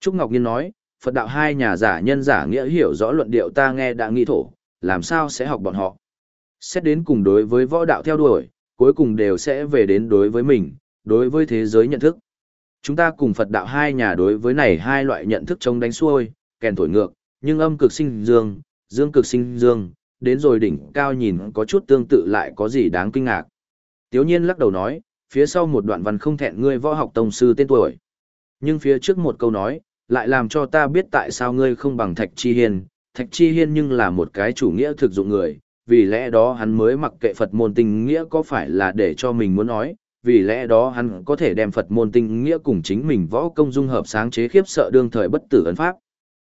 Trúc Ngọc Nhiên nói, Phật đạo hai nhà giả nhân giả nghĩa hiểu rõ luận điệu ta nghe đã nghi thổ, làm sao sẽ học bọn họ. Xét đến cùng đối với võ đạo theo đuổi, cuối cùng đều sẽ về đến đối với mình, đối với thế giới nhận thức. Chúng ta cùng Phật đạo hai nhà đối với này hai loại nhận thức chống đánh xuôi, kèn thổi ngược, nhưng âm cực sinh dương, dương cực sinh dương, đến rồi đỉnh cao nhìn có chút tương tự lại có gì đáng kinh ngạc. Tiếu nhiên lắc đầu nói, phía sau một đoạn văn không thẹn ngươi võ học tông sư tên tuổi. Nhưng phía trước một câu nói, lại làm cho ta biết tại sao ngươi không bằng Thạch Chi Hiên. Thạch Chi Hiên nhưng là một cái chủ nghĩa thực dụng người, vì lẽ đó hắn mới mặc kệ Phật môn tình nghĩa có phải là để cho mình muốn nói, vì lẽ đó hắn có thể đem Phật môn tinh nghĩa cùng chính mình võ công dung hợp sáng chế khiếp sợ đương thời bất tử ấn pháp.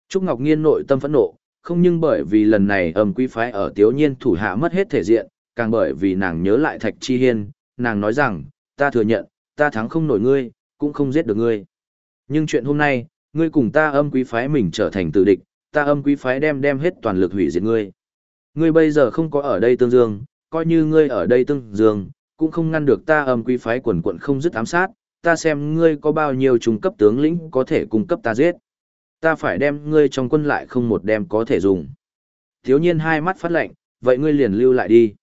Trúc Ngọc Nghiên nội tâm phẫn nộ, không nhưng bởi vì lần này ầm quý phái ở Tiếu Nhiên thủ hạ mất hết thể diện, càng bởi vì nàng nhớ lại Thạch Chi Hiên, nàng nói rằng, ta thừa nhận, ta thắng không nổi ngươi, cũng không giết được ngươi. Nhưng chuyện hôm nay, ngươi cùng ta âm quý phái mình trở thành tử địch, ta âm quý phái đem đem hết toàn lực hủy diệt ngươi. Ngươi bây giờ không có ở đây tương dương, coi như ngươi ở đây tương dương, cũng không ngăn được ta âm quý phái quần quận không dứt ám sát, ta xem ngươi có bao nhiêu trung cấp tướng lĩnh có thể cung cấp ta giết. Ta phải đem ngươi trong quân lại không một đem có thể dùng. Thiếu nhiên hai mắt phát lạnh, vậy ngươi liền lưu lại đi.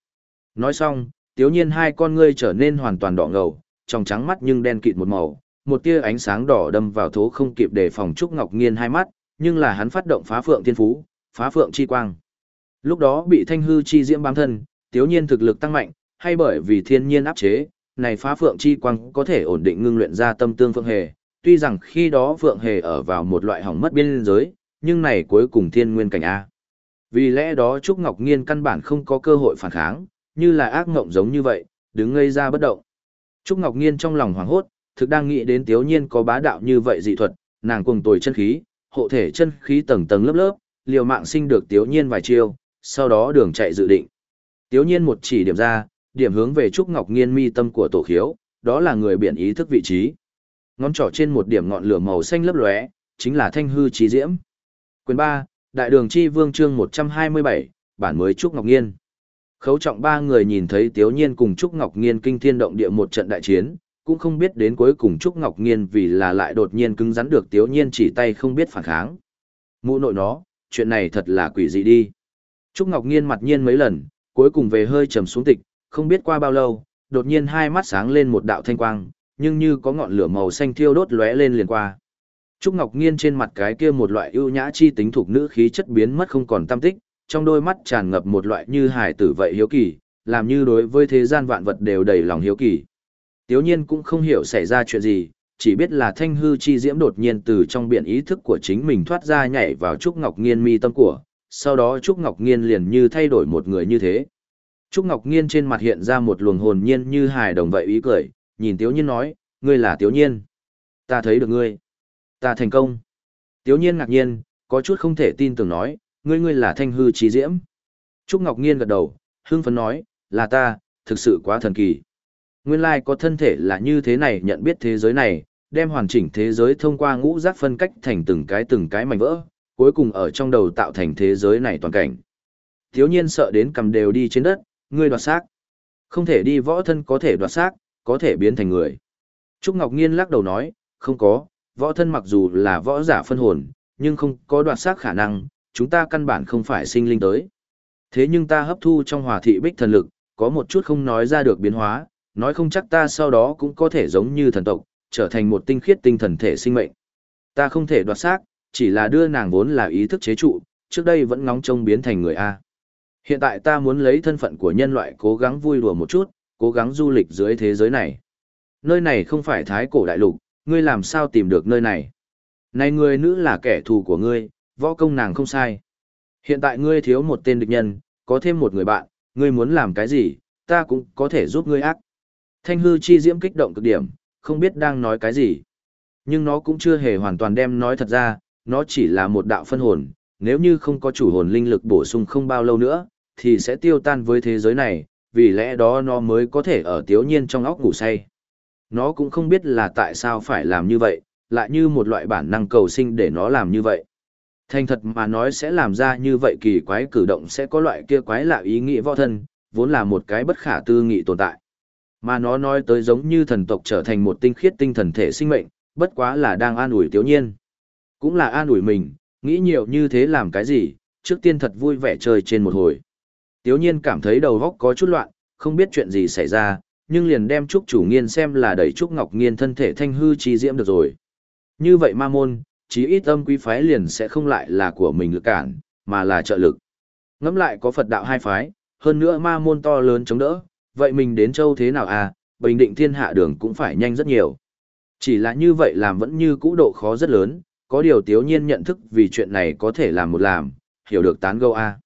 Nói xong, thiếu nhiên hai con ngươi trở nên hoàn toàn đỏ ngầu, trong trắng mắt nhưng đen kịt một màu, một tia ánh sáng đỏ đâm vào thố không kịp để phòng Trúc Ngọc Nghiên hai mắt, nhưng là hắn phát động phá phượng thiên phú, phá phượng chi quang. Lúc đó bị thanh hư chi diễm bám thân, tiếu nhiên thực lực tăng mạnh, hay bởi vì thiên nhiên áp chế, này phá phượng chi quang có thể ổn định ngưng luyện ra tâm tương phượng hề, tuy rằng khi đó phượng hề ở vào một loại hỏng mất biên giới, nhưng này cuối cùng thiên nguyên cảnh A. Vì lẽ đó Trúc Ngọc Nghiên căn bản không có cơ hội phản kháng, như là ác ngộng giống như vậy, đứng ngây ra bất động. Trúc Ngọc Nghiên trong lòng hoảng hốt, thực đang nghĩ đến tiếu nhiên có bá đạo như vậy dị thuật, nàng cùng tồi chân khí, hộ thể chân khí tầng tầng lớp lớp, liều mạng sinh được tiếu nhiên vài chiêu, sau đó đường chạy dự định. Tiếu nhiên một chỉ điểm ra, điểm hướng về Trúc Ngọc Nghiên mi tâm của tổ khiếu, đó là người biển ý thức vị trí. Ngón trỏ trên một điểm ngọn lửa màu xanh lấp lóe, chính là thanh hư trí diễm. Quyền 3, Đại đường chi vương chương 127, bản mới Trúc Ngọc Nghiên. Khấu trọng ba người nhìn thấy Tiếu Nhiên cùng Trúc Ngọc Nghiên kinh thiên động địa một trận đại chiến, cũng không biết đến cuối cùng Trúc Ngọc Nghiên vì là lại đột nhiên cứng rắn được Tiếu Nhiên chỉ tay không biết phản kháng. Mụ nội nó, chuyện này thật là quỷ dị đi. Trúc Ngọc Nghiên mặt nhiên mấy lần, cuối cùng về hơi trầm xuống tịch, không biết qua bao lâu, đột nhiên hai mắt sáng lên một đạo thanh quang, nhưng như có ngọn lửa màu xanh thiêu đốt lóe lên liền qua. Trúc Ngọc Nghiên trên mặt cái kia một loại ưu nhã chi tính thuộc nữ khí chất biến mất không còn tâm tích, trong đôi mắt tràn ngập một loại như hải tử vậy hiếu kỳ, làm như đối với thế gian vạn vật đều đầy lòng hiếu kỳ. Tiếu nhiên cũng không hiểu xảy ra chuyện gì, chỉ biết là thanh hư chi diễm đột nhiên từ trong biển ý thức của chính mình thoát ra nhảy vào Trúc Ngọc Nghiên mi tâm của, sau đó Trúc Ngọc Nghiên liền như thay đổi một người như thế. Trúc Ngọc Nghiên trên mặt hiện ra một luồng hồn nhiên như hài đồng vậy ý cười, nhìn Tiếu Nhiên nói, ngươi là Tiếu Nhiên. Ta thấy được ngươi. Ta thành công. Tiếu Nhiên ngạc nhiên, có chút không thể tin tưởng nói, ngươi ngươi là thanh hư Chi diễm. Trúc Ngọc Nghiên gật đầu, hưng phấn nói, là ta, thực sự quá thần kỳ. Nguyên lai có thân thể là như thế này nhận biết thế giới này, đem hoàn chỉnh thế giới thông qua ngũ giác phân cách thành từng cái từng cái mảnh vỡ, cuối cùng ở trong đầu tạo thành thế giới này toàn cảnh. Thiếu nhiên sợ đến cầm đều đi trên đất, ngươi đoạt xác. Không thể đi võ thân có thể đoạt xác, có thể biến thành người. Trúc Ngọc Nghiên lắc đầu nói, không có, võ thân mặc dù là võ giả phân hồn, nhưng không có đoạt xác khả năng, chúng ta căn bản không phải sinh linh tới. Thế nhưng ta hấp thu trong hòa thị bích thần lực, có một chút không nói ra được biến hóa, nói không chắc ta sau đó cũng có thể giống như thần tộc, trở thành một tinh khiết tinh thần thể sinh mệnh. Ta không thể đoạt xác, chỉ là đưa nàng vốn là ý thức chế trụ, trước đây vẫn ngóng trông biến thành người A. Hiện tại ta muốn lấy thân phận của nhân loại cố gắng vui đùa một chút, cố gắng du lịch dưới thế giới này. Nơi này không phải thái cổ đại lục, ngươi làm sao tìm được nơi này? Này người nữ là kẻ thù của ngươi, võ công nàng không sai. Hiện tại ngươi thiếu một tên địch nhân, có thêm một người bạn, ngươi muốn làm cái gì, ta cũng có thể giúp ngươi ác. Thanh hư chi diễm kích động cực điểm, không biết đang nói cái gì. Nhưng nó cũng chưa hề hoàn toàn đem nói thật ra, nó chỉ là một đạo phân hồn, nếu như không có chủ hồn linh lực bổ sung không bao lâu nữa, thì sẽ tiêu tan với thế giới này, vì lẽ đó nó mới có thể ở tiếu nhiên trong óc ngủ say. Nó cũng không biết là tại sao phải làm như vậy, lại như một loại bản năng cầu sinh để nó làm như vậy. Thành thật mà nói sẽ làm ra như vậy kỳ quái cử động sẽ có loại kia quái lạ ý nghĩ võ thân, vốn là một cái bất khả tư nghị tồn tại. Mà nó nói tới giống như thần tộc trở thành một tinh khiết tinh thần thể sinh mệnh, bất quá là đang an ủi tiểu nhiên. Cũng là an ủi mình, nghĩ nhiều như thế làm cái gì, trước tiên thật vui vẻ chơi trên một hồi. Tiểu nhiên cảm thấy đầu góc có chút loạn, không biết chuyện gì xảy ra, nhưng liền đem Trúc chủ nghiên xem là đẩy Trúc Ngọc Nghiên thân thể thanh hư chi diễm được rồi. Như vậy ma môn, chí ít âm quý phái liền sẽ không lại là của mình lực cản, mà là trợ lực. Ngẫm lại có Phật đạo hai phái, hơn nữa ma môn to lớn chống đỡ, vậy mình đến châu thế nào à, bình định thiên hạ đường cũng phải nhanh rất nhiều. Chỉ là như vậy làm vẫn như cũ độ khó rất lớn, có điều tiếu nhiên nhận thức vì chuyện này có thể làm một làm, hiểu được tán gâu a.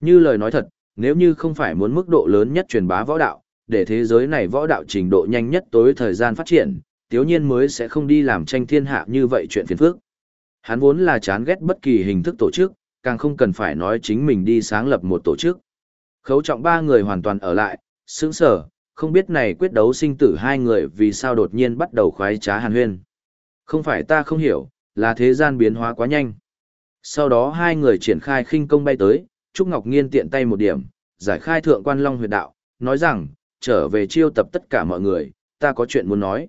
Như lời nói thật, nếu như không phải muốn mức độ lớn nhất truyền bá võ đạo, để thế giới này võ đạo trình độ nhanh nhất tối thời gian phát triển, tiếu nhiên mới sẽ không đi làm tranh thiên hạ như vậy chuyện phiền phức. Hắn vốn là chán ghét bất kỳ hình thức tổ chức, càng không cần phải nói chính mình đi sáng lập một tổ chức. Khấu trọng ba người hoàn toàn ở lại, sững sở, không biết này quyết đấu sinh tử hai người vì sao đột nhiên bắt đầu khoái trá hàn huyên. Không phải ta không hiểu, là thế gian biến hóa quá nhanh. Sau đó hai người triển khai khinh công bay tới, Trúc Ngọc Nghiên tiện tay một điểm, giải khai thượng quan long huyệt đạo, nói rằng, trở về chiêu tập tất cả mọi người, ta có chuyện muốn nói.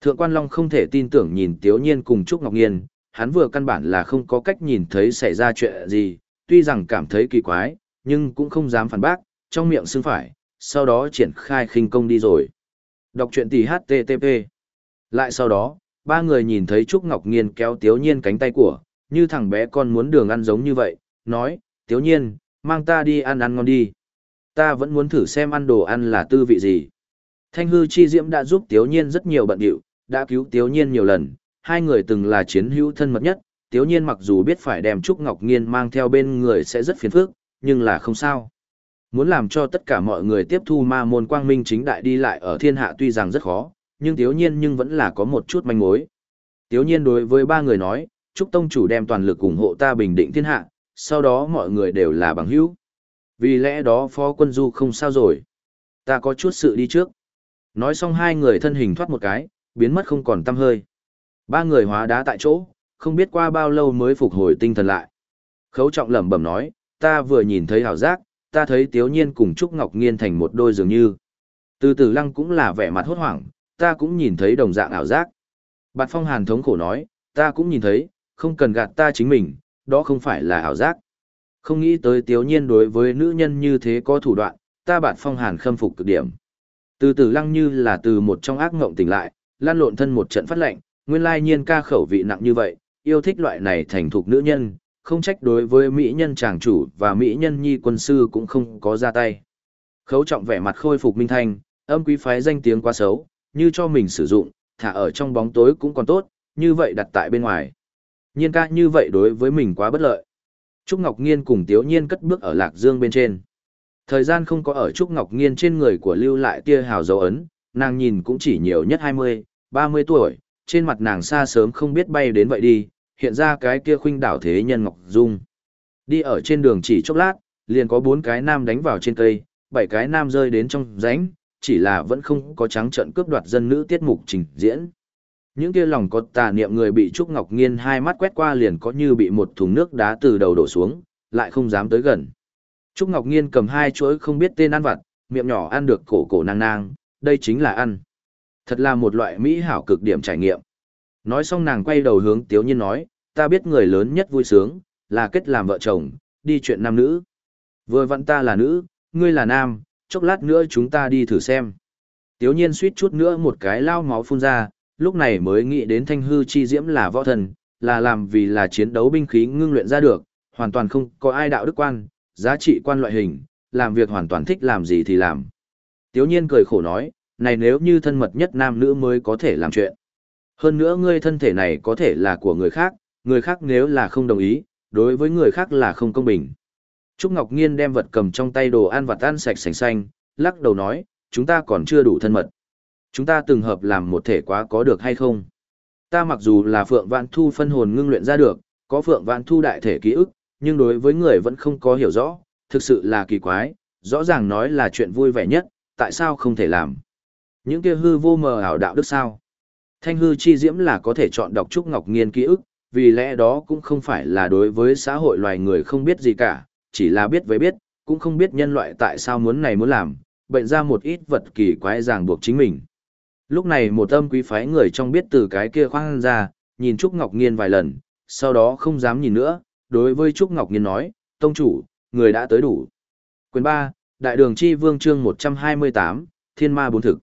Thượng quan long không thể tin tưởng nhìn Tiếu Nhiên cùng Trúc Ngọc Nghiên, hắn vừa căn bản là không có cách nhìn thấy xảy ra chuyện gì, tuy rằng cảm thấy kỳ quái, nhưng cũng không dám phản bác, trong miệng xưng phải, sau đó triển khai khinh công đi rồi. Đọc truyện tỷ HTTP. Lại sau đó, ba người nhìn thấy Trúc Ngọc Nghiên kéo Tiếu Nhiên cánh tay của, như thằng bé con muốn đường ăn giống như vậy, nói, Tiếu Nhiên, mang ta đi ăn ăn ngon đi. Ta vẫn muốn thử xem ăn đồ ăn là tư vị gì. Thanh hư chi diễm đã giúp Tiếu Nhiên rất nhiều bận điệu, đã cứu Tiếu Nhiên nhiều lần, hai người từng là chiến hữu thân mật nhất, Tiếu Nhiên mặc dù biết phải đem Trúc Ngọc Nghiên mang theo bên người sẽ rất phiền phức, nhưng là không sao. Muốn làm cho tất cả mọi người tiếp thu ma môn quang minh chính đại đi lại ở thiên hạ tuy rằng rất khó, nhưng Tiếu Nhiên nhưng vẫn là có một chút manh mối. Tiếu Nhiên đối với ba người nói, chúc Tông chủ đem toàn lực ủng hộ ta bình định thiên hạ, sau đó mọi người đều là bằng hữu. Vì lẽ đó Phó Quân Du không sao rồi. Ta có chút sự đi trước. Nói xong hai người thân hình thoát một cái, biến mất không còn tăm hơi. Ba người hóa đá tại chỗ, không biết qua bao lâu mới phục hồi tinh thần lại. Khấu trọng lẩm bẩm nói, ta vừa nhìn thấy hảo giác, ta thấy Tiếu Nhiên cùng Trúc Ngọc Nghiên thành một đôi dường như. Từ từ lăng cũng là vẻ mặt hốt hoảng, ta cũng nhìn thấy đồng dạng ảo giác. Bạt phong hàn thống khổ nói, ta cũng nhìn thấy, không cần gạt ta chính mình, đó không phải là ảo giác. Không nghĩ tới Tiếu Nhiên đối với nữ nhân như thế có thủ đoạn, ta bạt phong hàn khâm phục cực điểm. Từ từ lăng như là từ một trong ác ngộng tỉnh lại, lan lộn thân một trận phát lệnh, nguyên lai nhiên ca khẩu vị nặng như vậy, yêu thích loại này thành thục nữ nhân, không trách đối với mỹ nhân tràng chủ và mỹ nhân nhi quân sư cũng không có ra tay. Khấu trọng vẻ mặt khôi phục minh thanh, âm quý phái danh tiếng quá xấu, như cho mình sử dụng, thả ở trong bóng tối cũng còn tốt, như vậy đặt tại bên ngoài. Nhiên ca như vậy đối với mình quá bất lợi. Trúc Ngọc Nghiên cùng Tiếu Nhiên cất bước ở Lạc Dương bên trên. Thời gian không có ở Trúc Ngọc Nghiên trên người của lưu lại tia hào dấu ấn, nàng nhìn cũng chỉ nhiều nhất 20, 30 tuổi, trên mặt nàng xa sớm không biết bay đến vậy đi, hiện ra cái kia khuynh đảo thế nhân Ngọc Dung. Đi ở trên đường chỉ chốc lát, liền có bốn cái nam đánh vào trên cây, bảy cái nam rơi đến trong rãnh, chỉ là vẫn không có trắng trận cướp đoạt dân nữ tiết mục trình diễn. Những kia lòng có tà niệm người bị Trúc Ngọc Nghiên hai mắt quét qua liền có như bị một thùng nước đá từ đầu đổ xuống, lại không dám tới gần. Trúc Ngọc Nghiên cầm hai chuỗi không biết tên ăn vặt, miệng nhỏ ăn được cổ cổ nang nang, đây chính là ăn. Thật là một loại mỹ hảo cực điểm trải nghiệm. Nói xong nàng quay đầu hướng Tiếu Nhiên nói, ta biết người lớn nhất vui sướng, là kết làm vợ chồng, đi chuyện nam nữ. Vừa vặn ta là nữ, ngươi là nam, chốc lát nữa chúng ta đi thử xem. Tiếu Nhiên suýt chút nữa một cái lao máu phun ra, lúc này mới nghĩ đến thanh hư chi diễm là võ thần, là làm vì là chiến đấu binh khí ngưng luyện ra được, hoàn toàn không có ai đạo đức quan, giá trị quan loại hình, làm việc hoàn toàn thích làm gì thì làm. Tiếu nhiên cười khổ nói, này nếu như thân mật nhất nam nữ mới có thể làm chuyện. Hơn nữa ngươi thân thể này có thể là của người khác, người khác nếu là không đồng ý, đối với người khác là không công bình. Trúc Ngọc Nghiên đem vật cầm trong tay đồ ăn và tan sạch sành xanh, lắc đầu nói, chúng ta còn chưa đủ thân mật. Chúng ta từng hợp làm một thể quá có được hay không? Ta mặc dù là Phượng Vạn Thu phân hồn ngưng luyện ra được, có Phượng Vạn Thu đại thể ký ức, nhưng đối với người vẫn không có hiểu rõ, thực sự là kỳ quái, rõ ràng nói là chuyện vui vẻ nhất, tại sao không thể làm? Những kia hư vô mờ ảo đạo đức sao? Thanh hư chi diễm là có thể chọn đọc Trúc Ngọc Nghiên ký ức, vì lẽ đó cũng không phải là đối với xã hội loài người không biết gì cả, chỉ là biết với biết, cũng không biết nhân loại tại sao muốn này muốn làm, bệnh ra một ít vật kỳ quái ràng buộc chính mình. Lúc này một âm quý phái người trong biết từ cái kia khoang ra, nhìn Trúc Ngọc Nghiên vài lần, sau đó không dám nhìn nữa, đối với Trúc Ngọc nghiên nói, tông chủ, người đã tới đủ. Quyền 3, Đại đường chi vương chương 128, Thiên ma bốn thực.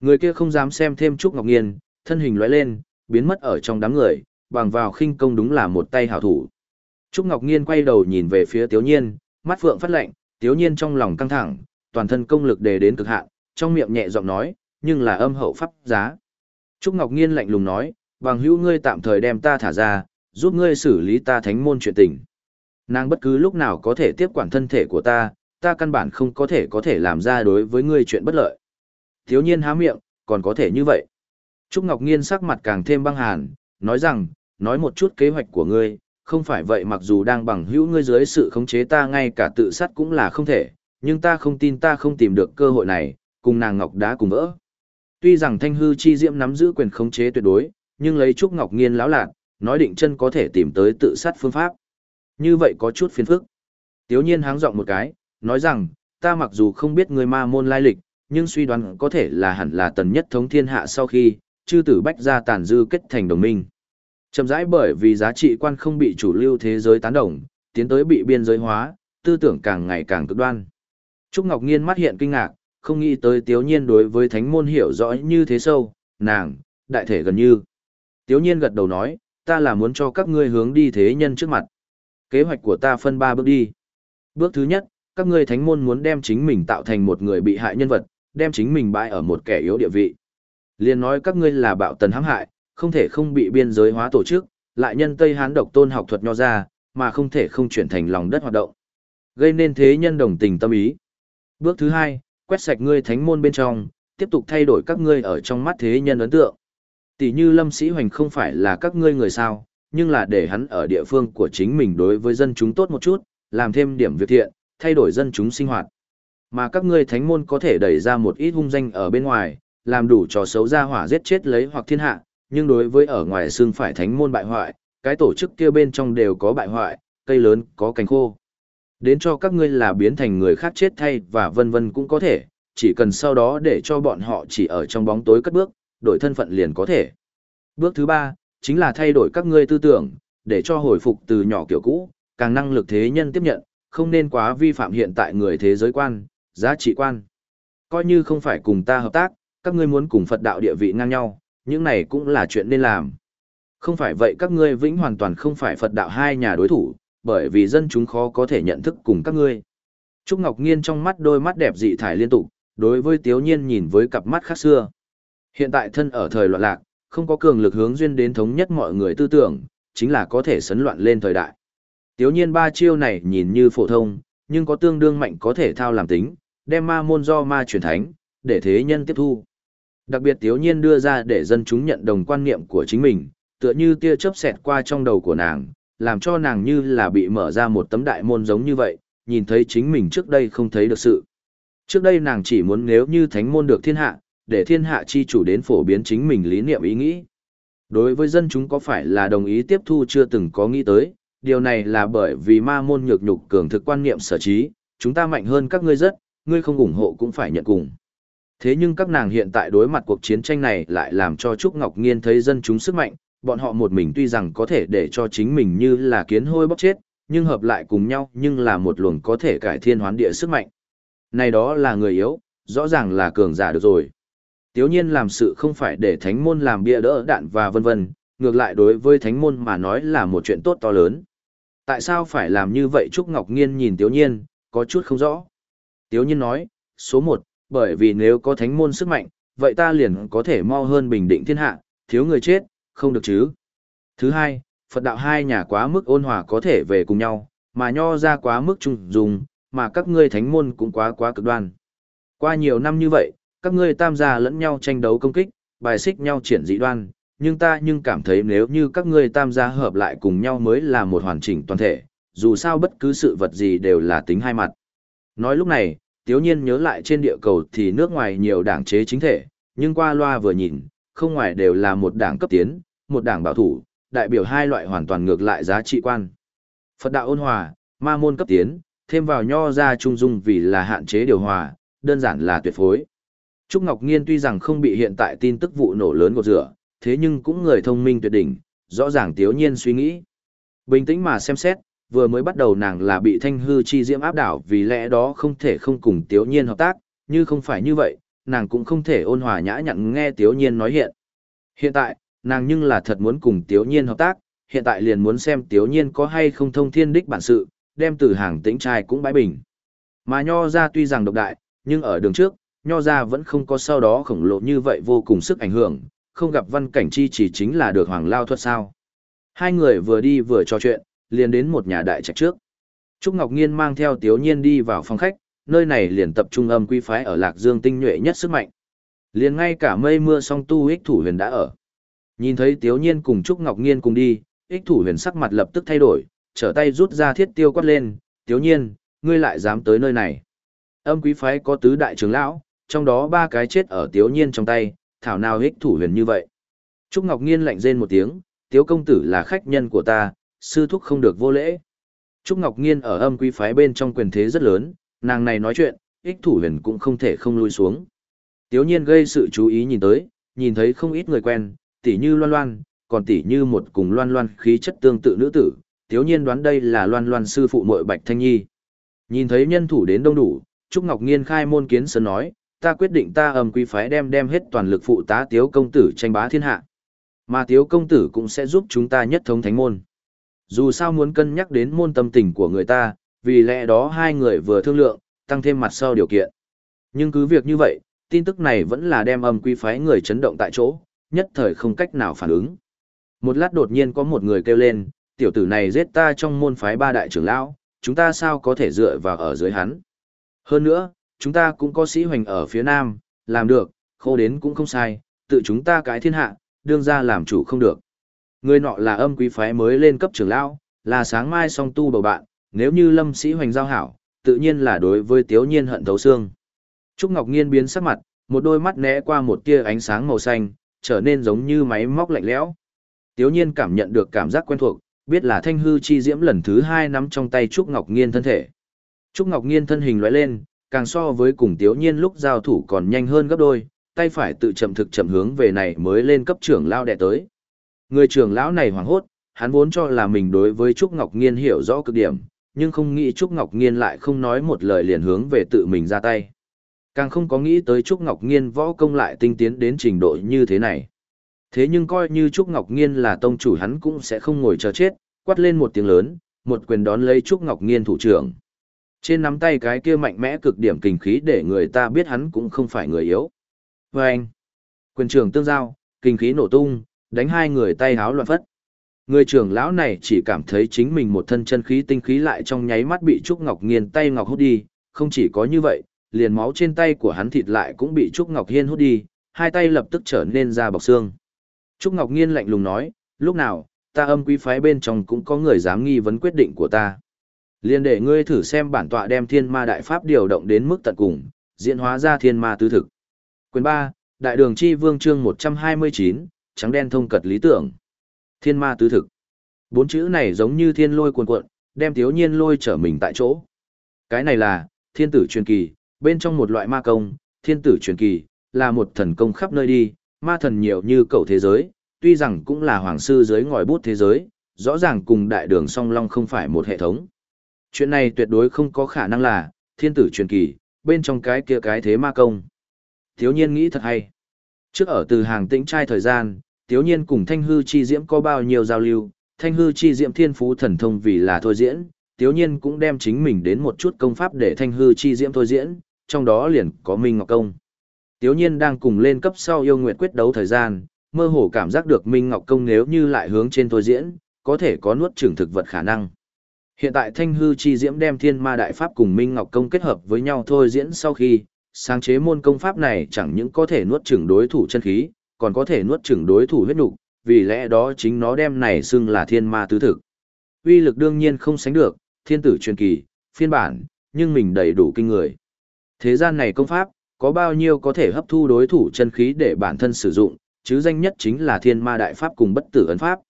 Người kia không dám xem thêm Trúc Ngọc nghiên thân hình lóe lên, biến mất ở trong đám người, bằng vào khinh công đúng là một tay hảo thủ. Trúc Ngọc Nhiên quay đầu nhìn về phía Tiếu Nhiên, mắt phượng phát lạnh, Tiếu Nhiên trong lòng căng thẳng, toàn thân công lực đề đến cực hạn, trong miệng nhẹ giọng nói, nhưng là âm hậu pháp giá. Trúc Ngọc Nhiên lạnh lùng nói, bằng hữu ngươi tạm thời đem ta thả ra, giúp ngươi xử lý ta thánh môn chuyện tình. Nàng bất cứ lúc nào có thể tiếp quản thân thể của ta, ta căn bản không có thể có thể làm ra đối với ngươi chuyện bất lợi. Tiếu nhiên há miệng, còn có thể như vậy. Trúc Ngọc Nhiên sắc mặt càng thêm băng hàn, nói rằng, nói một chút kế hoạch của ngươi, không phải vậy mặc dù đang bằng hữu ngươi dưới sự khống chế ta ngay cả tự sát cũng là không thể, nhưng ta không tin ta không tìm được cơ hội này, cùng nàng Ngọc đá cùng vỡ. Tuy rằng Thanh Hư Chi Diễm nắm giữ quyền khống chế tuyệt đối, nhưng lấy Trúc Ngọc Nghiên lão lạc, nói định chân có thể tìm tới tự sát phương pháp. Như vậy có chút phiền phức. Tiếu nhiên háng giọng một cái, nói rằng, ta mặc dù không biết người ma môn lai lịch, nhưng suy đoán có thể là hẳn là tần nhất thống thiên hạ sau khi, chư tử bách gia tàn dư kết thành đồng minh. Chậm rãi bởi vì giá trị quan không bị chủ lưu thế giới tán đồng, tiến tới bị biên giới hóa, tư tưởng càng ngày càng cực đoan. Trúc Ngọc Nghiên mắt hiện kinh ngạc, không nghĩ tới tiếu nhiên đối với thánh môn hiểu rõ như thế sâu, nàng, đại thể gần như. Tiếu nhiên gật đầu nói, ta là muốn cho các ngươi hướng đi thế nhân trước mặt. Kế hoạch của ta phân ba bước đi. Bước thứ nhất, các ngươi thánh môn muốn đem chính mình tạo thành một người bị hại nhân vật, đem chính mình bại ở một kẻ yếu địa vị. Liên nói các ngươi là bạo tần hãm hại, không thể không bị biên giới hóa tổ chức, lại nhân Tây Hán độc tôn học thuật nho ra, mà không thể không chuyển thành lòng đất hoạt động. Gây nên thế nhân đồng tình tâm ý. Bước thứ hai, quét sạch ngươi thánh môn bên trong, tiếp tục thay đổi các ngươi ở trong mắt thế nhân ấn tượng. Tỷ như Lâm Sĩ Hoành không phải là các ngươi người sao, nhưng là để hắn ở địa phương của chính mình đối với dân chúng tốt một chút, làm thêm điểm việc thiện, thay đổi dân chúng sinh hoạt. Mà các ngươi thánh môn có thể đẩy ra một ít hung danh ở bên ngoài, làm đủ trò xấu ra hỏa giết chết lấy hoặc thiên hạ, nhưng đối với ở ngoài xương phải thánh môn bại hoại, cái tổ chức kia bên trong đều có bại hoại, cây lớn có cành khô. Đến cho các ngươi là biến thành người khác chết thay và vân vân cũng có thể, chỉ cần sau đó để cho bọn họ chỉ ở trong bóng tối cất bước, đổi thân phận liền có thể. Bước thứ ba, chính là thay đổi các ngươi tư tưởng, để cho hồi phục từ nhỏ kiểu cũ, càng năng lực thế nhân tiếp nhận, không nên quá vi phạm hiện tại người thế giới quan, giá trị quan. Coi như không phải cùng ta hợp tác, các ngươi muốn cùng Phật đạo địa vị ngang nhau, những này cũng là chuyện nên làm. Không phải vậy các ngươi vĩnh hoàn toàn không phải Phật đạo hai nhà đối thủ, bởi vì dân chúng khó có thể nhận thức cùng các ngươi. Trúc Ngọc Nghiên trong mắt đôi mắt đẹp dị thải liên tục, đối với Tiếu Nhiên nhìn với cặp mắt khác xưa. Hiện tại thân ở thời loạn lạc, không có cường lực hướng duyên đến thống nhất mọi người tư tưởng, chính là có thể sấn loạn lên thời đại. Tiếu nhiên ba chiêu này nhìn như phổ thông, nhưng có tương đương mạnh có thể thao làm tính, đem ma môn do ma truyền thánh, để thế nhân tiếp thu. Đặc biệt tiếu nhiên đưa ra để dân chúng nhận đồng quan niệm của chính mình, tựa như tia chớp xẹt qua trong đầu của nàng, làm cho nàng như là bị mở ra một tấm đại môn giống như vậy, nhìn thấy chính mình trước đây không thấy được sự. Trước đây nàng chỉ muốn nếu như thánh môn được thiên hạ, để thiên hạ chi chủ đến phổ biến chính mình lý niệm ý nghĩ. Đối với dân chúng có phải là đồng ý tiếp thu chưa từng có nghĩ tới, điều này là bởi vì ma môn nhược nhục cường thực quan niệm sở trí, chúng ta mạnh hơn các ngươi rất, ngươi không ủng hộ cũng phải nhận cùng. Thế nhưng các nàng hiện tại đối mặt cuộc chiến tranh này lại làm cho Trúc Ngọc Nghiên thấy dân chúng sức mạnh, bọn họ một mình tuy rằng có thể để cho chính mình như là kiến hôi bóc chết, nhưng hợp lại cùng nhau nhưng là một luồng có thể cải thiên hoán địa sức mạnh. Này đó là người yếu, rõ ràng là cường giả được rồi. Tiếu nhiên làm sự không phải để thánh môn làm bia đỡ đạn và vân vân, ngược lại đối với thánh môn mà nói là một chuyện tốt to lớn. Tại sao phải làm như vậy Trúc Ngọc Nghiên nhìn Tiếu nhiên, có chút không rõ. Tiếu nhiên nói, số một, bởi vì nếu có thánh môn sức mạnh, vậy ta liền có thể mau hơn bình định thiên hạ, thiếu người chết, không được chứ. Thứ hai, Phật đạo hai nhà quá mức ôn hòa có thể về cùng nhau, mà nho ra quá mức trung dùng, mà các ngươi thánh môn cũng quá quá cực đoan. Qua nhiều năm như vậy, các ngươi tam gia lẫn nhau tranh đấu công kích, bài xích nhau triển dị đoan, nhưng ta nhưng cảm thấy nếu như các ngươi tam gia hợp lại cùng nhau mới là một hoàn chỉnh toàn thể, dù sao bất cứ sự vật gì đều là tính hai mặt. Nói lúc này, tiếu nhiên nhớ lại trên địa cầu thì nước ngoài nhiều đảng chế chính thể, nhưng qua loa vừa nhìn, không ngoài đều là một đảng cấp tiến, một đảng bảo thủ, đại biểu hai loại hoàn toàn ngược lại giá trị quan. Phật đạo ôn hòa, ma môn cấp tiến, thêm vào nho ra trung dung vì là hạn chế điều hòa, đơn giản là tuyệt phối. Trúc Ngọc Nghiên tuy rằng không bị hiện tại tin tức vụ nổ lớn gột rửa, thế nhưng cũng người thông minh tuyệt đỉnh, rõ ràng tiếu nhiên suy nghĩ. Bình tĩnh mà xem xét, vừa mới bắt đầu nàng là bị thanh hư chi diễm áp đảo vì lẽ đó không thể không cùng Tiếu Nhiên hợp tác, như không phải như vậy, nàng cũng không thể ôn hòa nhã nhặn nghe Tiếu Nhiên nói hiện. Hiện tại, nàng nhưng là thật muốn cùng Tiếu Nhiên hợp tác, hiện tại liền muốn xem Tiếu Nhiên có hay không thông thiên đích bản sự, đem từ hàng tĩnh trai cũng bãi bình. Mà nho ra tuy rằng độc đại, nhưng ở đường trước, nho ra vẫn không có sau đó khổng lồ như vậy vô cùng sức ảnh hưởng, không gặp văn cảnh chi chỉ chính là được hoàng lao thuật sao. Hai người vừa đi vừa trò chuyện, liền đến một nhà đại trạch trước. Trúc Ngọc Nghiên mang theo Tiếu Nhiên đi vào phòng khách, nơi này liền tập trung âm quy phái ở Lạc Dương tinh nhuệ nhất sức mạnh. Liền ngay cả mây mưa song tu ích thủ huyền đã ở. Nhìn thấy Tiếu Nhiên cùng Trúc Ngọc Nghiên cùng đi, ích thủ huyền sắc mặt lập tức thay đổi, trở tay rút ra thiết tiêu quát lên, Tiếu Nhiên, ngươi lại dám tới nơi này. Âm quý phái có tứ đại trưởng lão, trong đó ba cái chết ở Tiếu Nhiên trong tay, thảo nào ích thủ huyền như vậy. Trúc Ngọc Nghiên lạnh rên một tiếng, Tiếu công tử là khách nhân của ta, sư thúc không được vô lễ. Trúc Ngọc Nghiên ở âm quý phái bên trong quyền thế rất lớn, nàng này nói chuyện, ích thủ huyền cũng không thể không lui xuống. Tiếu nhiên gây sự chú ý nhìn tới, nhìn thấy không ít người quen, tỉ như loan loan, còn tỉ như một cùng loan loan khí chất tương tự nữ tử, tiếu nhiên đoán đây là loan loan sư phụ Mội Bạch Thanh Nhi. Nhìn thấy nhân thủ đến đông đủ, Trúc Ngọc Nghiên khai môn kiến sơn nói, ta quyết định ta âm quý phái đem đem hết toàn lực phụ tá tiếu công tử tranh bá thiên hạ. Mà tiếu công tử cũng sẽ giúp chúng ta nhất thống thánh môn. Dù sao muốn cân nhắc đến môn tâm tình của người ta, vì lẽ đó hai người vừa thương lượng, tăng thêm mặt sau điều kiện. Nhưng cứ việc như vậy, tin tức này vẫn là đem âm quý phái người chấn động tại chỗ, nhất thời không cách nào phản ứng. Một lát đột nhiên có một người kêu lên, tiểu tử này giết ta trong môn phái ba đại trưởng lão, chúng ta sao có thể dựa vào ở dưới hắn. Hơn nữa, chúng ta cũng có sĩ hoành ở phía nam, làm được, khô đến cũng không sai, tự chúng ta cái thiên hạ, đương ra làm chủ không được. Người nọ là âm quý phái mới lên cấp trưởng lão, là sáng mai song tu bầu bạn, nếu như lâm sĩ hoành giao hảo, tự nhiên là đối với tiếu nhiên hận thấu xương. Trúc Ngọc Nghiên biến sắc mặt, một đôi mắt né qua một tia ánh sáng màu xanh, trở nên giống như máy móc lạnh lẽo. Tiếu nhiên cảm nhận được cảm giác quen thuộc, biết là thanh hư chi diễm lần thứ hai nắm trong tay Trúc Ngọc Nghiên thân thể. Trúc Ngọc Nghiên thân hình lóe lên, càng so với cùng Tiếu nhiên lúc giao thủ còn nhanh hơn gấp đôi, tay phải tự chậm thực chậm hướng về này mới lên cấp trưởng lao đẻ tới. Người trưởng lão này hoảng hốt, hắn vốn cho là mình đối với Trúc Ngọc Nghiên hiểu rõ cực điểm, nhưng không nghĩ Trúc Ngọc Nghiên lại không nói một lời liền hướng về tự mình ra tay. Càng không có nghĩ tới Trúc Ngọc Nghiên võ công lại tinh tiến đến trình độ như thế này. Thế nhưng coi như Trúc Ngọc Nghiên là tông chủ hắn cũng sẽ không ngồi chờ chết, quát lên một tiếng lớn, một quyền đón lấy Trúc Ngọc Nghiên thủ trưởng. Trên nắm tay cái kia mạnh mẽ cực điểm kinh khí để người ta biết hắn cũng không phải người yếu. Và anh, quyền trưởng tương giao, kinh khí nổ tung, đánh hai người tay háo loạn phất. Người trưởng lão này chỉ cảm thấy chính mình một thân chân khí tinh khí lại trong nháy mắt bị Trúc Ngọc Nghiên tay ngọc hút đi, không chỉ có như vậy, liền máu trên tay của hắn thịt lại cũng bị Trúc Ngọc Hiên hút đi, hai tay lập tức trở nên da bọc xương. Trúc Ngọc Nghiên lạnh lùng nói, lúc nào, ta âm quý phái bên trong cũng có người dám nghi vấn quyết định của ta. Liên để ngươi thử xem bản tọa đem thiên ma đại pháp điều động đến mức tận cùng, diễn hóa ra thiên ma tứ thực. Quyền 3, Đại đường chi vương chương 129, trắng đen thông cật lý tưởng. Thiên ma tứ thực. Bốn chữ này giống như thiên lôi cuồn cuộn, đem thiếu nhiên lôi trở mình tại chỗ. Cái này là, thiên tử truyền kỳ, bên trong một loại ma công, thiên tử truyền kỳ, là một thần công khắp nơi đi, ma thần nhiều như cầu thế giới, tuy rằng cũng là hoàng sư dưới ngòi bút thế giới, rõ ràng cùng đại đường song long không phải một hệ thống. Chuyện này tuyệt đối không có khả năng là, thiên tử truyền kỳ, bên trong cái kia cái thế ma công. Thiếu nhiên nghĩ thật hay. Trước ở từ hàng tĩnh trai thời gian, Tiếu nhiên cùng Thanh Hư Chi Diễm có bao nhiêu giao lưu, Thanh Hư Chi Diễm thiên phú thần thông vì là thôi diễn, Tiếu nhiên cũng đem chính mình đến một chút công pháp để Thanh Hư Chi Diễm thôi diễn, trong đó liền có Minh Ngọc Công. Tiếu nhiên đang cùng lên cấp sau yêu nguyệt quyết đấu thời gian, mơ hồ cảm giác được Minh Ngọc Công nếu như lại hướng trên thôi diễn, có thể có nuốt trưởng thực vật khả năng. Hiện tại Thanh Hư Chi Diễm đem Thiên Ma Đại Pháp cùng Minh Ngọc Công kết hợp với nhau thôi diễn sau khi, sáng chế môn công pháp này chẳng những có thể nuốt chửng đối thủ chân khí, còn có thể nuốt chửng đối thủ huyết nục, vì lẽ đó chính nó đem này xưng là thiên ma tứ thực. Uy lực đương nhiên không sánh được, thiên tử truyền kỳ, phiên bản, nhưng mình đầy đủ kinh người. Thế gian này công pháp, có bao nhiêu có thể hấp thu đối thủ chân khí để bản thân sử dụng, chứ danh nhất chính là thiên ma đại pháp cùng bất tử ấn pháp.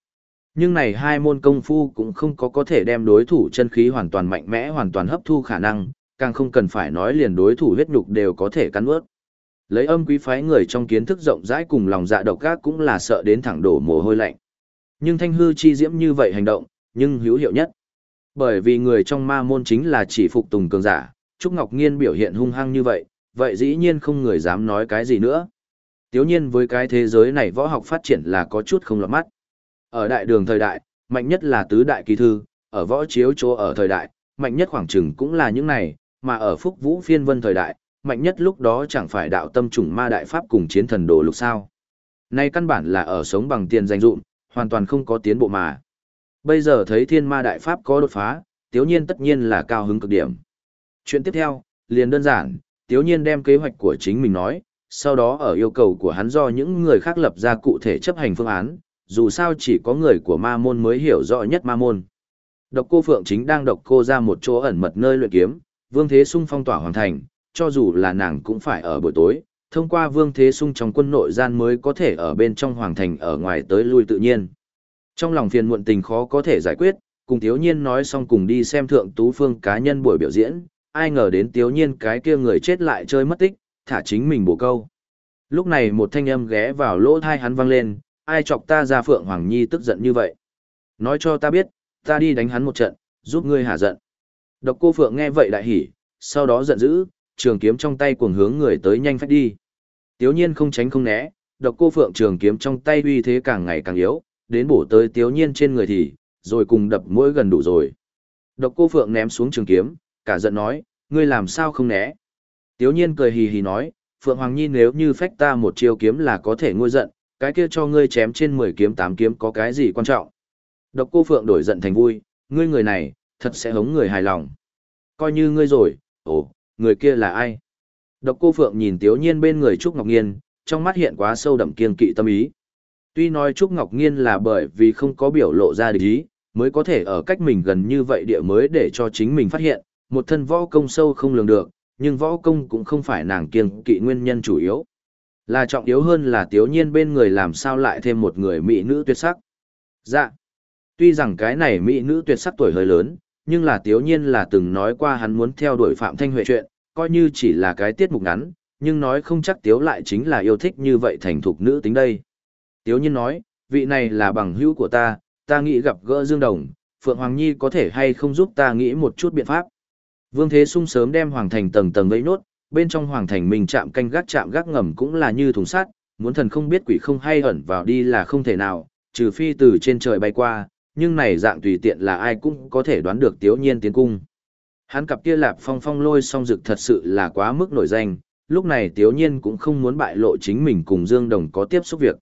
Nhưng này hai môn công phu cũng không có có thể đem đối thủ chân khí hoàn toàn mạnh mẽ hoàn toàn hấp thu khả năng, càng không cần phải nói liền đối thủ huyết nhục đều có thể cắn ướt. Lấy âm quý phái người trong kiến thức rộng rãi cùng lòng dạ độc ác cũng là sợ đến thẳng đổ mồ hôi lạnh. Nhưng thanh hư chi diễm như vậy hành động, nhưng hữu hiệu nhất. Bởi vì người trong ma môn chính là chỉ phục tùng cường giả, Trúc Ngọc Nghiên biểu hiện hung hăng như vậy, vậy dĩ nhiên không người dám nói cái gì nữa. Tiếu nhiên với cái thế giới này võ học phát triển là có chút không lọt mắt. Ở đại đường thời đại, mạnh nhất là tứ đại kỳ thư, ở võ chiếu chỗ ở thời đại, mạnh nhất khoảng chừng cũng là những này, mà ở phúc vũ phiên vân thời đại, mạnh nhất lúc đó chẳng phải đạo tâm trùng ma đại pháp cùng chiến thần đồ lục sao. Nay căn bản là ở sống bằng tiền danh dụng, hoàn toàn không có tiến bộ mà. Bây giờ thấy thiên ma đại pháp có đột phá, tiếu nhiên tất nhiên là cao hứng cực điểm. Chuyện tiếp theo, liền đơn giản, tiếu nhiên đem kế hoạch của chính mình nói, sau đó ở yêu cầu của hắn do những người khác lập ra cụ thể chấp hành phương án, dù sao chỉ có người của ma môn mới hiểu rõ nhất ma môn. Độc cô Phượng chính đang độc cô ra một chỗ ẩn mật nơi luyện kiếm, vương thế sung phong tỏa hoàn thành, cho dù là nàng cũng phải ở buổi tối, thông qua vương thế sung trong quân nội gian mới có thể ở bên trong hoàng thành ở ngoài tới lui tự nhiên. Trong lòng phiền muộn tình khó có thể giải quyết, cùng thiếu Nhiên nói xong cùng đi xem thượng tú phương cá nhân buổi biểu diễn, ai ngờ đến thiếu Nhiên cái kia người chết lại chơi mất tích, thả chính mình bổ câu. Lúc này một thanh âm ghé vào lỗ thai hắn vang lên, ai chọc ta ra Phượng Hoàng Nhi tức giận như vậy. Nói cho ta biết, ta đi đánh hắn một trận, giúp ngươi hạ giận. Độc cô Phượng nghe vậy đại hỉ, sau đó giận dữ, trường kiếm trong tay cuồng hướng người tới nhanh phách đi. Tiếu nhiên không tránh không né, độc cô Phượng trường kiếm trong tay uy thế càng ngày càng yếu, đến bổ tới tiếu nhiên trên người thì, rồi cùng đập mũi gần đủ rồi. Độc cô Phượng ném xuống trường kiếm, cả giận nói, ngươi làm sao không né. Tiếu nhiên cười hì hì nói, Phượng Hoàng Nhi nếu như phách ta một chiêu kiếm là có thể ngôi giận, cái kia cho ngươi chém trên 10 kiếm 8 kiếm có cái gì quan trọng. Độc cô Phượng đổi giận thành vui, ngươi người này, thật sẽ hống người hài lòng. Coi như ngươi rồi, ồ, người kia là ai? Độc cô Phượng nhìn Tiếu Nhiên bên người Trúc Ngọc Nghiên, trong mắt hiện quá sâu đậm kiên kỵ tâm ý. Tuy nói Trúc Ngọc Nghiên là bởi vì không có biểu lộ ra địch ý, mới có thể ở cách mình gần như vậy địa mới để cho chính mình phát hiện, một thân võ công sâu không lường được, nhưng võ công cũng không phải nàng kiên kỵ nguyên nhân chủ yếu. Là trọng yếu hơn là Tiếu Nhiên bên người làm sao lại thêm một người mỹ nữ tuyệt sắc. Dạ. Tuy rằng cái này mỹ nữ tuyệt sắc tuổi hơi lớn, nhưng là Tiếu Nhiên là từng nói qua hắn muốn theo đuổi Phạm Thanh Huệ chuyện, coi như chỉ là cái tiết mục ngắn, nhưng nói không chắc Tiếu lại chính là yêu thích như vậy thành thục nữ tính đây. Tiếu Nhiên nói, vị này là bằng hữu của ta, ta nghĩ gặp gỡ Dương Đồng, Phượng Hoàng Nhi có thể hay không giúp ta nghĩ một chút biện pháp. Vương Thế Sung sớm đem Hoàng Thành tầng tầng vây nốt, bên trong Hoàng Thành mình chạm canh gác chạm gác ngầm cũng là như thùng sắt, muốn thần không biết quỷ không hay ẩn vào đi là không thể nào, trừ phi từ trên trời bay qua, nhưng này dạng tùy tiện là ai cũng có thể đoán được tiếu nhiên tiến cung. Hắn cặp kia lạp phong phong lôi song dực thật sự là quá mức nổi danh, lúc này tiếu nhiên cũng không muốn bại lộ chính mình cùng Dương Đồng có tiếp xúc việc.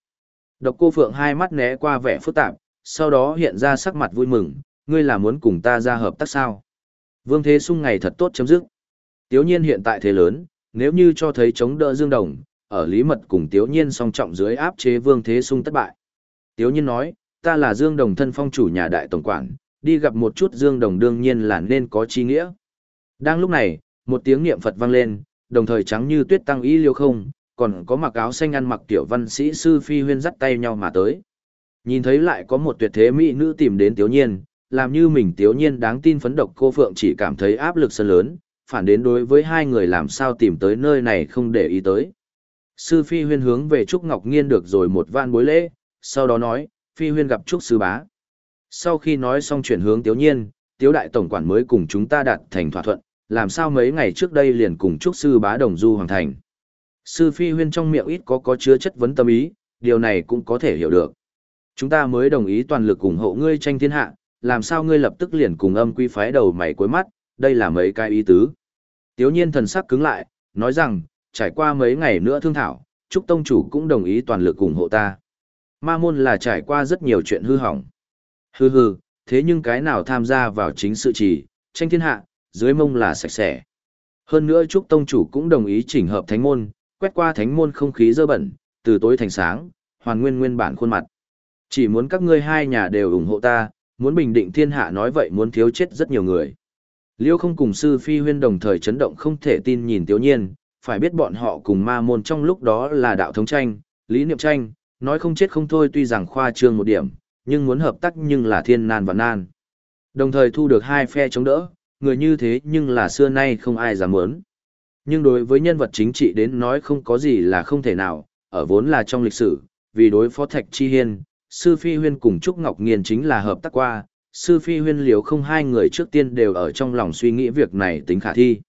Độc cô Phượng hai mắt né qua vẻ phức tạp, sau đó hiện ra sắc mặt vui mừng, ngươi là muốn cùng ta ra hợp tác sao? Vương Thế Sung ngày thật tốt chấm dứt. Tiếu nhiên hiện tại thế lớn, nếu như cho thấy chống đỡ Dương Đồng, ở lý mật cùng Tiếu nhiên song trọng dưới áp chế Vương Thế Sung thất bại. Tiếu nhiên nói, ta là Dương Đồng thân phong chủ nhà đại tổng quản, đi gặp một chút Dương Đồng đương nhiên là nên có chi nghĩa. Đang lúc này, một tiếng niệm Phật vang lên, đồng thời trắng như tuyết tăng y liêu không, còn có mặc áo xanh ăn mặc tiểu văn sĩ sư phi huyên dắt tay nhau mà tới. Nhìn thấy lại có một tuyệt thế mỹ nữ tìm đến tiểu Nhiên, làm như mình tiểu Nhiên đáng tin phấn độc cô Phượng chỉ cảm thấy áp lực sân lớn, phản đến đối với hai người làm sao tìm tới nơi này không để ý tới. Sư phi huyên hướng về Trúc Ngọc Nghiên được rồi một van bối lễ, sau đó nói, phi huyên gặp Trúc Sư Bá. Sau khi nói xong chuyển hướng Tiếu Nhiên, Tiếu Đại Tổng Quản mới cùng chúng ta đạt thành thỏa thuận, làm sao mấy ngày trước đây liền cùng Trúc Sư Bá đồng du hoàng thành. Sư Phi huyên trong miệng ít có có chứa chất vấn tâm ý, điều này cũng có thể hiểu được. Chúng ta mới đồng ý toàn lực ủng hộ ngươi tranh thiên hạ, làm sao ngươi lập tức liền cùng âm quy phái đầu mày cuối mắt, đây là mấy cái ý tứ. Tiếu nhiên thần sắc cứng lại, nói rằng, trải qua mấy ngày nữa thương thảo, Trúc Tông Chủ cũng đồng ý toàn lực ủng hộ ta. Ma môn là trải qua rất nhiều chuyện hư hỏng. Hư hư, thế nhưng cái nào tham gia vào chính sự trì, tranh thiên hạ, dưới mông là sạch sẽ. Hơn nữa Trúc Tông Chủ cũng đồng ý chỉnh hợp thánh môn, quét qua thánh môn không khí dơ bẩn, từ tối thành sáng, hoàn nguyên nguyên bản khuôn mặt. Chỉ muốn các ngươi hai nhà đều ủng hộ ta, muốn bình định thiên hạ nói vậy muốn thiếu chết rất nhiều người. Liêu không cùng sư phi huyên đồng thời chấn động không thể tin nhìn tiểu nhiên, phải biết bọn họ cùng ma môn trong lúc đó là đạo thống tranh, lý niệm tranh, nói không chết không thôi tuy rằng khoa trương một điểm, nhưng muốn hợp tác nhưng là thiên nan và nan. Đồng thời thu được hai phe chống đỡ, người như thế nhưng là xưa nay không ai dám muốn. Nhưng đối với nhân vật chính trị đến nói không có gì là không thể nào, ở vốn là trong lịch sử, vì đối phó Thạch Chi Hiên, Sư Phi Huyên cùng Trúc Ngọc Nghiên chính là hợp tác qua, sư phi huyên liều không hai người trước tiên đều ở trong lòng suy nghĩ việc này tính khả thi.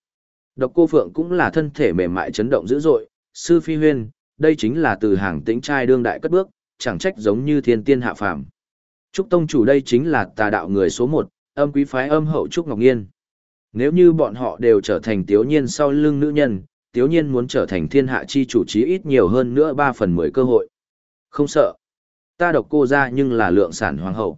Độc cô Phượng cũng là thân thể mềm mại chấn động dữ dội, sư phi huyên, đây chính là từ hàng tĩnh trai đương đại cất bước, chẳng trách giống như thiên tiên hạ phàm. Trúc Tông chủ đây chính là tà đạo người số một, âm quý phái âm hậu Trúc Ngọc Nghiên. Nếu như bọn họ đều trở thành tiếu nhiên sau lưng nữ nhân, tiếu nhiên muốn trở thành thiên hạ chi chủ trí ít nhiều hơn nữa 3 phần 10 cơ hội. Không sợ. Ta độc cô ra nhưng là lượng sản hoàng hậu.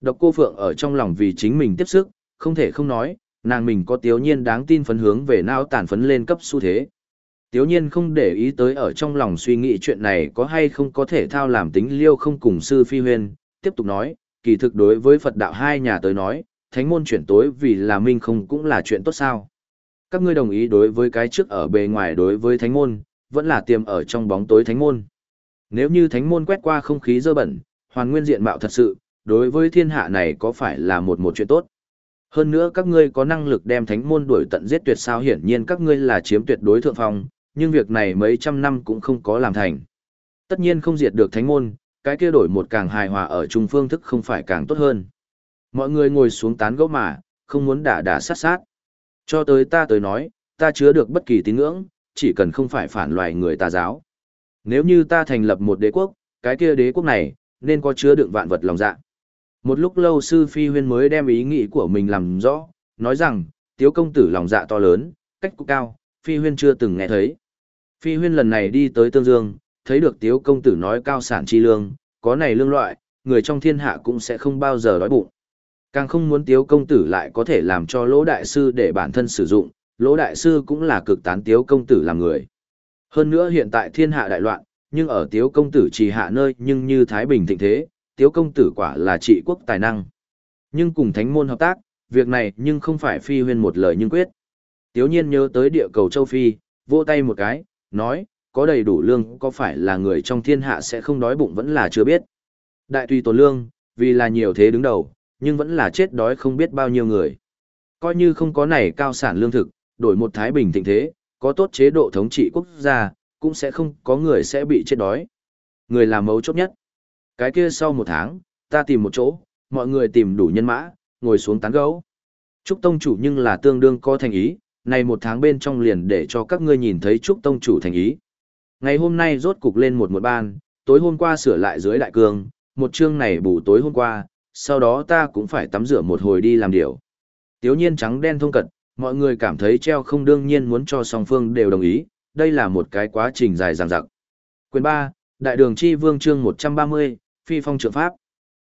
Độc cô Phượng ở trong lòng vì chính mình tiếp sức, không thể không nói, nàng mình có tiếu nhiên đáng tin phấn hướng về não tàn phấn lên cấp xu thế. Tiếu nhiên không để ý tới ở trong lòng suy nghĩ chuyện này có hay không có thể thao làm tính liêu không cùng sư phi huyên, tiếp tục nói, kỳ thực đối với Phật đạo hai nhà tới nói, thánh môn chuyển tối vì là minh không cũng là chuyện tốt sao. Các ngươi đồng ý đối với cái trước ở bề ngoài đối với thánh môn, vẫn là tiềm ở trong bóng tối thánh môn. Nếu như thánh môn quét qua không khí dơ bẩn, hoàn nguyên diện mạo thật sự, đối với thiên hạ này có phải là một một chuyện tốt. Hơn nữa các ngươi có năng lực đem thánh môn đuổi tận giết tuyệt sao hiển nhiên các ngươi là chiếm tuyệt đối thượng phong, nhưng việc này mấy trăm năm cũng không có làm thành. Tất nhiên không diệt được thánh môn, cái kia đổi một càng hài hòa ở trung phương thức không phải càng tốt hơn. Mọi người ngồi xuống tán gẫu mà, không muốn đả đả sát sát. Cho tới ta tới nói, ta chứa được bất kỳ tín ngưỡng, chỉ cần không phải phản loài người tà giáo. Nếu như ta thành lập một đế quốc, cái kia đế quốc này, nên có chứa đựng vạn vật lòng dạ. Một lúc lâu sư phi huyên mới đem ý nghĩ của mình làm rõ, nói rằng, tiếu công tử lòng dạ to lớn, cách cục cao, phi huyên chưa từng nghe thấy. Phi huyên lần này đi tới Tương Dương, thấy được tiếu công tử nói cao sản chi lương, có này lương loại, người trong thiên hạ cũng sẽ không bao giờ đói bụng. Càng không muốn tiếu công tử lại có thể làm cho lỗ đại sư để bản thân sử dụng, lỗ đại sư cũng là cực tán tiếu công tử làm người. Hơn nữa hiện tại thiên hạ đại loạn, nhưng ở tiếu công tử chỉ hạ nơi nhưng như Thái Bình thịnh thế, tiếu công tử quả là trị quốc tài năng. Nhưng cùng thánh môn hợp tác, việc này nhưng không phải phi huyên một lời nhưng quyết. Tiếu nhiên nhớ tới địa cầu châu Phi, vỗ tay một cái, nói, có đầy đủ lương có phải là người trong thiên hạ sẽ không đói bụng vẫn là chưa biết. Đại tùy tổn lương, vì là nhiều thế đứng đầu, nhưng vẫn là chết đói không biết bao nhiêu người. Coi như không có này cao sản lương thực, đổi một Thái Bình thịnh thế, có tốt chế độ thống trị quốc gia, cũng sẽ không có người sẽ bị chết đói. Người là mấu chốt nhất. Cái kia sau một tháng, ta tìm một chỗ, mọi người tìm đủ nhân mã, ngồi xuống tán gấu. Trúc Tông chủ nhưng là tương đương có thành ý, này một tháng bên trong liền để cho các ngươi nhìn thấy Trúc Tông chủ thành ý. Ngày hôm nay rốt cục lên một một ban, tối hôm qua sửa lại dưới đại cương, một chương này bù tối hôm qua, sau đó ta cũng phải tắm rửa một hồi đi làm điều. Tiếu nhiên trắng đen thông cật, mọi người cảm thấy treo không đương nhiên muốn cho song phương đều đồng ý, đây là một cái quá trình dài dằng dặc. Quyền 3, Đại đường chi vương chương 130, Phi phong trượng pháp.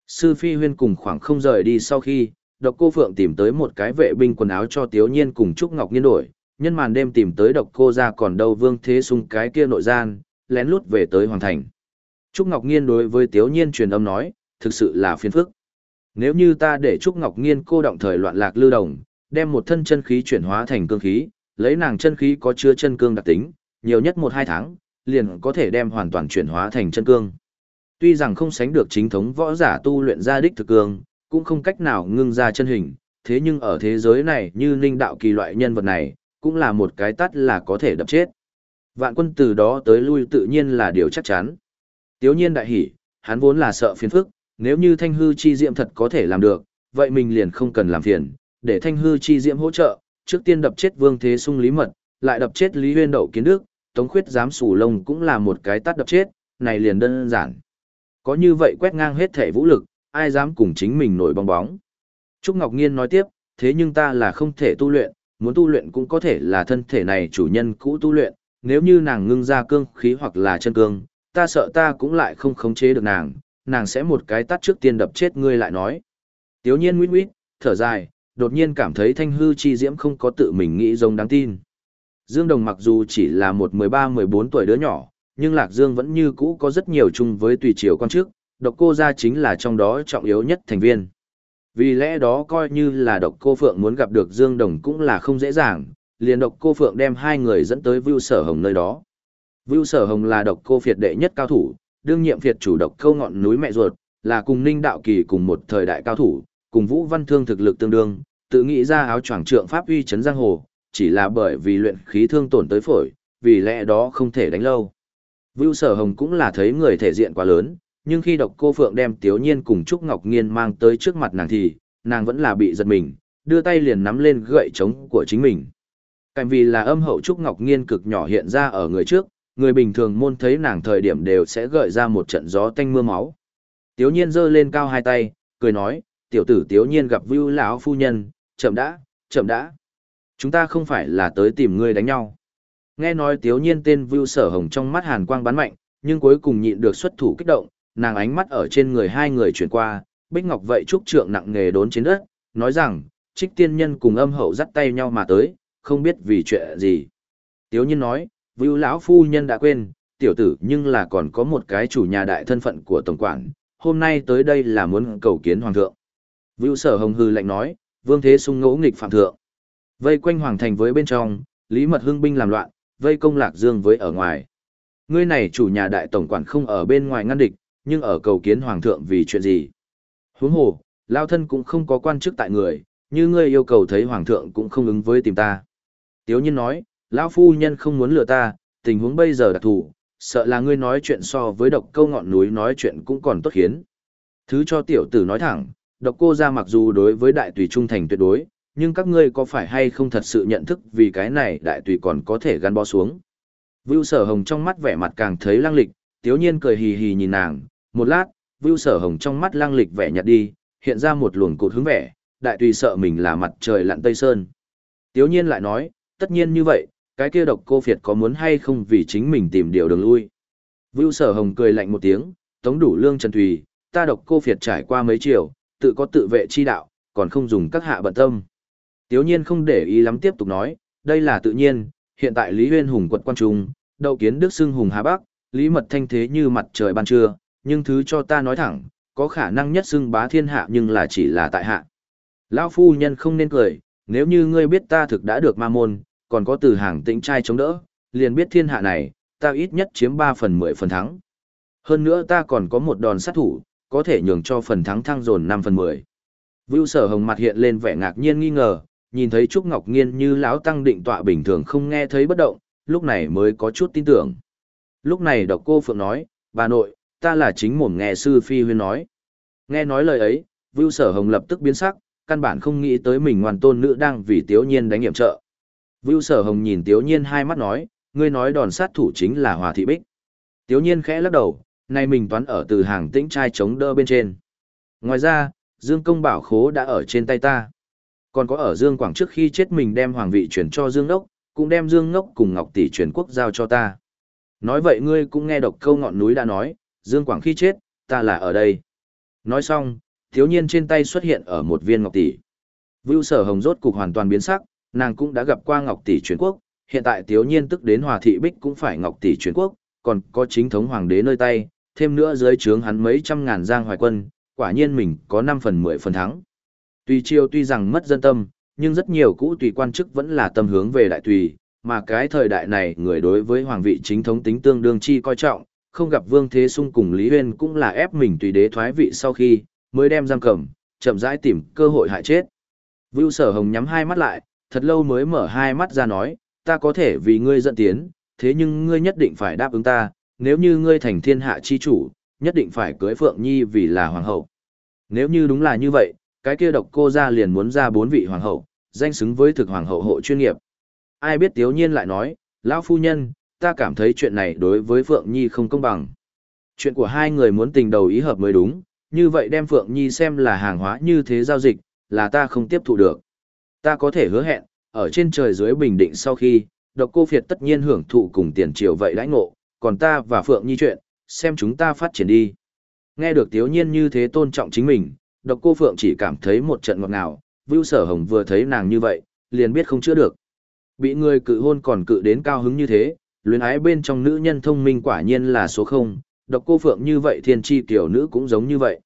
Sư Phi huyên cùng khoảng không rời đi sau khi, độc cô Phượng tìm tới một cái vệ binh quần áo cho Tiếu Nhiên cùng Trúc Ngọc Nhiên đổi, nhân màn đêm tìm tới độc cô ra còn đâu vương thế sung cái kia nội gian, lén lút về tới Hoàng Thành. Trúc Ngọc Nhiên đối với Tiếu Nhiên truyền âm nói, thực sự là phiền phức. Nếu như ta để Trúc Ngọc Nhiên cô động thời loạn lạc lưu đồng, đem một thân chân khí chuyển hóa thành cương khí, lấy nàng chân khí có chứa chân cương đặc tính, nhiều nhất một hai tháng, liền có thể đem hoàn toàn chuyển hóa thành chân cương. Tuy rằng không sánh được chính thống võ giả tu luyện ra đích thực cương, cũng không cách nào ngưng ra chân hình, thế nhưng ở thế giới này như ninh đạo kỳ loại nhân vật này, cũng là một cái tắt là có thể đập chết. Vạn quân từ đó tới lui tự nhiên là điều chắc chắn. Tiếu nhiên đại hỉ, hắn vốn là sợ phiền phức, nếu như thanh hư chi diệm thật có thể làm được, vậy mình liền không cần làm phiền, để thanh hư chi diệm hỗ trợ, trước tiên đập chết vương thế sung lý mật, lại đập chết lý huyên đậu kiến đức, tống khuyết giám sủ lông cũng là một cái tắt đập chết, này liền đơn giản. Có như vậy quét ngang hết thể vũ lực, ai dám cùng chính mình nổi bong bóng. Trúc Ngọc Nghiên nói tiếp, thế nhưng ta là không thể tu luyện, muốn tu luyện cũng có thể là thân thể này chủ nhân cũ tu luyện, nếu như nàng ngưng ra cương khí hoặc là chân cương, ta sợ ta cũng lại không khống chế được nàng, nàng sẽ một cái tắt trước tiên đập chết ngươi lại nói. Tiếu nhiên nguyết nguyết, thở dài, đột nhiên cảm thấy thanh hư chi diễm không có tự mình nghĩ giống đáng tin. Dương Đồng mặc dù chỉ là một 13-14 tuổi đứa nhỏ, nhưng Lạc Dương vẫn như cũ có rất nhiều chung với tùy triều quan chức, độc cô gia chính là trong đó trọng yếu nhất thành viên. Vì lẽ đó coi như là độc cô Phượng muốn gặp được Dương Đồng cũng là không dễ dàng, liền độc cô Phượng đem hai người dẫn tới Vưu Sở Hồng nơi đó. Vưu Sở Hồng là độc cô phiệt đệ nhất cao thủ, đương nhiệm phiệt chủ độc câu ngọn núi mẹ ruột, là cùng Ninh Đạo Kỳ cùng một thời đại cao thủ, cùng Vũ Văn Thương thực lực tương đương, tự nghĩ ra áo choàng trượng pháp uy chấn giang hồ, chỉ là bởi vì luyện khí thương tổn tới phổi, vì lẽ đó không thể đánh lâu. Vưu Sở Hồng cũng là thấy người thể diện quá lớn, nhưng khi độc cô Phượng đem Tiếu Nhiên cùng Trúc Ngọc Nghiên mang tới trước mặt nàng thì, nàng vẫn là bị giật mình, đưa tay liền nắm lên gậy trống của chính mình. Cảnh vì là âm hậu trúc ngọc nghiên cực nhỏ hiện ra ở người trước, người bình thường môn thấy nàng thời điểm đều sẽ gợi ra một trận gió tanh mưa máu. Tiếu nhiên giơ lên cao hai tay, cười nói, tiểu tử tiếu nhiên gặp vưu lão phu nhân, chậm đã, chậm đã. Chúng ta không phải là tới tìm ngươi đánh nhau. Nghe nói tiếu nhiên tên vưu sở hồng trong mắt hàn quang bắn mạnh, nhưng cuối cùng nhịn được xuất thủ kích động, nàng ánh mắt ở trên người hai người chuyển qua, bích ngọc vậy trúc trượng nặng nghề đốn trên đất, nói rằng, trích tiên nhân cùng âm hậu dắt tay nhau mà tới, không biết vì chuyện gì. Tiếu nhiên nói, vưu lão phu nhân đã quên, tiểu tử nhưng là còn có một cái chủ nhà đại thân phận của tổng quản, hôm nay tới đây là muốn cầu kiến hoàng thượng. Vưu sở hồng hư lạnh nói, vương thế sung ngỗ nghịch phạm thượng. Vây quanh hoàng thành với bên trong, lý mật hưng binh làm loạn, vây công lạc dương với ở ngoài. Ngươi này chủ nhà đại tổng quản không ở bên ngoài ngăn địch, nhưng ở cầu kiến hoàng thượng vì chuyện gì? Huống hồ, lao thân cũng không có quan chức tại người, như ngươi yêu cầu thấy hoàng thượng cũng không ứng với tìm ta. Tiếu nhiên nói, lão phu nhân không muốn lừa ta, tình huống bây giờ đặc thù, sợ là ngươi nói chuyện so với độc câu ngọn núi nói chuyện cũng còn tốt khiến. Thứ cho tiểu tử nói thẳng, độc cô ra mặc dù đối với đại tùy trung thành tuyệt đối, nhưng các ngươi có phải hay không thật sự nhận thức vì cái này đại tùy còn có thể gắn bó xuống. Vưu sở hồng trong mắt vẻ mặt càng thấy lăng lịch, tiếu nhiên cười hì hì nhìn nàng, một lát, vưu sở hồng trong mắt lang lịch vẻ nhạt đi, hiện ra một luồng cột hướng vẻ, đại tùy sợ mình là mặt trời lặn tây sơn. Tiếu nhiên lại nói, tất nhiên như vậy, cái kia độc cô phiệt có muốn hay không vì chính mình tìm điều đường lui. Vưu sở hồng cười lạnh một tiếng, tống đủ lương trần thùy, ta độc cô phiệt trải qua mấy chiều, tự có tự vệ chi đạo, còn không dùng các hạ bận tâm. Tiếu nhiên không để ý lắm tiếp tục nói, đây là tự nhiên, hiện tại Lý Huyên Hùng quật quan trung, đậu kiến đức xưng Hùng Hà Bắc, Lý Mật thanh thế như mặt trời ban trưa, nhưng thứ cho ta nói thẳng, có khả năng nhất xưng bá thiên hạ nhưng là chỉ là tại hạ. Lão phu nhân không nên cười, nếu như ngươi biết ta thực đã được ma môn, còn có từ hàng tĩnh trai chống đỡ, liền biết thiên hạ này, ta ít nhất chiếm 3 phần 10 phần thắng. Hơn nữa ta còn có một đòn sát thủ, có thể nhường cho phần thắng thăng dồn 5 phần 10. Vưu sở hồng mặt hiện lên vẻ ngạc nhiên nghi ngờ, nhìn thấy Trúc Ngọc Nghiên như lão tăng định tọa bình thường không nghe thấy bất động, lúc này mới có chút tin tưởng. Lúc này độc cô Phượng nói, bà nội, ta là chính mồm nghe sư phi huyên nói. Nghe nói lời ấy, Vưu sở hồng lập tức biến sắc, căn bản không nghĩ tới mình ngoan tôn nữ đang vì tiếu nhiên đánh hiểm trợ. Vưu sở hồng nhìn tiếu nhiên hai mắt nói, ngươi nói đòn sát thủ chính là hòa thị bích. Tiếu nhiên khẽ lắc đầu, nay mình toán ở từ hàng tĩnh trai chống đỡ bên trên. Ngoài ra, Dương Công Bảo Khố đã ở trên tay ta. Còn có ở Dương Quảng trước khi chết mình đem hoàng vị chuyển cho Dương Ngốc, cũng đem Dương Ngốc cùng Ngọc Tỷ chuyển quốc giao cho ta. Nói vậy ngươi cũng nghe độc câu ngọn núi đã nói, Dương Quảng khi chết, ta là ở đây. Nói xong, thiếu nhiên trên tay xuất hiện ở một viên Ngọc Tỷ. Vưu sở hồng rốt cục hoàn toàn biến sắc, nàng cũng đã gặp qua Ngọc Tỷ chuyển quốc, hiện tại thiếu nhiên tức đến hòa thị bích cũng phải Ngọc Tỷ chuyển quốc, còn có chính thống hoàng đế nơi tay, thêm nữa dưới trướng hắn mấy trăm ngàn giang hoài quân, quả nhiên mình có 5 phần 10 phần thắng. Tùy triều tuy rằng mất dân tâm, nhưng rất nhiều cũ tùy quan chức vẫn là tâm hướng về đại tùy, mà cái thời đại này người đối với hoàng vị chính thống tính tương đương chi coi trọng, không gặp Vương Thế Sung cùng Lý Huyên cũng là ép mình tùy đế thoái vị sau khi, mới đem giam cầm, chậm rãi tìm cơ hội hại chết. Vưu Sở Hồng nhắm hai mắt lại, thật lâu mới mở hai mắt ra nói, ta có thể vì ngươi dẫn tiến, thế nhưng ngươi nhất định phải đáp ứng ta, nếu như ngươi thành thiên hạ chi chủ, nhất định phải cưới Phượng Nhi vì là hoàng hậu. Nếu như đúng là như vậy, cái kia độc cô ra liền muốn ra bốn vị hoàng hậu, danh xứng với thực hoàng hậu hộ chuyên nghiệp. Ai biết Tiếu Nhiên lại nói, lão phu nhân, ta cảm thấy chuyện này đối với Phượng Nhi không công bằng. Chuyện của hai người muốn tình đầu ý hợp mới đúng, như vậy đem Phượng Nhi xem là hàng hóa như thế giao dịch, là ta không tiếp thụ được. Ta có thể hứa hẹn, ở trên trời dưới bình định sau khi, độc cô Việt tất nhiên hưởng thụ cùng tiền triều vậy đãi ngộ, còn ta và Phượng Nhi chuyện, xem chúng ta phát triển đi. Nghe được Tiếu Nhiên như thế tôn trọng chính mình, độc cô Phượng chỉ cảm thấy một trận ngọt ngào, Vưu Sở Hồng vừa thấy nàng như vậy, liền biết không chữa được. Bị người cự hôn còn cự đến cao hứng như thế, luyến ái bên trong nữ nhân thông minh quả nhiên là số không, độc cô Phượng như vậy thiên tri tiểu nữ cũng giống như vậy.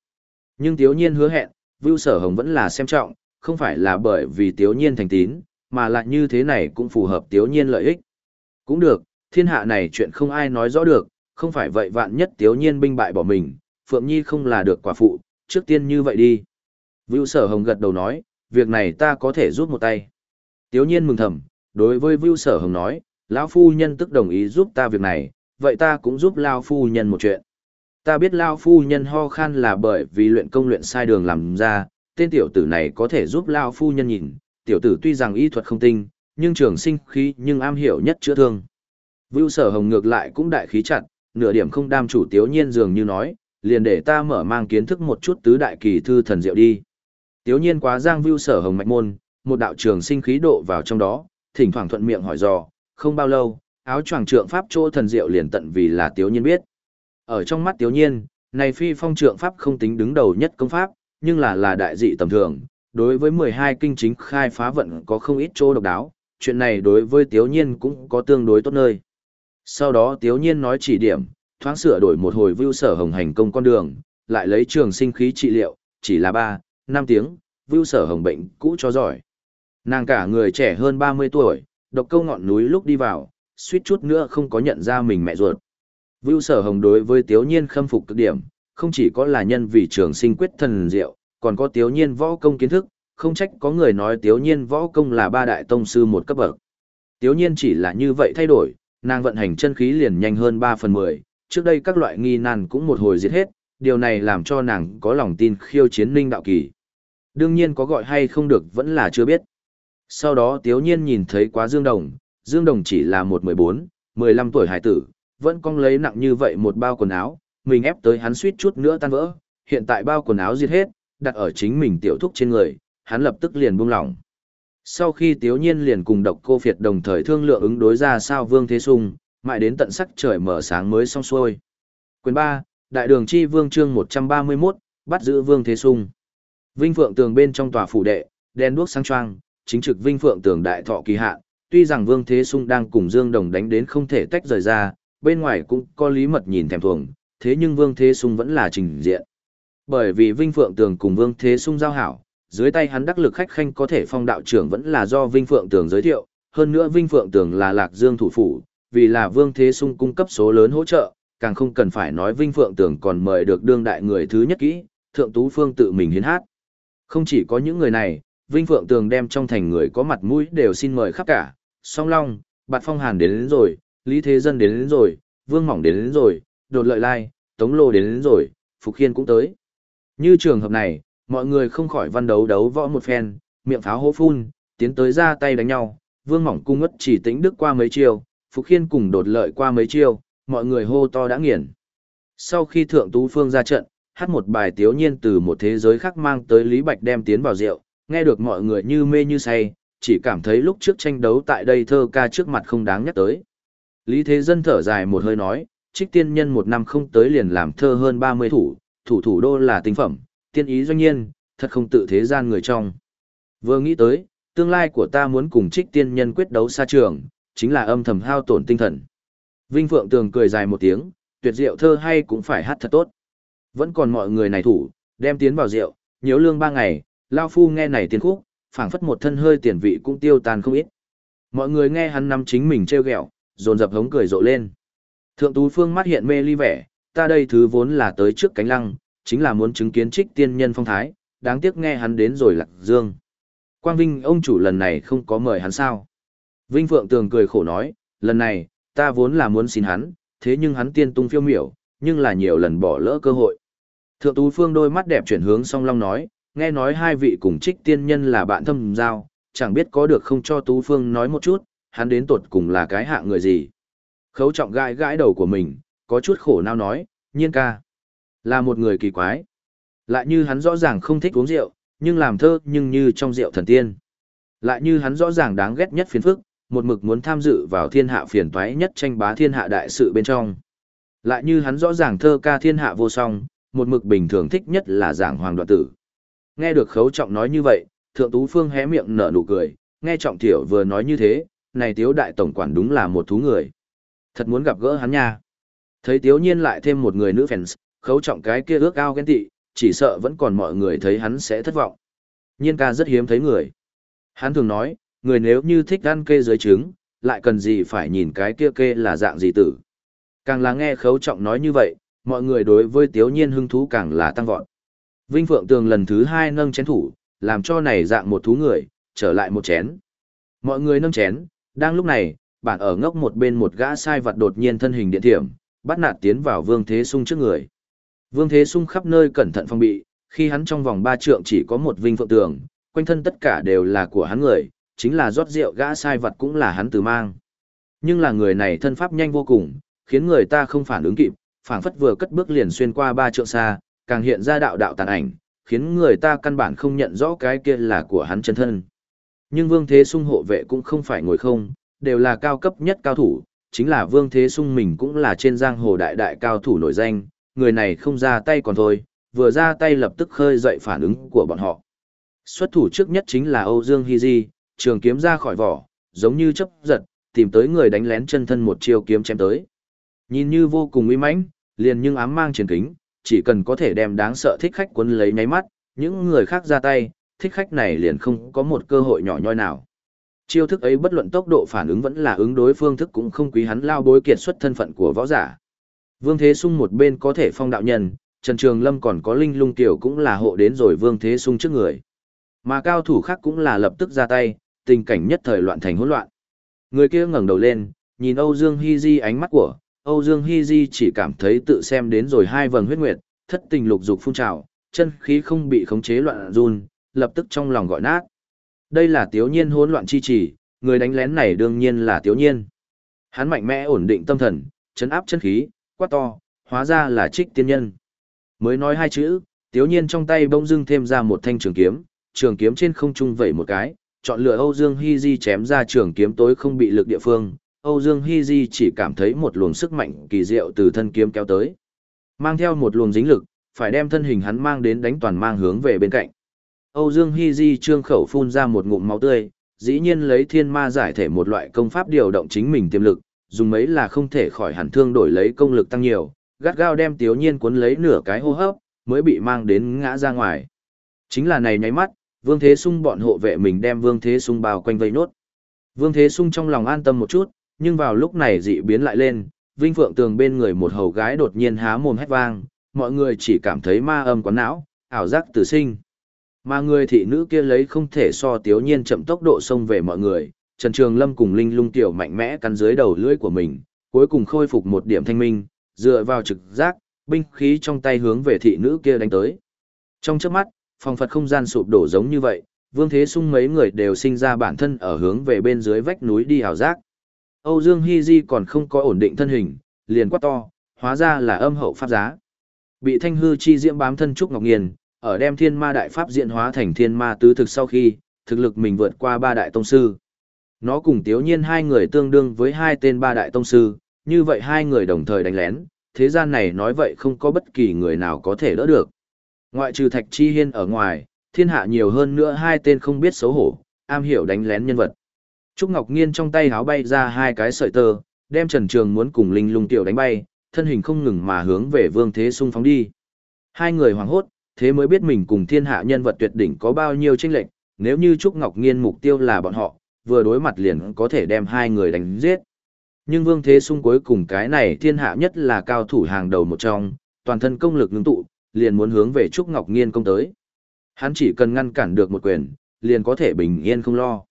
Nhưng thiếu Nhiên hứa hẹn, Vưu Sở Hồng vẫn là xem trọng, không phải là bởi vì thiếu Nhiên thành tín, mà lại như thế này cũng phù hợp thiếu Nhiên lợi ích. Cũng được, thiên hạ này chuyện không ai nói rõ được, không phải vậy vạn nhất thiếu Nhiên binh bại bỏ mình, Phượng Nhi không là được quả phụ, trước tiên như vậy đi. Vưu Sở Hồng gật đầu nói, việc này ta có thể giúp một tay. Tiếu Nhiên mừng thầm, đối với Vưu Sở Hồng nói, lão phu nhân tức đồng ý giúp ta việc này, vậy ta cũng giúp Lao phu nhân một chuyện. Ta biết Lao phu nhân ho khan là bởi vì luyện công luyện sai đường làm ra, tên tiểu tử này có thể giúp Lao phu nhân nhìn, tiểu tử tuy rằng y thuật không tinh, nhưng trường sinh khí nhưng am hiểu nhất chữa thương. Vưu sở hồng ngược lại cũng đại khí chặt, nửa điểm không đam chủ tiếu nhiên dường như nói, liền để ta mở mang kiến thức một chút tứ đại kỳ thư thần diệu đi. Tiếu nhiên quá giang vưu sở hồng mạch môn, một đạo trường sinh khí độ vào trong đó, thỉnh thoảng thuận miệng hỏi dò, không bao lâu, áo choàng trượng pháp chỗ thần diệu liền tận vì là tiếu nhiên biết. Ở trong mắt tiếu nhiên, này phi phong trượng pháp không tính đứng đầu nhất công pháp, nhưng là là đại dị tầm thường, đối với 12 kinh chính khai phá vận có không ít chỗ độc đáo, chuyện này đối với tiếu nhiên cũng có tương đối tốt nơi. Sau đó tiếu nhiên nói chỉ điểm, thoáng sửa đổi một hồi vưu sở hồng hành công con đường, lại lấy trường sinh khí trị liệu, chỉ là 3, 5 tiếng, vưu sở hồng bệnh cũ cho giỏi. Nàng cả người trẻ hơn 30 tuổi, độc câu ngọn núi lúc đi vào, suýt chút nữa không có nhận ra mình mẹ ruột. Vưu sở hồng đối với tiếu nhiên khâm phục cực điểm, không chỉ có là nhân vì trường sinh quyết thần diệu, còn có tiếu nhiên võ công kiến thức, không trách có người nói tiếu nhiên võ công là ba đại tông sư một cấp bậc. Tiếu nhiên chỉ là như vậy thay đổi, nàng vận hành chân khí liền nhanh hơn 3 phần 10, trước đây các loại nghi nan cũng một hồi diệt hết, điều này làm cho nàng có lòng tin khiêu chiến ninh đạo kỳ. Đương nhiên có gọi hay không được vẫn là chưa biết. Sau đó tiếu nhiên nhìn thấy quá Dương Đồng, Dương Đồng chỉ là một 14, 15 tuổi hải tử, vẫn cong lấy nặng như vậy một bao quần áo, mình ép tới hắn suýt chút nữa tan vỡ, hiện tại bao quần áo giết hết, đặt ở chính mình tiểu thúc trên người, hắn lập tức liền buông lỏng. Sau khi Tiếu Nhiên liền cùng độc cô phiệt đồng thời thương lượng ứng đối ra sao Vương Thế Sung, mãi đến tận sắc trời mở sáng mới xong xuôi. Quyền ba Đại đường chi Vương chương 131, bắt giữ Vương Thế Sung. Vinh Phượng tường bên trong tòa phủ đệ, đen đuốc sang trang chính trực Vinh Phượng tường đại thọ kỳ hạn, tuy rằng Vương Thế Sung đang cùng Dương Đồng đánh đến không thể tách rời ra, bên ngoài cũng có lý mật nhìn thèm thuồng, thế nhưng Vương Thế Sung vẫn là trình diện. Bởi vì Vinh Phượng Tường cùng Vương Thế Sung giao hảo, dưới tay hắn đắc lực khách khanh có thể phong đạo trưởng vẫn là do Vinh Phượng Tường giới thiệu, hơn nữa Vinh Phượng Tường là Lạc Dương thủ phủ, vì là Vương Thế Sung cung cấp số lớn hỗ trợ, càng không cần phải nói Vinh Phượng Tường còn mời được đương đại người thứ nhất kỹ, Thượng Tú Phương tự mình hiến hát. Không chỉ có những người này, Vinh Phượng Tường đem trong thành người có mặt mũi đều xin mời khắp cả, Song Long, Bạt Phong Hàn đến, đến rồi, Lý Thế Dân đến, đến rồi, Vương Mỏng đến, đến rồi, Đột Lợi Lai, Tống Lô đến, đến rồi, Phục Khiên cũng tới. Như trường hợp này, mọi người không khỏi văn đấu đấu võ một phen, miệng pháo hô phun, tiến tới ra tay đánh nhau, Vương Mỏng cung ngất chỉ tĩnh đức qua mấy chiều, Phục Khiên cùng đột lợi qua mấy chiều, mọi người hô to đã nghiền. Sau khi Thượng Tú Phương ra trận, hát một bài tiếu nhiên từ một thế giới khác mang tới Lý Bạch đem tiến vào rượu, nghe được mọi người như mê như say, chỉ cảm thấy lúc trước tranh đấu tại đây thơ ca trước mặt không đáng nhắc tới. Lý Thế Dân thở dài một hơi nói, trích tiên nhân một năm không tới liền làm thơ hơn 30 thủ, thủ thủ đô là tinh phẩm, tiên ý doanh nhiên, thật không tự thế gian người trong. Vừa nghĩ tới, tương lai của ta muốn cùng trích tiên nhân quyết đấu xa trường, chính là âm thầm hao tổn tinh thần. Vinh Phượng Tường cười dài một tiếng, tuyệt diệu thơ hay cũng phải hát thật tốt. Vẫn còn mọi người này thủ, đem tiến vào rượu, nhớ lương ba ngày, Lao Phu nghe này tiền khúc, phảng phất một thân hơi tiền vị cũng tiêu tan không ít. Mọi người nghe hắn nắm chính mình treo ghẹo, dồn dập hống cười rộ lên. Thượng Tú Phương mắt hiện mê ly vẻ, ta đây thứ vốn là tới trước cánh lăng, chính là muốn chứng kiến trích tiên nhân phong thái, đáng tiếc nghe hắn đến rồi lạc dương. Quang Vinh ông chủ lần này không có mời hắn sao. Vinh Phượng Tường cười khổ nói, lần này, ta vốn là muốn xin hắn, thế nhưng hắn tiên tung phiêu miểu, nhưng là nhiều lần bỏ lỡ cơ hội. Thượng Tú Phương đôi mắt đẹp chuyển hướng song long nói, nghe nói hai vị cùng trích tiên nhân là bạn thâm giao, chẳng biết có được không cho Tú Phương nói một chút, hắn đến tột cùng là cái hạ người gì. Khấu trọng gãi gãi đầu của mình, có chút khổ nao nói, nhiên ca. Là một người kỳ quái. Lại như hắn rõ ràng không thích uống rượu, nhưng làm thơ nhưng như trong rượu thần tiên. Lại như hắn rõ ràng đáng ghét nhất phiền phức, một mực muốn tham dự vào thiên hạ phiền toái nhất tranh bá thiên hạ đại sự bên trong. Lại như hắn rõ ràng thơ ca thiên hạ vô song, một mực bình thường thích nhất là giảng hoàng đoạn tử. Nghe được khấu trọng nói như vậy, thượng tú phương hé miệng nở nụ cười, nghe trọng thiểu vừa nói như thế, này tiếu đại tổng quản đúng là một thú người. Thật muốn gặp gỡ hắn nha. Thấy tiếu nhiên lại thêm một người nữ fans, khấu trọng cái kia ước ao ghen tị, chỉ sợ vẫn còn mọi người thấy hắn sẽ thất vọng. Nhiên ca rất hiếm thấy người. Hắn thường nói, người nếu như thích ăn kê dưới trứng, lại cần gì phải nhìn cái kia kê là dạng gì tử. Càng là nghe khấu trọng nói như vậy, mọi người đối với tiếu nhiên hứng thú càng là tăng vọt. Vinh Phượng Tường lần thứ hai nâng chén thủ, làm cho này dạng một thú người, trở lại một chén. Mọi người nâng chén, đang lúc này, bản ở ngốc một bên một gã sai vật đột nhiên thân hình điện thiểm, bắt nạt tiến vào Vương Thế Sung trước người. Vương Thế Sung khắp nơi cẩn thận phòng bị, Khi hắn trong vòng ba trượng chỉ có một vinh phượng tường, quanh thân tất cả đều là của hắn người, chính là rót rượu gã sai vật cũng là hắn từ mang. Nhưng là người này thân pháp nhanh vô cùng, khiến người ta không phản ứng kịp, phảng phất vừa cất bước liền xuyên qua ba trượng xa, càng hiện ra đạo đạo tàn ảnh, khiến người ta căn bản không nhận rõ cái kia là của hắn chân thân. Nhưng Vương Thế Sung hộ vệ cũng không phải ngồi không, đều là cao cấp nhất cao thủ, chính là Vương Thế Sung mình cũng là trên giang hồ đại đại cao thủ nổi danh, người này không ra tay còn thôi, vừa ra tay lập tức khơi dậy phản ứng của bọn họ. Xuất thủ trước nhất chính là Âu Dương Hy Di, trường kiếm ra khỏi vỏ, giống như chấp giật, tìm tới người đánh lén chân thân một chiêu kiếm chém tới. Nhìn như vô cùng uy mãnh, liền nhưng ám mang truyền kính, chỉ cần có thể đem đáng sợ thích khách quấn lấy nháy mắt, những người khác ra tay, thích khách này liền không có một cơ hội nhỏ nhoi nào. Chiêu thức ấy bất luận tốc độ phản ứng vẫn là ứng đối phương thức cũng không quý hắn lao bối kiệt xuất thân phận của võ giả. Vương Thế Sung một bên có thể phong đạo nhân, Trần Trường Lâm còn có Linh Lung Tiểu cũng là hộ đến rồi Vương Thế Sung trước người. Mà cao thủ khác cũng là lập tức ra tay, tình cảnh nhất thời loạn thành hỗn loạn. Người kia ngẩng đầu lên, nhìn Âu Dương Hy Di ánh mắt của, Âu Dương Hy Di chỉ cảm thấy tự xem đến rồi hai vầng huyết nguyệt, thất tình lục dục phun trào, chân khí không bị khống chế loạn run, lập tức trong lòng gọi nát. Đây là tiếu nhiên hỗn loạn chi chỉ, người đánh lén này đương nhiên là tiếu nhiên. Hắn mạnh mẽ ổn định tâm thần, chấn áp chân khí, quát to, hóa ra là trích tiên nhân. Mới nói hai chữ, tiếu nhiên trong tay bông dưng thêm ra một thanh trường kiếm, trường kiếm trên không trung vẩy một cái, chọn lựa Âu Dương Hy Di chém ra trường kiếm tối không bị lực địa phương. Âu Dương Hy Di chỉ cảm thấy một luồng sức mạnh kỳ diệu từ thân kiếm kéo tới. Mang theo một luồng dính lực, phải đem thân hình hắn mang đến đánh toàn mang hướng về bên cạnh. Âu Dương Hy Di trương khẩu phun ra một ngụm máu tươi, dĩ nhiên lấy thiên ma giải thể một loại công pháp điều động chính mình tiềm lực, dùng mấy là không thể khỏi hẳn thương đổi lấy công lực tăng nhiều, gắt gao đem Tiếu Nhiên cuốn lấy nửa cái hô hấp, mới bị mang đến ngã ra ngoài. Chính là này nháy mắt, Vương Thế Sung bọn hộ vệ mình đem Vương Thế Sung bao quanh vây nốt. Vương Thế Sung trong lòng an tâm một chút, nhưng vào lúc này dị biến lại lên, Vinh Phượng Tường bên người một hầu gái đột nhiên há mồm hét vang, mọi người chỉ cảm thấy ma âm quán não, ảo giác tử sinh. Mà người thị nữ kia lấy không thể so tiếu nhiên chậm tốc độ xông về mọi người, Trần Trường Lâm cùng Linh Lung Tiểu mạnh mẽ cắn dưới đầu lưỡi của mình, cuối cùng khôi phục một điểm thanh minh, dựa vào trực giác, binh khí trong tay hướng về thị nữ kia đánh tới. Trong chớp mắt, phòng Phật không gian sụp đổ giống như vậy, Vương Thế Sung mấy người đều sinh ra bản thân ở hướng về bên dưới vách núi đi hào giác. Âu Dương Hy Di còn không có ổn định thân hình, liền quát to, hóa ra là âm hậu pháp giá. Bị thanh hư chi diễm bám thân Trúc Ngọc Nghiền, ở đem thiên ma đại pháp diện hóa thành thiên ma tứ thực sau khi, thực lực mình vượt qua ba đại tông sư. Nó cùng tiếu nhiên hai người tương đương với hai tên ba đại tông sư, như vậy hai người đồng thời đánh lén, thế gian này nói vậy không có bất kỳ người nào có thể đỡ được. Ngoại trừ Thạch Chi Hiên ở ngoài, thiên hạ nhiều hơn nữa hai tên không biết xấu hổ, am hiểu đánh lén nhân vật. Trúc Ngọc Nghiên trong tay háo bay ra hai cái sợi tơ, đem Trần Trường muốn cùng Linh Lung Tiểu đánh bay, thân hình không ngừng mà hướng về Vương Thế Sung phóng đi. Hai người hoảng hốt, thế mới biết mình cùng thiên hạ nhân vật tuyệt đỉnh có bao nhiêu chênh lệch, nếu như Trúc Ngọc Nghiên mục tiêu là bọn họ, vừa đối mặt liền có thể đem hai người đánh giết. Nhưng Vương Thế Sung cuối cùng cái này thiên hạ nhất là cao thủ hàng đầu một trong, toàn thân công lực ngưng tụ, liền muốn hướng về Trúc Ngọc Nghiên công tới. Hắn chỉ cần ngăn cản được một quyền, liền có thể bình yên không lo.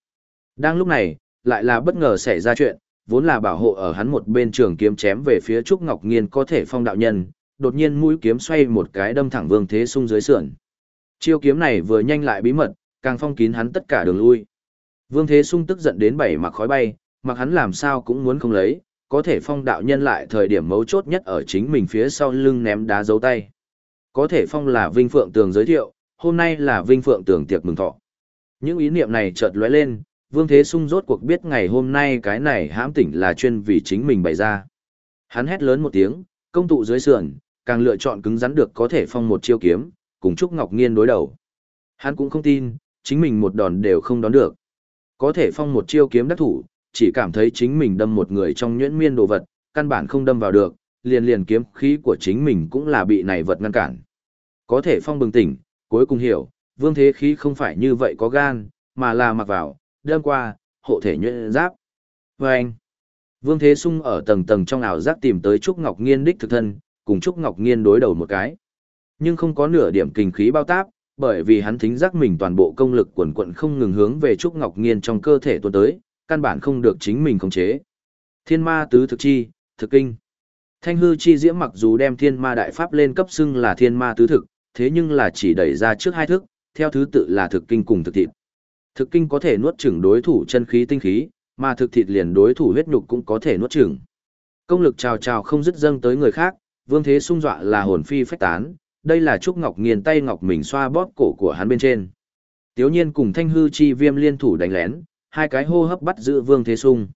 Đang lúc này, lại là bất ngờ xảy ra chuyện, vốn là bảo hộ ở hắn một bên trường kiếm chém về phía Trúc Ngọc Nghiên có thể phong đạo nhân, đột nhiên mũi kiếm xoay một cái đâm thẳng Vương Thế Sung dưới sườn. Chiêu kiếm này vừa nhanh lại bí mật, càng phong kín hắn tất cả đường lui. Vương Thế Sung tức giận đến bảy mặc khói bay, mặc hắn làm sao cũng muốn không lấy, có thể phong đạo nhân lại thời điểm mấu chốt nhất ở chính mình phía sau lưng ném đá dấu tay. Có thể phong là Vinh Phượng Tường giới thiệu, hôm nay là Vinh Phượng Tường tiệc mừng thọ. Những ý niệm này chợt lóe lên, Vương Thế Sung rốt cuộc biết ngày hôm nay cái này hãm tỉnh là chuyên vì chính mình bày ra. Hắn hét lớn một tiếng, công tụ dưới sườn, càng lựa chọn cứng rắn được có thể phong một chiêu kiếm, cùng Trúc Ngọc Nghiên đối đầu. Hắn cũng không tin, chính mình một đòn đều không đón được. Có thể phong một chiêu kiếm đắc thủ, chỉ cảm thấy chính mình đâm một người trong nhuyễn miên đồ vật, căn bản không đâm vào được, liền liền kiếm khí của chính mình cũng là bị này vật ngăn cản. Có thể phong bừng tỉnh, cuối cùng hiểu, vương thế khí không phải như vậy có gan, mà là mặc vào, đâm qua, hộ thể nhuyễn giáp. Và anh, vương thế sung ở tầng tầng trong ảo giác tìm tới Trúc Ngọc Nghiên đích thực thân, cùng Trúc Ngọc Nghiên đối đầu một cái. Nhưng không có nửa điểm kinh khí bao táp, bởi vì hắn thính giác mình toàn bộ công lực quần quận không ngừng hướng về Trúc Ngọc Nghiên trong cơ thể tuôn tới, căn bản không được chính mình khống chế. Thiên ma tứ thực chi, thực kinh. Thanh hư chi diễm mặc dù đem thiên ma đại pháp lên cấp xưng là thiên ma tứ thực, thế nhưng là chỉ đẩy ra trước hai thức, theo thứ tự là thực kinh cùng thực thịt. Thực kinh có thể nuốt chửng đối thủ chân khí tinh khí, mà thực thịt liền đối thủ huyết nhục cũng có thể nuốt chửng. Công lực trào trào không dứt dâng tới người khác, Vương Thế sung dọa là hồn phi phách tán, đây là Trúc Ngọc nghiền tay ngọc mình xoa bóp cổ của hắn bên trên. Tiếu nhiên cùng Thanh Hư Chi Viêm liên thủ đánh lén, hai cái hô hấp bắt giữ Vương Thế Sung.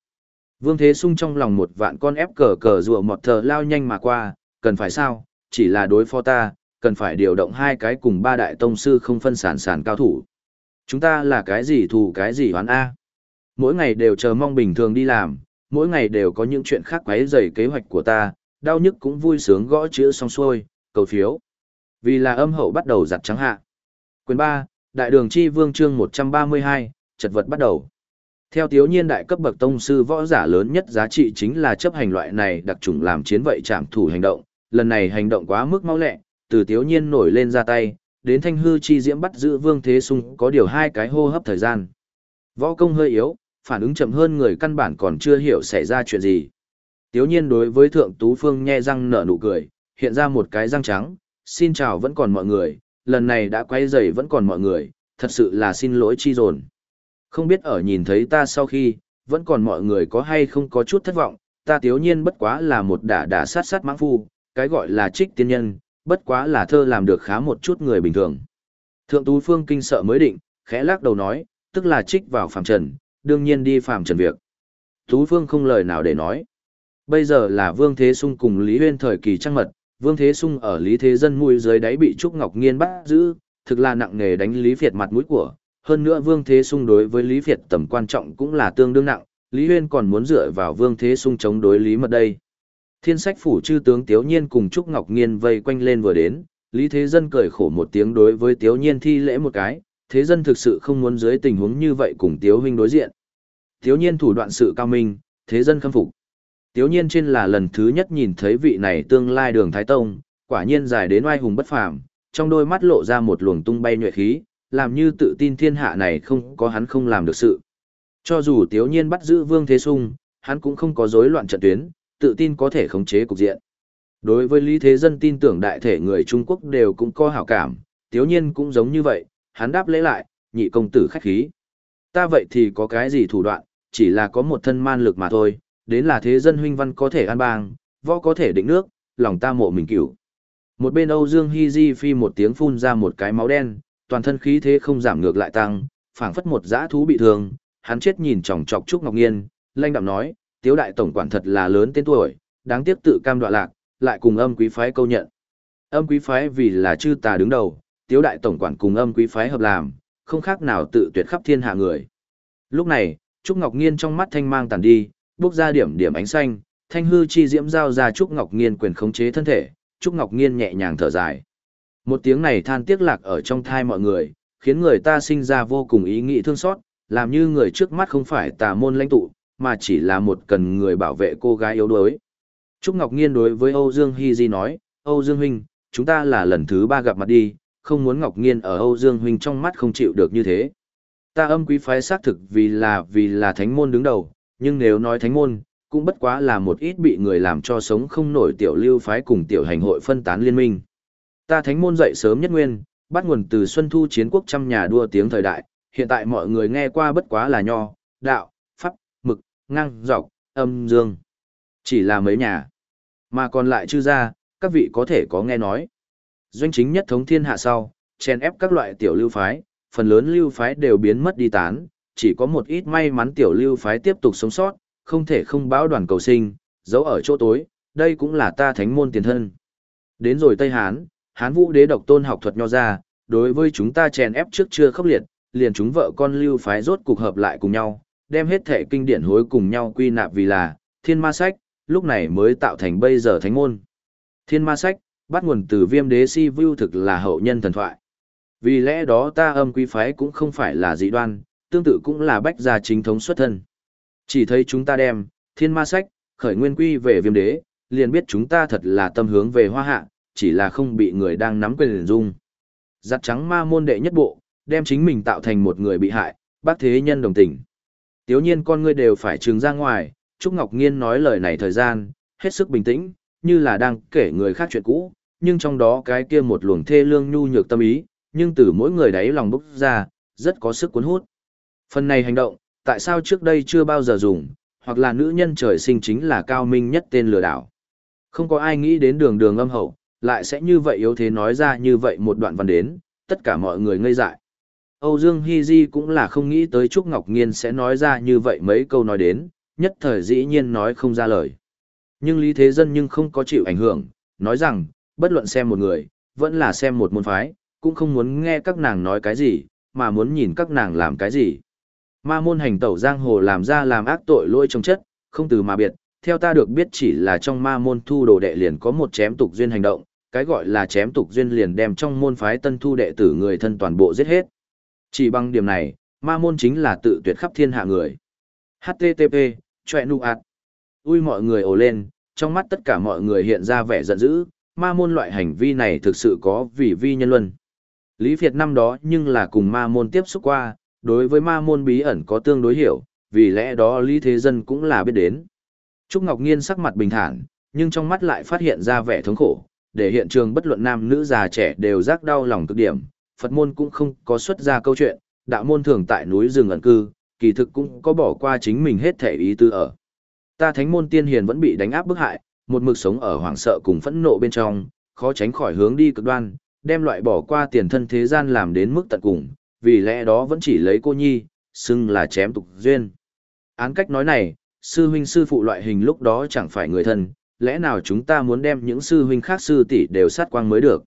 Vương Thế Sung trong lòng một vạn con ép cờ cờ rùa một thờ lao nhanh mà qua, cần phải sao, chỉ là đối phó ta, cần phải điều động hai cái cùng ba đại tông sư không phân sản sản cao thủ. Chúng ta là cái gì thù cái gì hoán A. Mỗi ngày đều chờ mong bình thường đi làm, mỗi ngày đều có những chuyện khác quấy rầy kế hoạch của ta, đau nhức cũng vui sướng gõ chữ xong xuôi, cầu phiếu. Vì là âm hậu bắt đầu giặt trắng hạ. Quyền 3, Đại đường chi vương chương 132, trật vật bắt đầu. Theo thiếu nhiên đại cấp bậc tông sư võ giả lớn nhất giá trị chính là chấp hành loại này đặc trùng làm chiến vậy trảm thủ hành động, lần này hành động quá mức mau lẹ, từ thiếu nhiên nổi lên ra tay, đến thanh hư chi diễm bắt giữ vương thế sung có điều hai cái hô hấp thời gian. Võ công hơi yếu, phản ứng chậm hơn người căn bản còn chưa hiểu xảy ra chuyện gì. Tiếu nhiên đối với thượng tú phương nhe răng nở nụ cười, hiện ra một cái răng trắng, xin chào vẫn còn mọi người, lần này đã quay dày vẫn còn mọi người, thật sự là xin lỗi chi dồn. Không biết ở nhìn thấy ta sau khi, vẫn còn mọi người có hay không có chút thất vọng, ta tiếu nhiên bất quá là một đả đả sát sát mãng phu, cái gọi là trích tiên nhân, bất quá là thơ làm được khá một chút người bình thường. Thượng tú phương kinh sợ mới định, khẽ lắc đầu nói, tức là trích vào phàm trần, đương nhiên đi phàm trần việc. Tú phương không lời nào để nói. Bây giờ là Vương Thế Sung cùng Lý Huyên thời kỳ trăng mật, Vương Thế Sung ở Lý Thế Dân mũi dưới đáy bị Trúc Ngọc Nghiên bắt giữ, thực là nặng nghề đánh Lý Việt mặt mũi của. Hơn nữa Vương Thế Sung đối với Lý Việt tầm quan trọng cũng là tương đương nặng, Lý Huyên còn muốn dựa vào Vương Thế Sung chống đối Lý Mật đây. Thiên sách phủ chư tướng Tiếu Nhiên cùng Trúc Ngọc Nghiên vây quanh lên vừa đến, Lý Thế Dân cười khổ một tiếng đối với Tiếu Nhiên thi lễ một cái, Thế Dân thực sự không muốn dưới tình huống như vậy cùng Tiếu Huynh đối diện. Tiếu Nhiên thủ đoạn sự cao minh, Thế Dân khâm phục. Tiếu nhiên trên là lần thứ nhất nhìn thấy vị này tương lai đường Thái Tông, quả nhiên dài đến oai hùng bất phàm, trong đôi mắt lộ ra một luồng tung bay nhuệ khí, làm như tự tin thiên hạ này không có hắn không làm được sự. Cho dù tiếu nhiên bắt giữ Vương Thế Sung, hắn cũng không có rối loạn trận tuyến, tự tin có thể khống chế cục diện. Đối với Lý Thế Dân tin tưởng đại thể người Trung Quốc đều cũng có hảo cảm, tiếu nhiên cũng giống như vậy, hắn đáp lễ lại, nhị công tử khách khí. Ta vậy thì có cái gì thủ đoạn, chỉ là có một thân man lực mà thôi, đến là thế dân huynh văn có thể an bang, võ có thể định nước, lòng ta mộ mình cửu. Một bên Âu Dương Hy Di phi một tiếng phun ra một cái máu đen, toàn thân khí thế không giảm ngược lại tăng, phảng phất một dã thú bị thương, hắn chết nhìn chòng chọc Trúc Ngọc Nghiên, lanh đạm nói, tiếu đại tổng quản thật là lớn tên tuổi, đáng tiếc tự cam đoạ lạc, lại cùng âm quý phái câu nhận. Âm quý phái vì là chư tà đứng đầu, tiếu đại tổng quản cùng âm quý phái hợp làm, không khác nào tự tuyệt khắp thiên hạ người. Lúc này, Trúc Ngọc Nghiên trong mắt thanh mang tàn đi, bước ra điểm điểm ánh xanh, thanh hư chi diễm giao ra Trúc Ngọc Nghiên quyền khống chế thân thể, Trúc Ngọc Nghiên nhẹ nhàng thở dài. Một tiếng này than tiếc lạc ở trong thai mọi người, khiến người ta sinh ra vô cùng ý nghĩ thương xót, làm như người trước mắt không phải tà môn lãnh tụ, mà chỉ là một cần người bảo vệ cô gái yếu đuối. Trúc Ngọc Nghiên đối với Âu Dương Hy Di nói, Âu Dương Huynh, chúng ta là lần thứ ba gặp mặt đi, không muốn Ngọc Nghiên ở Âu Dương Huynh trong mắt không chịu được như thế. Ta âm quý phái xác thực vì là vì là thánh môn đứng đầu, nhưng nếu nói thánh môn, cũng bất quá là một ít bị người làm cho sống không nổi tiểu lưu phái cùng tiểu hành hội phân tán liên minh. Ta thánh môn dậy sớm nhất nguyên, bắt nguồn từ xuân thu chiến quốc trăm nhà đua tiếng thời đại, hiện tại mọi người nghe qua bất quá là nho, đạo, ngang, dọc, âm, dương. Chỉ là mấy nhà. Mà còn lại chư ra, các vị có thể có nghe nói. Doanh chính nhất thống thiên hạ sau, chen ép các loại tiểu lưu phái, phần lớn lưu phái đều biến mất đi tán, chỉ có một ít may mắn tiểu lưu phái tiếp tục sống sót, không thể không báo đoàn cầu sinh, giấu ở chỗ tối, đây cũng là ta thánh môn tiền thân. Đến rồi Tây Hán, Hán Vũ đế độc tôn học thuật nho ra, đối với chúng ta chèn ép trước chưa khốc liệt, liền chúng vợ con lưu phái rốt cục hợp lại cùng nhau, đem hết thể kinh điển hối cùng nhau quy nạp vì là Thiên Ma Sách, lúc này mới tạo thành bây giờ thánh môn. Thiên Ma Sách, bắt nguồn từ viêm đế si vưu thực là hậu nhân thần thoại. Vì lẽ đó ta âm quý phái cũng không phải là dị đoan, tương tự cũng là bách gia chính thống xuất thân. Chỉ thấy chúng ta đem, thiên ma sách, khởi nguyên quy về viêm đế, liền biết chúng ta thật là tâm hướng về hoa hạ, chỉ là không bị người đang nắm quyền dung. Giặt trắng ma môn đệ nhất bộ, đem chính mình tạo thành một người bị hại, bác thế nhân đồng tình. Tiếu nhiên con ngươi đều phải trừng ra ngoài, Trúc Ngọc Nghiên nói lời này thời gian, hết sức bình tĩnh, như là đang kể người khác chuyện cũ, nhưng trong đó cái kia một luồng thê lương nhu nhược tâm ý, nhưng từ mỗi người đáy lòng bốc ra, rất có sức cuốn hút. Phần này hành động, tại sao trước đây chưa bao giờ dùng, hoặc là nữ nhân trời sinh chính là cao minh nhất tên lừa đảo. Không có ai nghĩ đến đường đường âm hậu, lại sẽ như vậy yếu thế nói ra như vậy một đoạn văn đến, tất cả mọi người ngây dại. Âu Dương Hy Di cũng là không nghĩ tới Trúc Ngọc Nghiên sẽ nói ra như vậy mấy câu nói đến, nhất thời dĩ nhiên nói không ra lời. Nhưng Lý Thế Dân nhưng không có chịu ảnh hưởng, nói rằng, bất luận xem một người, vẫn là xem một môn phái, cũng không muốn nghe các nàng nói cái gì, mà muốn nhìn các nàng làm cái gì. Ma môn hành tẩu giang hồ làm ra làm ác tội lỗi trong chất, không từ mà biệt, theo ta được biết chỉ là trong ma môn thu đồ đệ liền có một chém tục duyên hành động, cái gọi là chém tục duyên liền đem trong môn phái tân thu đệ tử người thân toàn bộ giết hết. Chỉ bằng điểm này, ma môn chính là tự tuyệt khắp thiên hạ người. HTTP, chọe nụ ạt. Ui mọi người ồ lên, trong mắt tất cả mọi người hiện ra vẻ giận dữ, ma môn loại hành vi này thực sự có vì vi nhân luân. Lý Việt năm đó nhưng là cùng ma môn tiếp xúc qua, đối với ma môn bí ẩn có tương đối hiểu, vì lẽ đó Lý Thế Dân cũng là biết đến. Trúc Ngọc Nghiên sắc mặt bình thản, nhưng trong mắt lại phát hiện ra vẻ thống khổ, để hiện trường bất luận nam nữ già trẻ đều rác đau lòng cực điểm, Phật môn cũng không có xuất ra câu chuyện, đạo môn thường tại núi rừng ẩn cư, kỳ thực cũng có bỏ qua chính mình hết thể ý tư ở. Ta thánh môn tiên hiền vẫn bị đánh áp bức hại, một mực sống ở hoảng sợ cùng phẫn nộ bên trong, khó tránh khỏi hướng đi cực đoan, đem loại bỏ qua tiền thân thế gian làm đến mức tận cùng, vì lẽ đó vẫn chỉ lấy cô nhi, xưng là chém tục duyên. Án cách nói này, sư huynh sư phụ loại hình lúc đó chẳng phải người thân, lẽ nào chúng ta muốn đem những sư huynh khác sư tỷ đều sát quang mới được.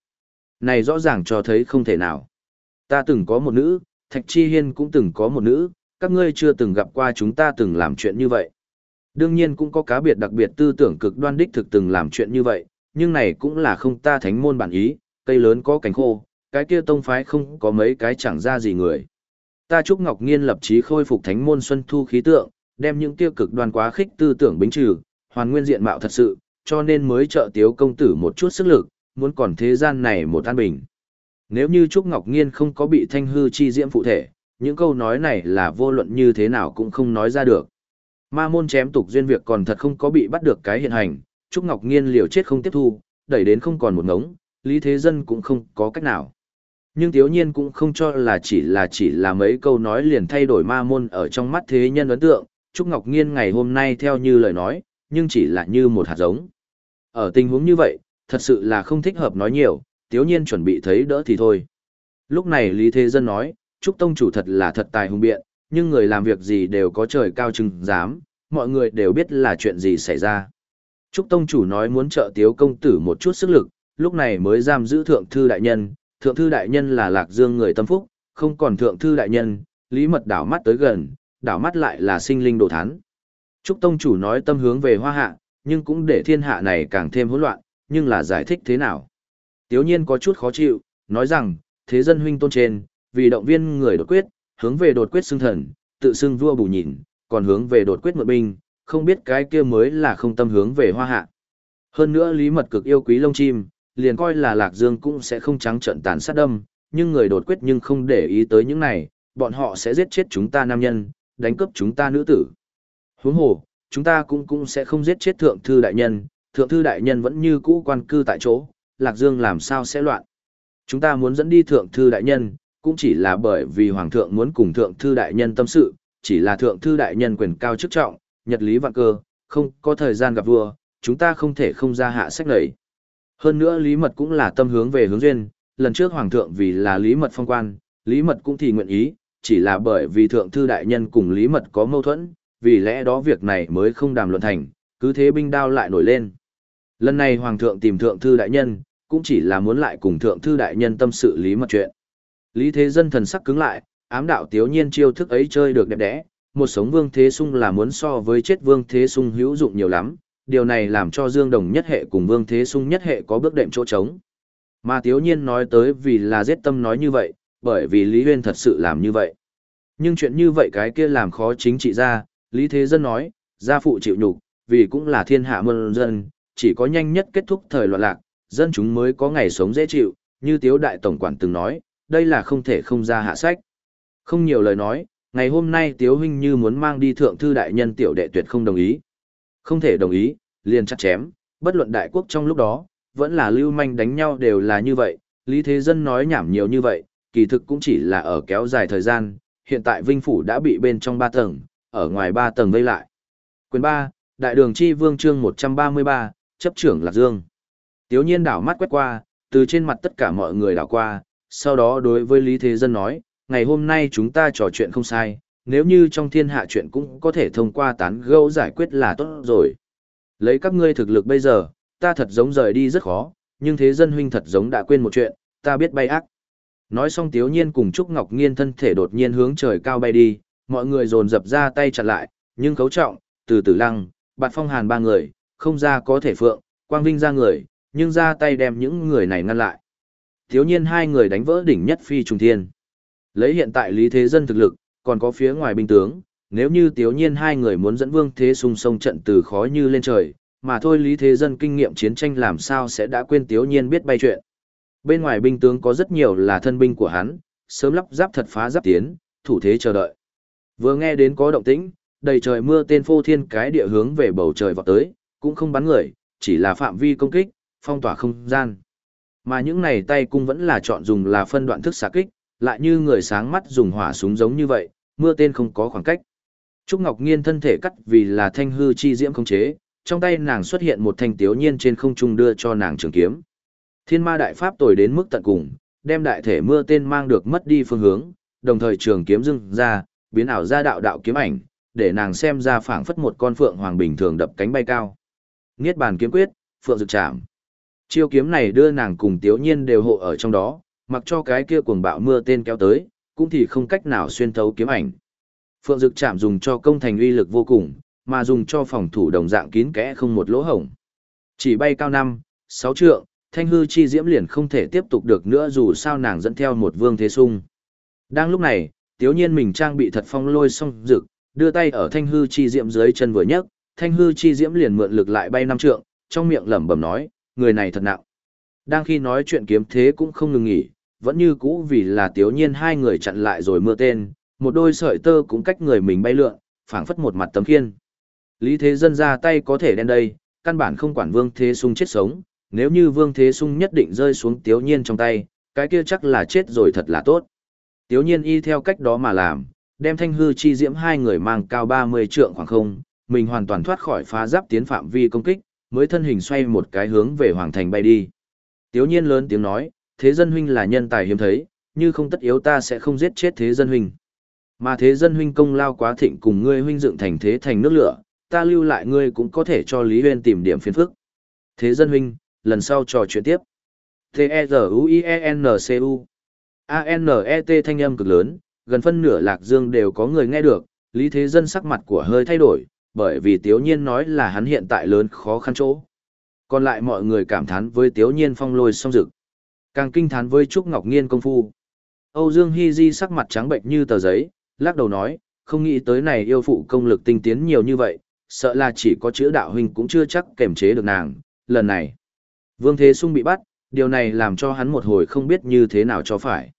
Này rõ ràng cho thấy không thể nào. Ta từng có một nữ, Thạch Chi Hiên cũng từng có một nữ, các ngươi chưa từng gặp qua chúng ta từng làm chuyện như vậy. Đương nhiên cũng có cá biệt đặc biệt tư tưởng cực đoan đích thực từng làm chuyện như vậy, nhưng này cũng là không ta thánh môn bản ý, cây lớn có cánh khô, cái kia tông phái không có mấy cái chẳng ra gì người. Ta chúc Ngọc Nghiên lập chí khôi phục thánh môn xuân thu khí tượng, đem những tiêu cực đoan quá khích tư tưởng bính trừ, hoàn nguyên diện mạo thật sự, cho nên mới trợ tiếu công tử một chút sức lực, muốn còn thế gian này một an bình. Nếu như Trúc Ngọc Nghiên không có bị thanh hư chi diễm phụ thể, những câu nói này là vô luận như thế nào cũng không nói ra được. Ma môn chém tục duyên việc còn thật không có bị bắt được cái hiện hành, Trúc Ngọc Nghiên liều chết không tiếp thu, đẩy đến không còn một ngống, Lý Thế Dân cũng không có cách nào. Nhưng Tiếu Nhiên cũng không cho là chỉ là chỉ là mấy câu nói liền thay đổi ma môn ở trong mắt thế nhân ấn tượng, Trúc Ngọc Nghiên ngày hôm nay theo như lời nói, nhưng chỉ là như một hạt giống. Ở tình huống như vậy, thật sự là không thích hợp nói nhiều, Tiếu Nhiên chuẩn bị thấy đỡ thì thôi. Lúc này Lý Thế Dân nói, Trúc Tông chủ thật là thật tài hùng biện, nhưng người làm việc gì đều có trời cao chừng dám, mọi người đều biết là chuyện gì xảy ra. Trúc Tông chủ nói muốn trợ Tiếu công tử một chút sức lực, lúc này mới giam giữ thượng thư đại nhân, thượng thư đại nhân là lạc dương người tâm phúc, không còn thượng thư đại nhân, lý mật đảo mắt tới gần, đảo mắt lại là sinh linh đồ thán. Trúc Tông chủ nói tâm hướng về hoa hạ, nhưng cũng để thiên hạ này càng thêm hỗn loạn, nhưng là giải thích thế nào. Tiếu nhiên có chút khó chịu, nói rằng, thế dân huynh tôn trên, vì động viên người đột quyết, hướng về đột quyết xưng thần, tự xưng vua bù nhìn, còn hướng về đột quyết mượn binh, không biết cái kia mới là không tâm hướng về hoa hạ. Hơn nữa lý mật cực yêu quý lông chim, liền coi là Lạc Dương cũng sẽ không trắng trận tàn sát đâm, nhưng người đột quyết nhưng không để ý tới những này, bọn họ sẽ giết chết chúng ta nam nhân, đánh cướp chúng ta nữ tử. Huống hồ, chúng ta cũng cũng sẽ không giết chết thượng thư đại nhân, thượng thư đại nhân vẫn như cũ quan cư tại chỗ, Lạc Dương làm sao sẽ loạn. Chúng ta muốn dẫn đi thượng thư đại nhân, cũng chỉ là bởi vì hoàng thượng muốn cùng thượng thư đại nhân tâm sự, chỉ là thượng thư đại nhân quyền cao chức trọng, nhật lý vạn cơ, không có thời gian gặp vua, chúng ta không thể không ra hạ sách lầy. Hơn nữa Lý Mật cũng là tâm hướng về hướng duyên, lần trước Hoàng thượng vì là Lý Mật phong quan, Lý Mật cũng thì nguyện ý, chỉ là bởi vì Thượng Thư Đại Nhân cùng Lý Mật có mâu thuẫn, vì lẽ đó việc này mới không đàm luận thành, cứ thế binh đao lại nổi lên. Lần này Hoàng thượng tìm Thượng Thư Đại Nhân, cũng chỉ là muốn lại cùng Thượng Thư Đại Nhân tâm sự Lý Mật chuyện. Lý Thế Dân thần sắc cứng lại, ám đạo tiếu nhiên chiêu thức ấy chơi được đẹp đẽ, một sống Vương Thế Sung là muốn so với chết Vương Thế Sung hữu dụng nhiều lắm, điều này làm cho Dương Đồng nhất hệ cùng Vương Thế Sung nhất hệ có bước đệm chỗ trống. Mà Tiếu Nhiên nói tới vì là giết tâm nói như vậy, bởi vì Lý Huyên thật sự làm như vậy. Nhưng chuyện như vậy cái kia làm khó chính trị ra, Lý Thế Dân nói, gia phụ chịu nhục, vì cũng là thiên hạ mân dân, chỉ có nhanh nhất kết thúc thời loạn lạc, dân chúng mới có ngày sống dễ chịu, như Tiếu Đại Tổng Quản từng nói, đây là không thể không ra hạ sách. Không nhiều lời nói, ngày hôm nay Tiếu Huynh như muốn mang đi thượng thư đại nhân tiểu đệ tuyệt không đồng ý. Không thể đồng ý, liền chặt chém, bất luận đại quốc trong lúc đó, vẫn là lưu manh đánh nhau đều là như vậy, Lý Thế Dân nói nhảm nhiều như vậy, kỳ thực cũng chỉ là ở kéo dài thời gian, hiện tại Vinh Phủ đã bị bên trong 3 tầng, ở ngoài 3 tầng vây lại. Quyền 3, Đại đường Chi Vương chương 133, chấp trưởng Lạc Dương. Tiếu nhiên đảo mắt quét qua, từ trên mặt tất cả mọi người đảo qua, sau đó đối với Lý Thế Dân nói, ngày hôm nay chúng ta trò chuyện không sai, nếu như trong thiên hạ chuyện cũng có thể thông qua tán gẫu giải quyết là tốt rồi. Lấy các ngươi thực lực bây giờ, ta thật giống rời đi rất khó, nhưng thế dân huynh thật giống đã quên một chuyện, ta biết bay ác. Nói xong Tiếu Nhiên cùng Trúc Ngọc Nghiên thân thể đột nhiên hướng trời cao bay đi, mọi người dồn dập ra tay chặn lại, nhưng khấu trọng, từ tử lăng, bạt phong hàn ba người, không ra có thể phượng, quang vinh ra người, nhưng ra tay đem những người này ngăn lại. Thiếu nhiên hai người đánh vỡ đỉnh nhất phi trùng thiên. Lấy hiện tại lý thế dân thực lực, còn có phía ngoài binh tướng, nếu như thiếu nhiên hai người muốn dẫn vương thế sung sông trận từ khó như lên trời, mà thôi lý thế dân kinh nghiệm chiến tranh làm sao sẽ đã quên thiếu nhiên biết bay chuyện. Bên ngoài binh tướng có rất nhiều là thân binh của hắn, sớm lắp giáp thật phá giáp tiến, thủ thế chờ đợi. Vừa nghe đến có động tĩnh, đầy trời mưa tên phô thiên cái địa hướng về bầu trời vọt tới, cũng không bắn người, chỉ là phạm vi công kích, phong tỏa không gian. Mà những này tay cung vẫn là chọn dùng là phân đoạn thức xạ kích, lại như người sáng mắt dùng hỏa súng giống như vậy, mưa tên không có khoảng cách. Trúc Ngọc Nghiên thân thể cắt vì là thanh hư chi diễm không chế, trong tay nàng xuất hiện một thanh tiếu nhiên trên không trung đưa cho nàng trường kiếm. Thiên ma đại pháp tồi đến mức tận cùng, đem đại thể mưa tên mang được mất đi phương hướng, đồng thời trường kiếm dưng ra, biến ảo ra đạo đạo kiếm ảnh, để nàng xem ra phảng phất một con phượng hoàng bình thường đập cánh bay cao. Niết bàn kiếm quyết, phượng dực chạm. Chiêu kiếm này đưa nàng cùng Tiếu Nhiên đều hộ ở trong đó, mặc cho cái kia cuồng bạo mưa tên kéo tới, cũng thì không cách nào xuyên thấu kiếm ảnh. Phượng dực chạm dùng cho công thành uy lực vô cùng, mà dùng cho phòng thủ đồng dạng kín kẽ không một lỗ hổng. Chỉ bay cao năm, sáu trượng, thanh hư chi diễm liền không thể tiếp tục được nữa dù sao nàng dẫn theo một vương thế sung. Đang lúc này, tiếu nhiên mình trang bị thật phong lôi xong rực, đưa tay ở thanh hư chi diễm dưới chân vừa nhấc, thanh hư chi diễm liền mượn lực lại bay năm trượng, trong miệng lẩm bẩm nói, người này thật nặng. Đang khi nói chuyện kiếm thế cũng không ngừng nghỉ, vẫn như cũ vì là tiếu nhiên hai người chặn lại rồi mưa tên, một đôi sợi tơ cũng cách người mình bay lượn, phảng phất một mặt tấm khiên. Lý thế dân ra tay có thể đen đây, căn bản không quản vương thế sung chết sống, nếu như vương thế sung nhất định rơi xuống tiếu nhiên trong tay, cái kia chắc là chết rồi thật là tốt. Tiếu nhiên y theo cách đó mà làm, đem thanh hư chi diễm hai người mang cao 30 trượng khoảng không, mình hoàn toàn thoát khỏi phá giáp tiến phạm vi công kích, mới thân hình xoay một cái hướng về hoàng thành bay đi. Tiếu nhiên lớn tiếng nói, thế dân huynh là nhân tài hiếm thấy, như không tất yếu ta sẽ không giết chết thế dân huynh. Mà thế dân huynh công lao quá thịnh cùng ngươi huynh dựng thành thế thành nước lửa, ta lưu lại ngươi cũng có thể cho Lý Huyên tìm điểm phiền phức. Thế dân huynh, lần sau trò chuyện tiếp. T-E-Z-U-I-E-N-C-U A-N-E-T thanh âm cực lớn, gần phân nửa lạc dương đều có người nghe được, Lý Thế Dân sắc mặt của hơi thay đổi, bởi vì Tiếu Nhiên nói là hắn hiện tại lớn khó khăn chỗ. Còn lại mọi người cảm thán với Tiếu Nhiên phong lôi song dực. Càng kinh thán với Trúc Ngọc Nghiên công phu. Âu Dương Hy Di sắc mặt trắng bệnh như tờ giấy, lắc đầu nói, không nghĩ tới này yêu phụ công lực tinh tiến nhiều như vậy, sợ là chỉ có chữ đạo huynh cũng chưa chắc kềm chế được nàng, lần này. Vương Thế Sung bị bắt, điều này làm cho hắn một hồi không biết như thế nào cho phải.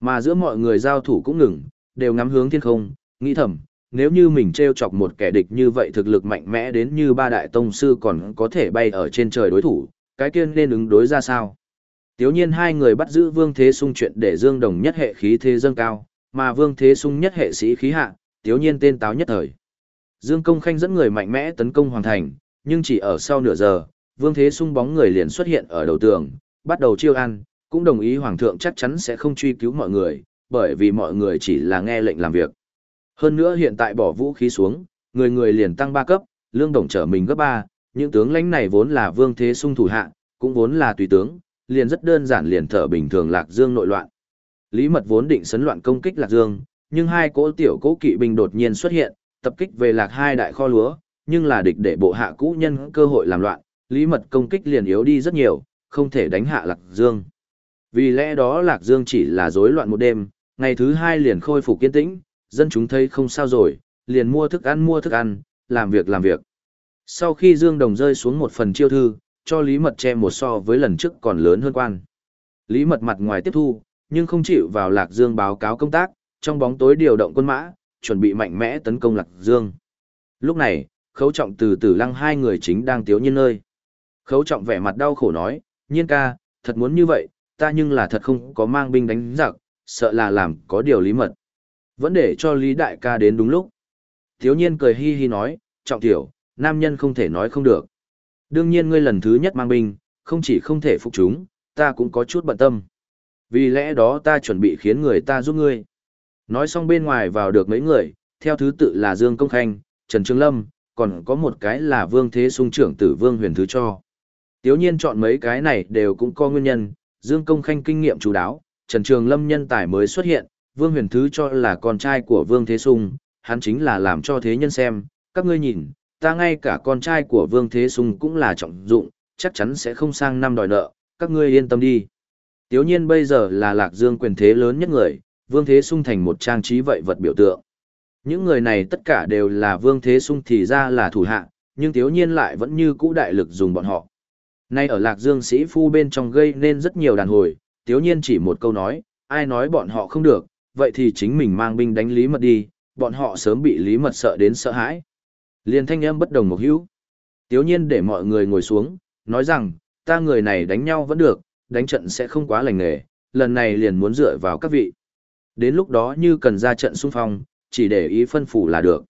Mà giữa mọi người giao thủ cũng ngừng, đều ngắm hướng thiên không, nghĩ thầm, nếu như mình treo chọc một kẻ địch như vậy thực lực mạnh mẽ đến như ba đại tông sư còn có thể bay ở trên trời đối thủ, cái kia nên ứng đối ra sao? Tiếu nhiên hai người bắt giữ Vương Thế Sung chuyện để Dương Đồng nhất hệ khí thế dâng cao, mà Vương Thế Sung nhất hệ sĩ khí hạ, Tiếu nhiên tên táo nhất thời. Dương Công Khanh dẫn người mạnh mẽ tấn công hoàn thành, nhưng chỉ ở sau nửa giờ, Vương Thế Sung bóng người liền xuất hiện ở đầu tường, bắt đầu chiêu ăn, cũng đồng ý Hoàng thượng chắc chắn sẽ không truy cứu mọi người, bởi vì mọi người chỉ là nghe lệnh làm việc. Hơn nữa hiện tại bỏ vũ khí xuống, người người liền tăng 3 cấp, lương đồng trở mình gấp 3, những tướng lãnh này vốn là vương thế sung thủ hạ, cũng vốn là tùy tướng, liền rất đơn giản liền thở bình thường Lạc Dương nội loạn. Lý Mật vốn định sấn loạn công kích Lạc Dương, nhưng hai cỗ tiểu cỗ kỵ binh đột nhiên xuất hiện, tập kích về Lạc hai đại kho lúa, nhưng là địch để bộ hạ cũ nhân cơ hội làm loạn, Lý Mật công kích liền yếu đi rất nhiều, không thể đánh hạ Lạc Dương. Vì lẽ đó Lạc Dương chỉ là rối loạn một đêm, ngày thứ hai liền khôi phục kiên tĩnh, dân chúng thấy không sao rồi, liền mua thức ăn mua thức ăn, làm việc làm việc. Sau khi Dương Đồng rơi xuống một phần chiêu thư, cho Lý Mật che một so với lần trước còn lớn hơn quan. Lý Mật mặt ngoài tiếp thu, nhưng không chịu vào Lạc Dương báo cáo công tác, trong bóng tối điều động quân mã, chuẩn bị mạnh mẽ tấn công Lạc Dương. Lúc này, khấu trọng từ từ lăng hai người chính đang tiếu nhiên nơi. Khấu trọng vẻ mặt đau khổ nói, nhiên ca, thật muốn như vậy, ta nhưng là thật không có mang binh đánh giặc, sợ là làm có điều lý mật. Vẫn để cho Lý Đại ca đến đúng lúc. Thiếu nhiên cười hi hi nói, trọng tiểu, nam nhân không thể nói không được. Đương nhiên ngươi lần thứ nhất mang binh, không chỉ không thể phục chúng, ta cũng có chút bận tâm. Vì lẽ đó ta chuẩn bị khiến người ta giúp ngươi. Nói xong bên ngoài vào được mấy người, theo thứ tự là Dương Công Khanh, Trần Trương Lâm, còn có một cái là Vương Thế Sung trưởng tử Vương Huyền Thứ Cho. Tiếu nhiên chọn mấy cái này đều cũng có nguyên nhân, Dương Công Khanh kinh nghiệm chú đáo, Trần Trường Lâm nhân tài mới xuất hiện, Vương Huyền Thứ Cho là con trai của Vương Thế Sung, hắn chính là làm cho thế nhân xem, các ngươi nhìn, ta ngay cả con trai của Vương Thế Sung cũng là trọng dụng, chắc chắn sẽ không sang năm đòi nợ, các ngươi yên tâm đi. Tiếu nhiên bây giờ là lạc dương quyền thế lớn nhất người, Vương Thế Sung thành một trang trí vậy vật biểu tượng. Những người này tất cả đều là Vương Thế Sung thì ra là thủ hạ, nhưng Tiếu nhiên lại vẫn như cũ đại lực dùng bọn họ. Nay ở lạc dương sĩ phu bên trong gây nên rất nhiều đàn hồi, Tiếu nhiên chỉ một câu nói, ai nói bọn họ không được, vậy thì chính mình mang binh đánh lý mật đi, bọn họ sớm bị lý mật sợ đến sợ hãi. Liên thanh âm bất đồng một hữu. Tiếu nhiên để mọi người ngồi xuống, nói rằng, ta người này đánh nhau vẫn được, đánh trận sẽ không quá lành nghề, lần này liền muốn dựa vào các vị. Đến lúc đó như cần ra trận xung phong, chỉ để ý phân phủ là được.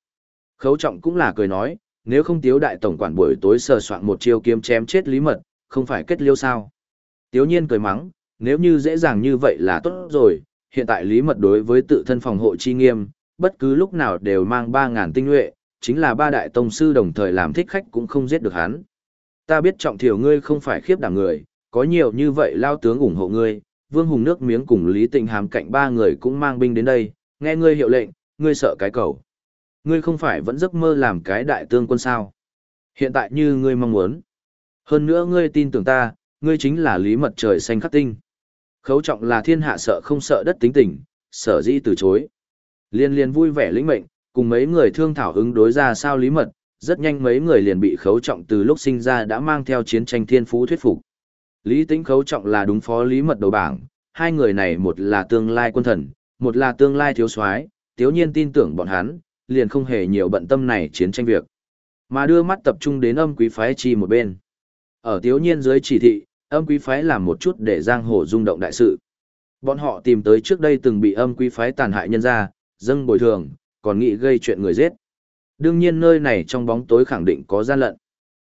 Khấu trọng cũng là cười nói, nếu không tiếu đại tổng quản buổi tối sờ soạn một chiêu kiếm chém chết lý mật, không phải kết liêu sao. Tiếu nhiên cười mắng, nếu như dễ dàng như vậy là tốt rồi, hiện tại lý mật đối với tự thân phòng hộ chi nghiêm, bất cứ lúc nào đều mang 3.000 tinh nhuệ, chính là ba đại tông sư đồng thời làm thích khách cũng không giết được hắn. Ta biết trọng thiểu ngươi không phải khiếp đảm người, có nhiều như vậy lao tướng ủng hộ ngươi, Vương Hùng nước miếng cùng Lý Tịnh Hàm cạnh ba người cũng mang binh đến đây, nghe ngươi hiệu lệnh, ngươi sợ cái cầu. Ngươi không phải vẫn giấc mơ làm cái đại tương quân sao? Hiện tại như ngươi mong muốn. Hơn nữa ngươi tin tưởng ta, ngươi chính là lý mật trời xanh khắc tinh. Khấu trọng là thiên hạ sợ không sợ đất tính tình, sở dĩ từ chối. Liên liên vui vẻ lĩnh mệnh, cùng mấy người thương thảo ứng đối ra sao lý mật, rất nhanh mấy người liền bị khấu trọng từ lúc sinh ra đã mang theo chiến tranh thiên phú thuyết phục. Lý Tĩnh khấu trọng là đúng phó lý mật đầu bảng, hai người này một là tương lai quân thần, một là tương lai thiếu soái, tiếu nhiên tin tưởng bọn hắn, liền không hề nhiều bận tâm này chiến tranh việc. Mà đưa mắt tập trung đến âm quý phái chi một bên. Ở tiếu nhiên dưới chỉ thị, âm quý phái làm một chút để giang hồ rung động đại sự. Bọn họ tìm tới trước đây từng bị âm quý phái tàn hại nhân ra, dâng bồi thường, còn nghĩ gây chuyện người giết. Đương nhiên nơi này trong bóng tối khẳng định có gian lận.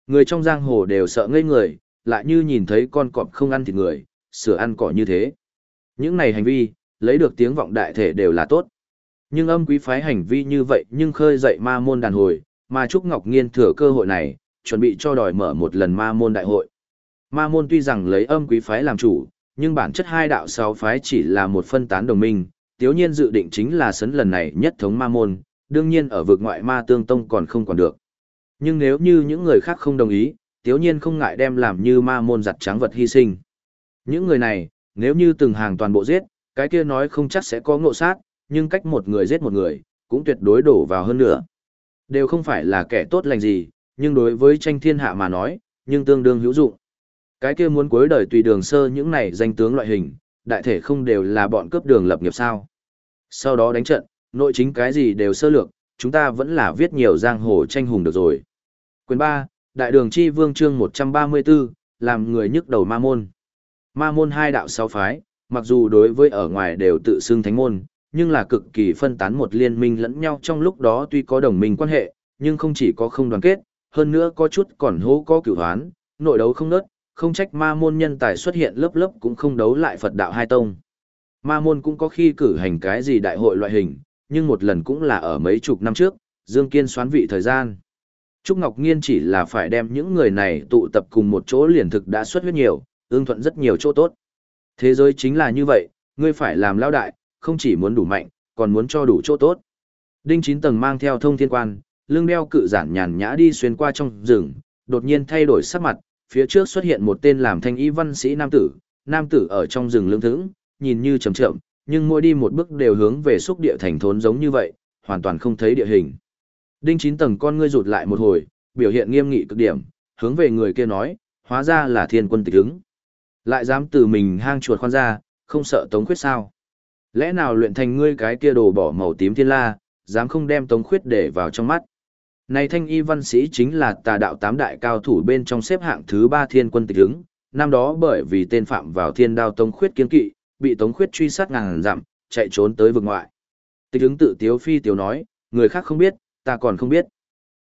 Người trong giang hồ đều sợ ngây người, lại như nhìn thấy con cọp không ăn thịt người, sửa ăn cỏ như thế. Những này hành vi, lấy được tiếng vọng đại thể đều là tốt. Nhưng âm quý phái hành vi như vậy nhưng khơi dậy ma môn đàn hồi, mà Trúc Ngọc Nghiên thừa cơ hội này, chuẩn bị cho đòi mở một lần ma môn đại hội. Ma môn tuy rằng lấy âm quý phái làm chủ, nhưng bản chất hai đạo sáu phái chỉ là một phân tán đồng minh, tiếu nhiên dự định chính là sấn lần này nhất thống ma môn, đương nhiên ở vực ngoại ma tương tông còn không còn được. Nhưng nếu như những người khác không đồng ý, tiếu nhiên không ngại đem làm như ma môn giặt trắng vật hy sinh. Những người này, nếu như từng hàng toàn bộ giết, cái kia nói không chắc sẽ có ngộ sát, nhưng cách một người giết một người, cũng tuyệt đối đổ vào hơn nữa. Đều không phải là kẻ tốt lành gì, nhưng đối với tranh thiên hạ mà nói, nhưng tương đương hữu dụng. Cái kia muốn cuối đời tùy đường sơ những này danh tướng loại hình, đại thể không đều là bọn cướp đường lập nghiệp sao. Sau đó đánh trận, nội chính cái gì đều sơ lược, chúng ta vẫn là viết nhiều giang hồ tranh hùng được rồi. Quyền 3, Đại đường chi vương chương 134, làm người nhức đầu ma môn. Ma môn hai đạo sáu phái, mặc dù đối với ở ngoài đều tự xưng thánh môn, nhưng là cực kỳ phân tán một liên minh lẫn nhau trong lúc đó tuy có đồng minh quan hệ, nhưng không chỉ có không đoàn kết, hơn nữa có chút còn hố có cửu hoán, nội đấu không nớt, không trách ma môn nhân tài xuất hiện lớp lớp cũng không đấu lại Phật đạo hai tông. Ma môn cũng có khi cử hành cái gì đại hội loại hình, nhưng một lần cũng là ở mấy chục năm trước, Dương Kiên xoán vị thời gian. Trúc Ngọc Nghiên chỉ là phải đem những người này tụ tập cùng một chỗ liền thực đã xuất huyết nhiều, ương thuận rất nhiều chỗ tốt. Thế giới chính là như vậy, ngươi phải làm lao đại, không chỉ muốn đủ mạnh, còn muốn cho đủ chỗ tốt. Đinh chín tầng mang theo thông thiên quan, lưng đeo cự giản nhàn nhã đi xuyên qua trong rừng, đột nhiên thay đổi sắc mặt, phía trước xuất hiện một tên làm thanh y văn sĩ nam tử, nam tử ở trong rừng lưng thững, nhìn như chậm chậm, nhưng mỗi đi một bước đều hướng về xúc địa thành thốn giống như vậy, hoàn toàn không thấy địa hình. Đinh chín tầng con ngươi rụt lại một hồi, biểu hiện nghiêm nghị cực điểm, hướng về người kia nói, hóa ra là thiên quân tịch hứng. Lại dám từ mình hang chuột khoan ra, không sợ tống khuyết sao. Lẽ nào luyện thành ngươi cái kia đồ bỏ màu tím thiên la, dám không đem tống khuyết để vào trong mắt. Này thanh y văn sĩ chính là tà đạo tám đại cao thủ bên trong xếp hạng thứ ba thiên quân tịch hứng, năm đó bởi vì tên phạm vào thiên đao Tống Khuyết kiên kỵ, bị Tống Khuyết truy sát ngàn dặm, chạy trốn tới vực ngoại. Tịch hứng tự tiếu phi tiếu nói, người khác không biết, ta còn không biết.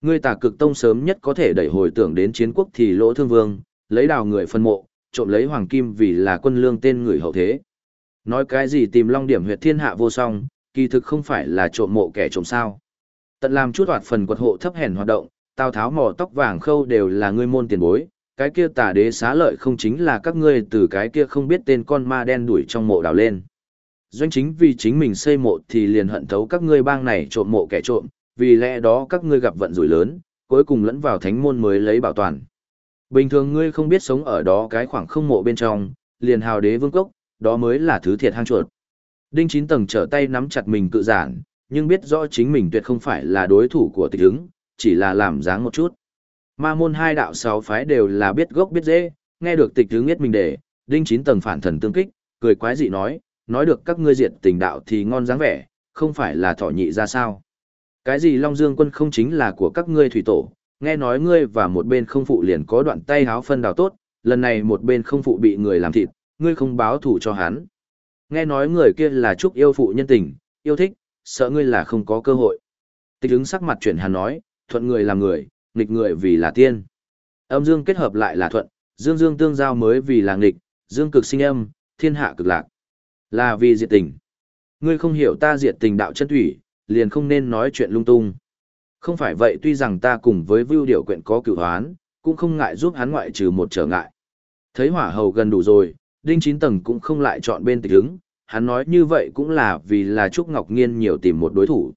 Ngươi tà cực tông sớm nhất có thể đẩy hồi tưởng đến chiến quốc thì lỗ thương vương, lấy đào người phân mộ, trộm lấy hoàng kim vì là quân lương tên người hậu thế. Nói cái gì tìm long điểm huyệt thiên hạ vô song, kỳ thực không phải là trộm mộ kẻ trộm sao. Tận làm chút hoạt phần quật hộ thấp hèn hoạt động, tào tháo mỏ tóc vàng khâu đều là ngươi môn tiền bối, cái kia tả đế xá lợi không chính là các ngươi từ cái kia không biết tên con ma đen đuổi trong mộ đào lên. Doanh chính vì chính mình xây mộ thì liền hận thấu các ngươi bang này trộm mộ kẻ trộm, vì lẽ đó các ngươi gặp vận rủi lớn, cuối cùng lẫn vào thánh môn mới lấy bảo toàn. Bình thường ngươi không biết sống ở đó cái khoảng không mộ bên trong, liền hào đế vương cốc, đó mới là thứ thiệt hang chuột. Đinh chín tầng trở tay nắm chặt mình cự giản, nhưng biết rõ chính mình tuyệt không phải là đối thủ của tịch ứng, chỉ là làm dáng một chút. Ma môn hai đạo sáu phái đều là biết gốc biết dễ, nghe được tịch hứng biết mình để, đinh chín tầng phản thần tương kích, cười quái dị nói, nói được các ngươi diệt tình đạo thì ngon dáng vẻ, không phải là thọ nhị ra sao. Cái gì Long Dương quân không chính là của các ngươi thủy tổ, nghe nói ngươi và một bên không phụ liền có đoạn tay háo phân đào tốt, lần này một bên không phụ bị người làm thịt, ngươi không báo thủ cho hắn. Nghe nói người kia là chúc yêu phụ nhân tình, yêu thích, sợ ngươi là không có cơ hội. Tịch ứng sắc mặt chuyển hàn nói, thuận người làm người, nghịch người vì là tiên. Âm dương kết hợp lại là thuận, dương dương tương giao mới vì là nghịch, dương cực sinh âm, thiên hạ cực lạc. Là vì diệt tình. Ngươi không hiểu ta diệt tình đạo chân thủy, liền không nên nói chuyện lung tung. Không phải vậy tuy rằng ta cùng với vưu điệu quyện có cửu hoán, cũng không ngại giúp hắn ngoại trừ một trở ngại. Thấy hỏa hầu gần đủ rồi, đinh chín tầng cũng không lại chọn bên tịch ứng, hắn nói như vậy cũng là vì là Trúc Ngọc Nghiên nhiều tìm một đối thủ.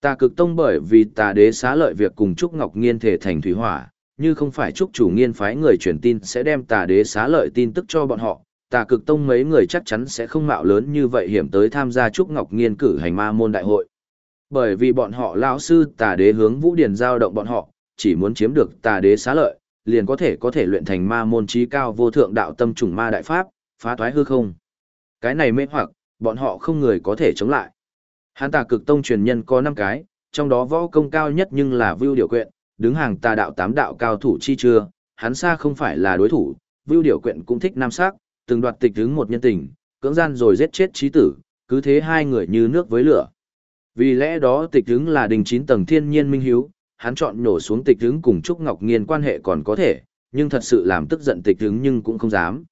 Ta cực tông bởi vì tà đế xá lợi việc cùng Trúc Ngọc Nghiên thể thành thủy hỏa, như không phải Trúc chủ nghiên phái người truyền tin sẽ đem tà đế xá lợi tin tức cho bọn họ, tà cực tông mấy người chắc chắn sẽ không mạo lớn như vậy hiểm tới tham gia Trúc Ngọc Nghiên cử hành ma môn đại hội. Bởi vì bọn họ lão sư tà đế hướng Vũ Điển giao động bọn họ, chỉ muốn chiếm được tà đế xá lợi, liền có thể có thể luyện thành ma môn trí cao vô thượng đạo tâm trùng ma đại pháp, phá thoái hư không. Cái này mê hoặc, bọn họ không người có thể chống lại. Hán tà cực tông truyền nhân có 5 cái, trong đó võ công cao nhất nhưng là Vưu Điều Quyện, đứng hàng tà đạo tám đạo cao thủ chi chưa, hắn xa không phải là đối thủ, Vưu Điều Quyện cũng thích nam sắc, từng đoạt tịch hứng một nhân tình, cưỡng gian rồi giết chết trí tử, cứ thế hai người như nước với lửa. Vì lẽ đó tịch hứng là đình chín tầng thiên nhiên minh hiếu, hắn chọn nổ xuống tịch hứng cùng Trúc Ngọc Nghiên quan hệ còn có thể, nhưng thật sự làm tức giận tịch hứng nhưng cũng không dám.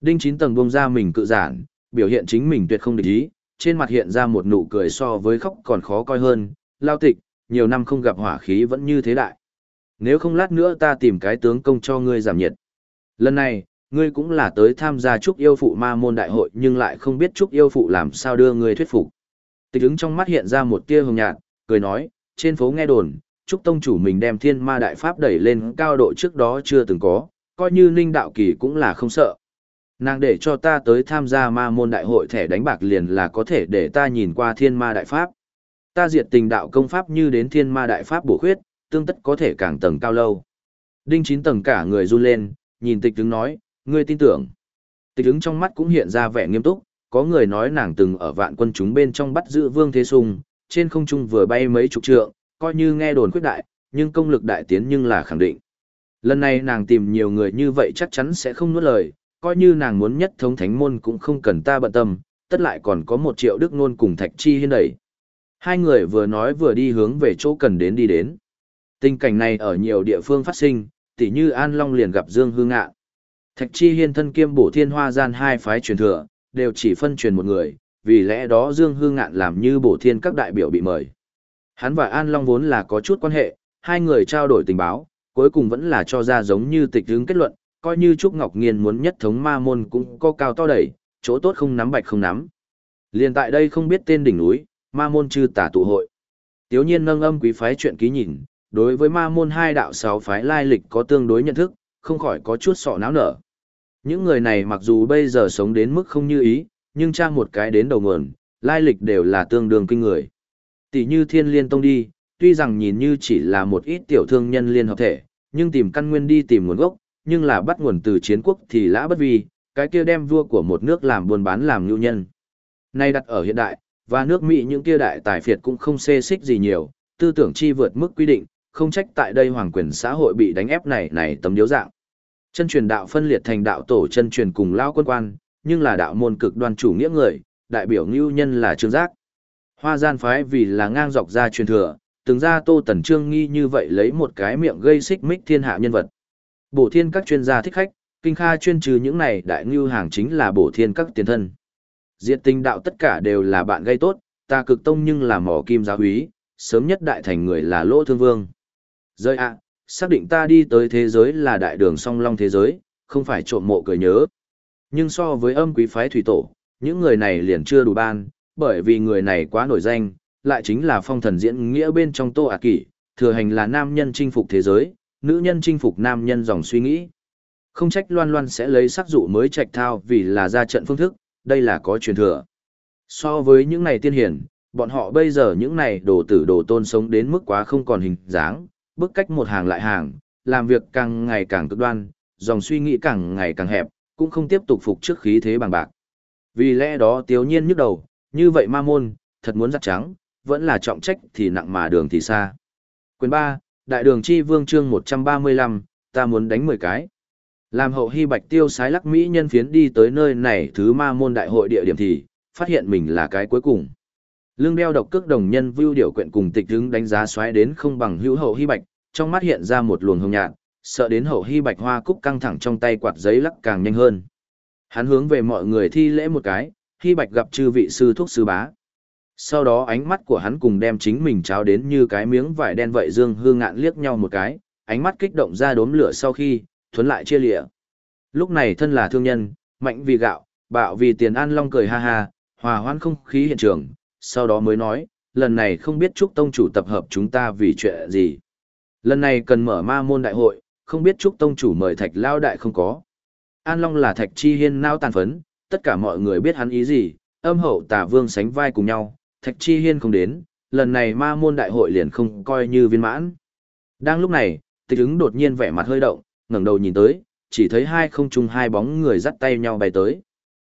Đinh chín tầng buông ra mình cự giản, biểu hiện chính mình tuyệt không để ý, trên mặt hiện ra một nụ cười so với khóc còn khó coi hơn, lao tịch, nhiều năm không gặp hỏa khí vẫn như thế đại. Nếu không lát nữa ta tìm cái tướng công cho ngươi giảm nhiệt. Lần này, ngươi cũng là tới tham gia chúc yêu phụ ma môn đại hội nhưng lại không biết chúc yêu phụ làm sao đưa ngươi thuyết phục. Tịch ứng trong mắt hiện ra một tia hồng nhạt, cười nói, trên phố nghe đồn, chúc tông chủ mình đem thiên ma đại pháp đẩy lên cao độ trước đó chưa từng có, coi như ninh đạo kỳ cũng là không sợ. Nàng để cho ta tới tham gia ma môn đại hội thẻ đánh bạc liền là có thể để ta nhìn qua thiên ma đại pháp. Ta diệt tình đạo công pháp như đến thiên ma đại pháp bổ khuyết, tương tất có thể càng tầng cao lâu. Đinh chín tầng cả người run lên, nhìn tịch tướng nói, ngươi tin tưởng. Tịch đứng trong mắt cũng hiện ra vẻ nghiêm túc, có người nói nàng từng ở vạn quân chúng bên trong bắt giữ vương thế sùng, trên không trung vừa bay mấy chục trượng, coi như nghe đồn khuyết đại, nhưng công lực đại tiến nhưng là khẳng định. Lần này nàng tìm nhiều người như vậy chắc chắn sẽ không nuốt lời, coi như nàng muốn nhất thống thánh môn cũng không cần ta bận tâm, tất lại còn có một triệu đức nôn cùng thạch chi hiên đẩy. Hai người vừa nói vừa đi hướng về chỗ cần đến đi đến. Tình cảnh này ở nhiều địa phương phát sinh, tỉ như An Long liền gặp Dương Hương Ngạ. Thạch chi hiên thân kiêm bổ thiên hoa gian hai phái truyền thừa, đều chỉ phân truyền một người, vì lẽ đó Dương Hương Ngạn làm như bổ thiên các đại biểu bị mời. Hắn và An Long vốn là có chút quan hệ, hai người trao đổi tình báo, cuối cùng vẫn là cho ra giống như tịch hướng kết luận, coi như Trúc Ngọc Nghiên muốn nhất thống ma môn cũng có cao to đẩy, chỗ tốt không nắm bạch không nắm. Liên tại đây không biết tên đỉnh núi, ma môn chư tả tụ hội. Tiếu nhiên nâng âm quý phái chuyện ký nhìn, đối với ma môn hai đạo sáu phái lai lịch có tương đối nhận thức, không khỏi có chút sọ náo nở. Những người này mặc dù bây giờ sống đến mức không như ý, nhưng trang một cái đến đầu nguồn, lai lịch đều là tương đương kinh người. Tỷ như thiên liên tông đi, tuy rằng nhìn như chỉ là một ít tiểu thương nhân liên hợp thể, nhưng tìm căn nguyên đi tìm nguồn gốc, nhưng là bắt nguồn từ chiến quốc thì lã bất vi, cái kia đem vua của một nước làm buôn bán làm nhu nhân. Nay đặt ở hiện đại, và nước Mỹ những kia đại tài phiệt cũng không xê xích gì nhiều, tư tưởng chi vượt mức quy định, không trách tại đây hoàng quyền xã hội bị đánh ép này này tấm điếu dạng. Chân truyền đạo phân liệt thành đạo tổ chân truyền cùng lao quân quan, nhưng là đạo môn cực đoan chủ nghĩa người, đại biểu ngưu nhân là trương giác. Hoa gian phái vì là ngang dọc ra truyền thừa, từng ra tô tần trương nghi như vậy lấy một cái miệng gây xích mích thiên hạ nhân vật. Bổ thiên các chuyên gia thích khách, kinh kha chuyên trừ những này đại ngưu hàng chính là bổ thiên các tiền thân. Diệt tinh đạo tất cả đều là bạn gây tốt, ta cực tông nhưng là mỏ kim giáo húy, sớm nhất đại thành người là lỗ thương vương. Rơi ạ, xác định ta đi tới thế giới là đại đường song long thế giới, không phải trộm mộ cười nhớ. Nhưng so với âm quý phái thủy tổ, những người này liền chưa đủ ban, bởi vì người này quá nổi danh, lại chính là phong thần diễn nghĩa bên trong tô ả kỷ, thừa hành là nam nhân chinh phục thế giới, nữ nhân chinh phục nam nhân dòng suy nghĩ. Không trách loan loan sẽ lấy sắc dụ mới trạch thao vì là ra trận phương thức, đây là có truyền thừa. So với những này tiên hiển, bọn họ bây giờ những này đồ tử đồ tôn sống đến mức quá không còn hình dáng, bức cách một hàng lại hàng, làm việc càng ngày càng cực đoan, dòng suy nghĩ càng ngày càng hẹp, cũng không tiếp tục phục trước khí thế bằng bạc. Vì lẽ đó tiếu nhiên nhức đầu, như vậy ma môn, thật muốn giặt trắng, vẫn là trọng trách thì nặng mà đường thì xa. Quyền 3, Đại đường chi vương chương 135, ta muốn đánh 10 cái. Làm hậu hy bạch tiêu sái lắc Mỹ nhân phiến đi tới nơi này thứ ma môn đại hội địa điểm thì, phát hiện mình là cái cuối cùng. Lương đeo độc cước đồng nhân vưu điều quyện cùng tịch hứng đánh giá xoáy đến không bằng hữu hậu hy bạch, trong mắt hiện ra một luồng hồng nhạt, sợ đến hậu hy bạch hoa cúc căng thẳng trong tay quạt giấy lắc càng nhanh hơn. Hắn hướng về mọi người thi lễ một cái, hy bạch gặp chư vị sư thuốc sư bá. Sau đó ánh mắt của hắn cùng đem chính mình trao đến như cái miếng vải đen vậy dương hương ngạn liếc nhau một cái, ánh mắt kích động ra đốm lửa sau khi, thuấn lại chia lịa. Lúc này thân là thương nhân, mạnh vì gạo, bạo vì tiền ăn long cười ha ha, hòa hoãn không khí hiện trường, sau đó mới nói, lần này không biết Trúc Tông chủ tập hợp chúng ta vì chuyện gì. Lần này cần mở ma môn đại hội, không biết Trúc Tông chủ mời Thạch Lao Đại không có. An Long là Thạch Chi Hiên nao tàn phấn, tất cả mọi người biết hắn ý gì, âm hậu tà vương sánh vai cùng nhau, Thạch Chi Hiên không đến, lần này ma môn đại hội liền không coi như viên mãn. Đang lúc này, tịch ứng đột nhiên vẻ mặt hơi động, ngẩng đầu nhìn tới, chỉ thấy hai không chung hai bóng người dắt tay nhau bay tới.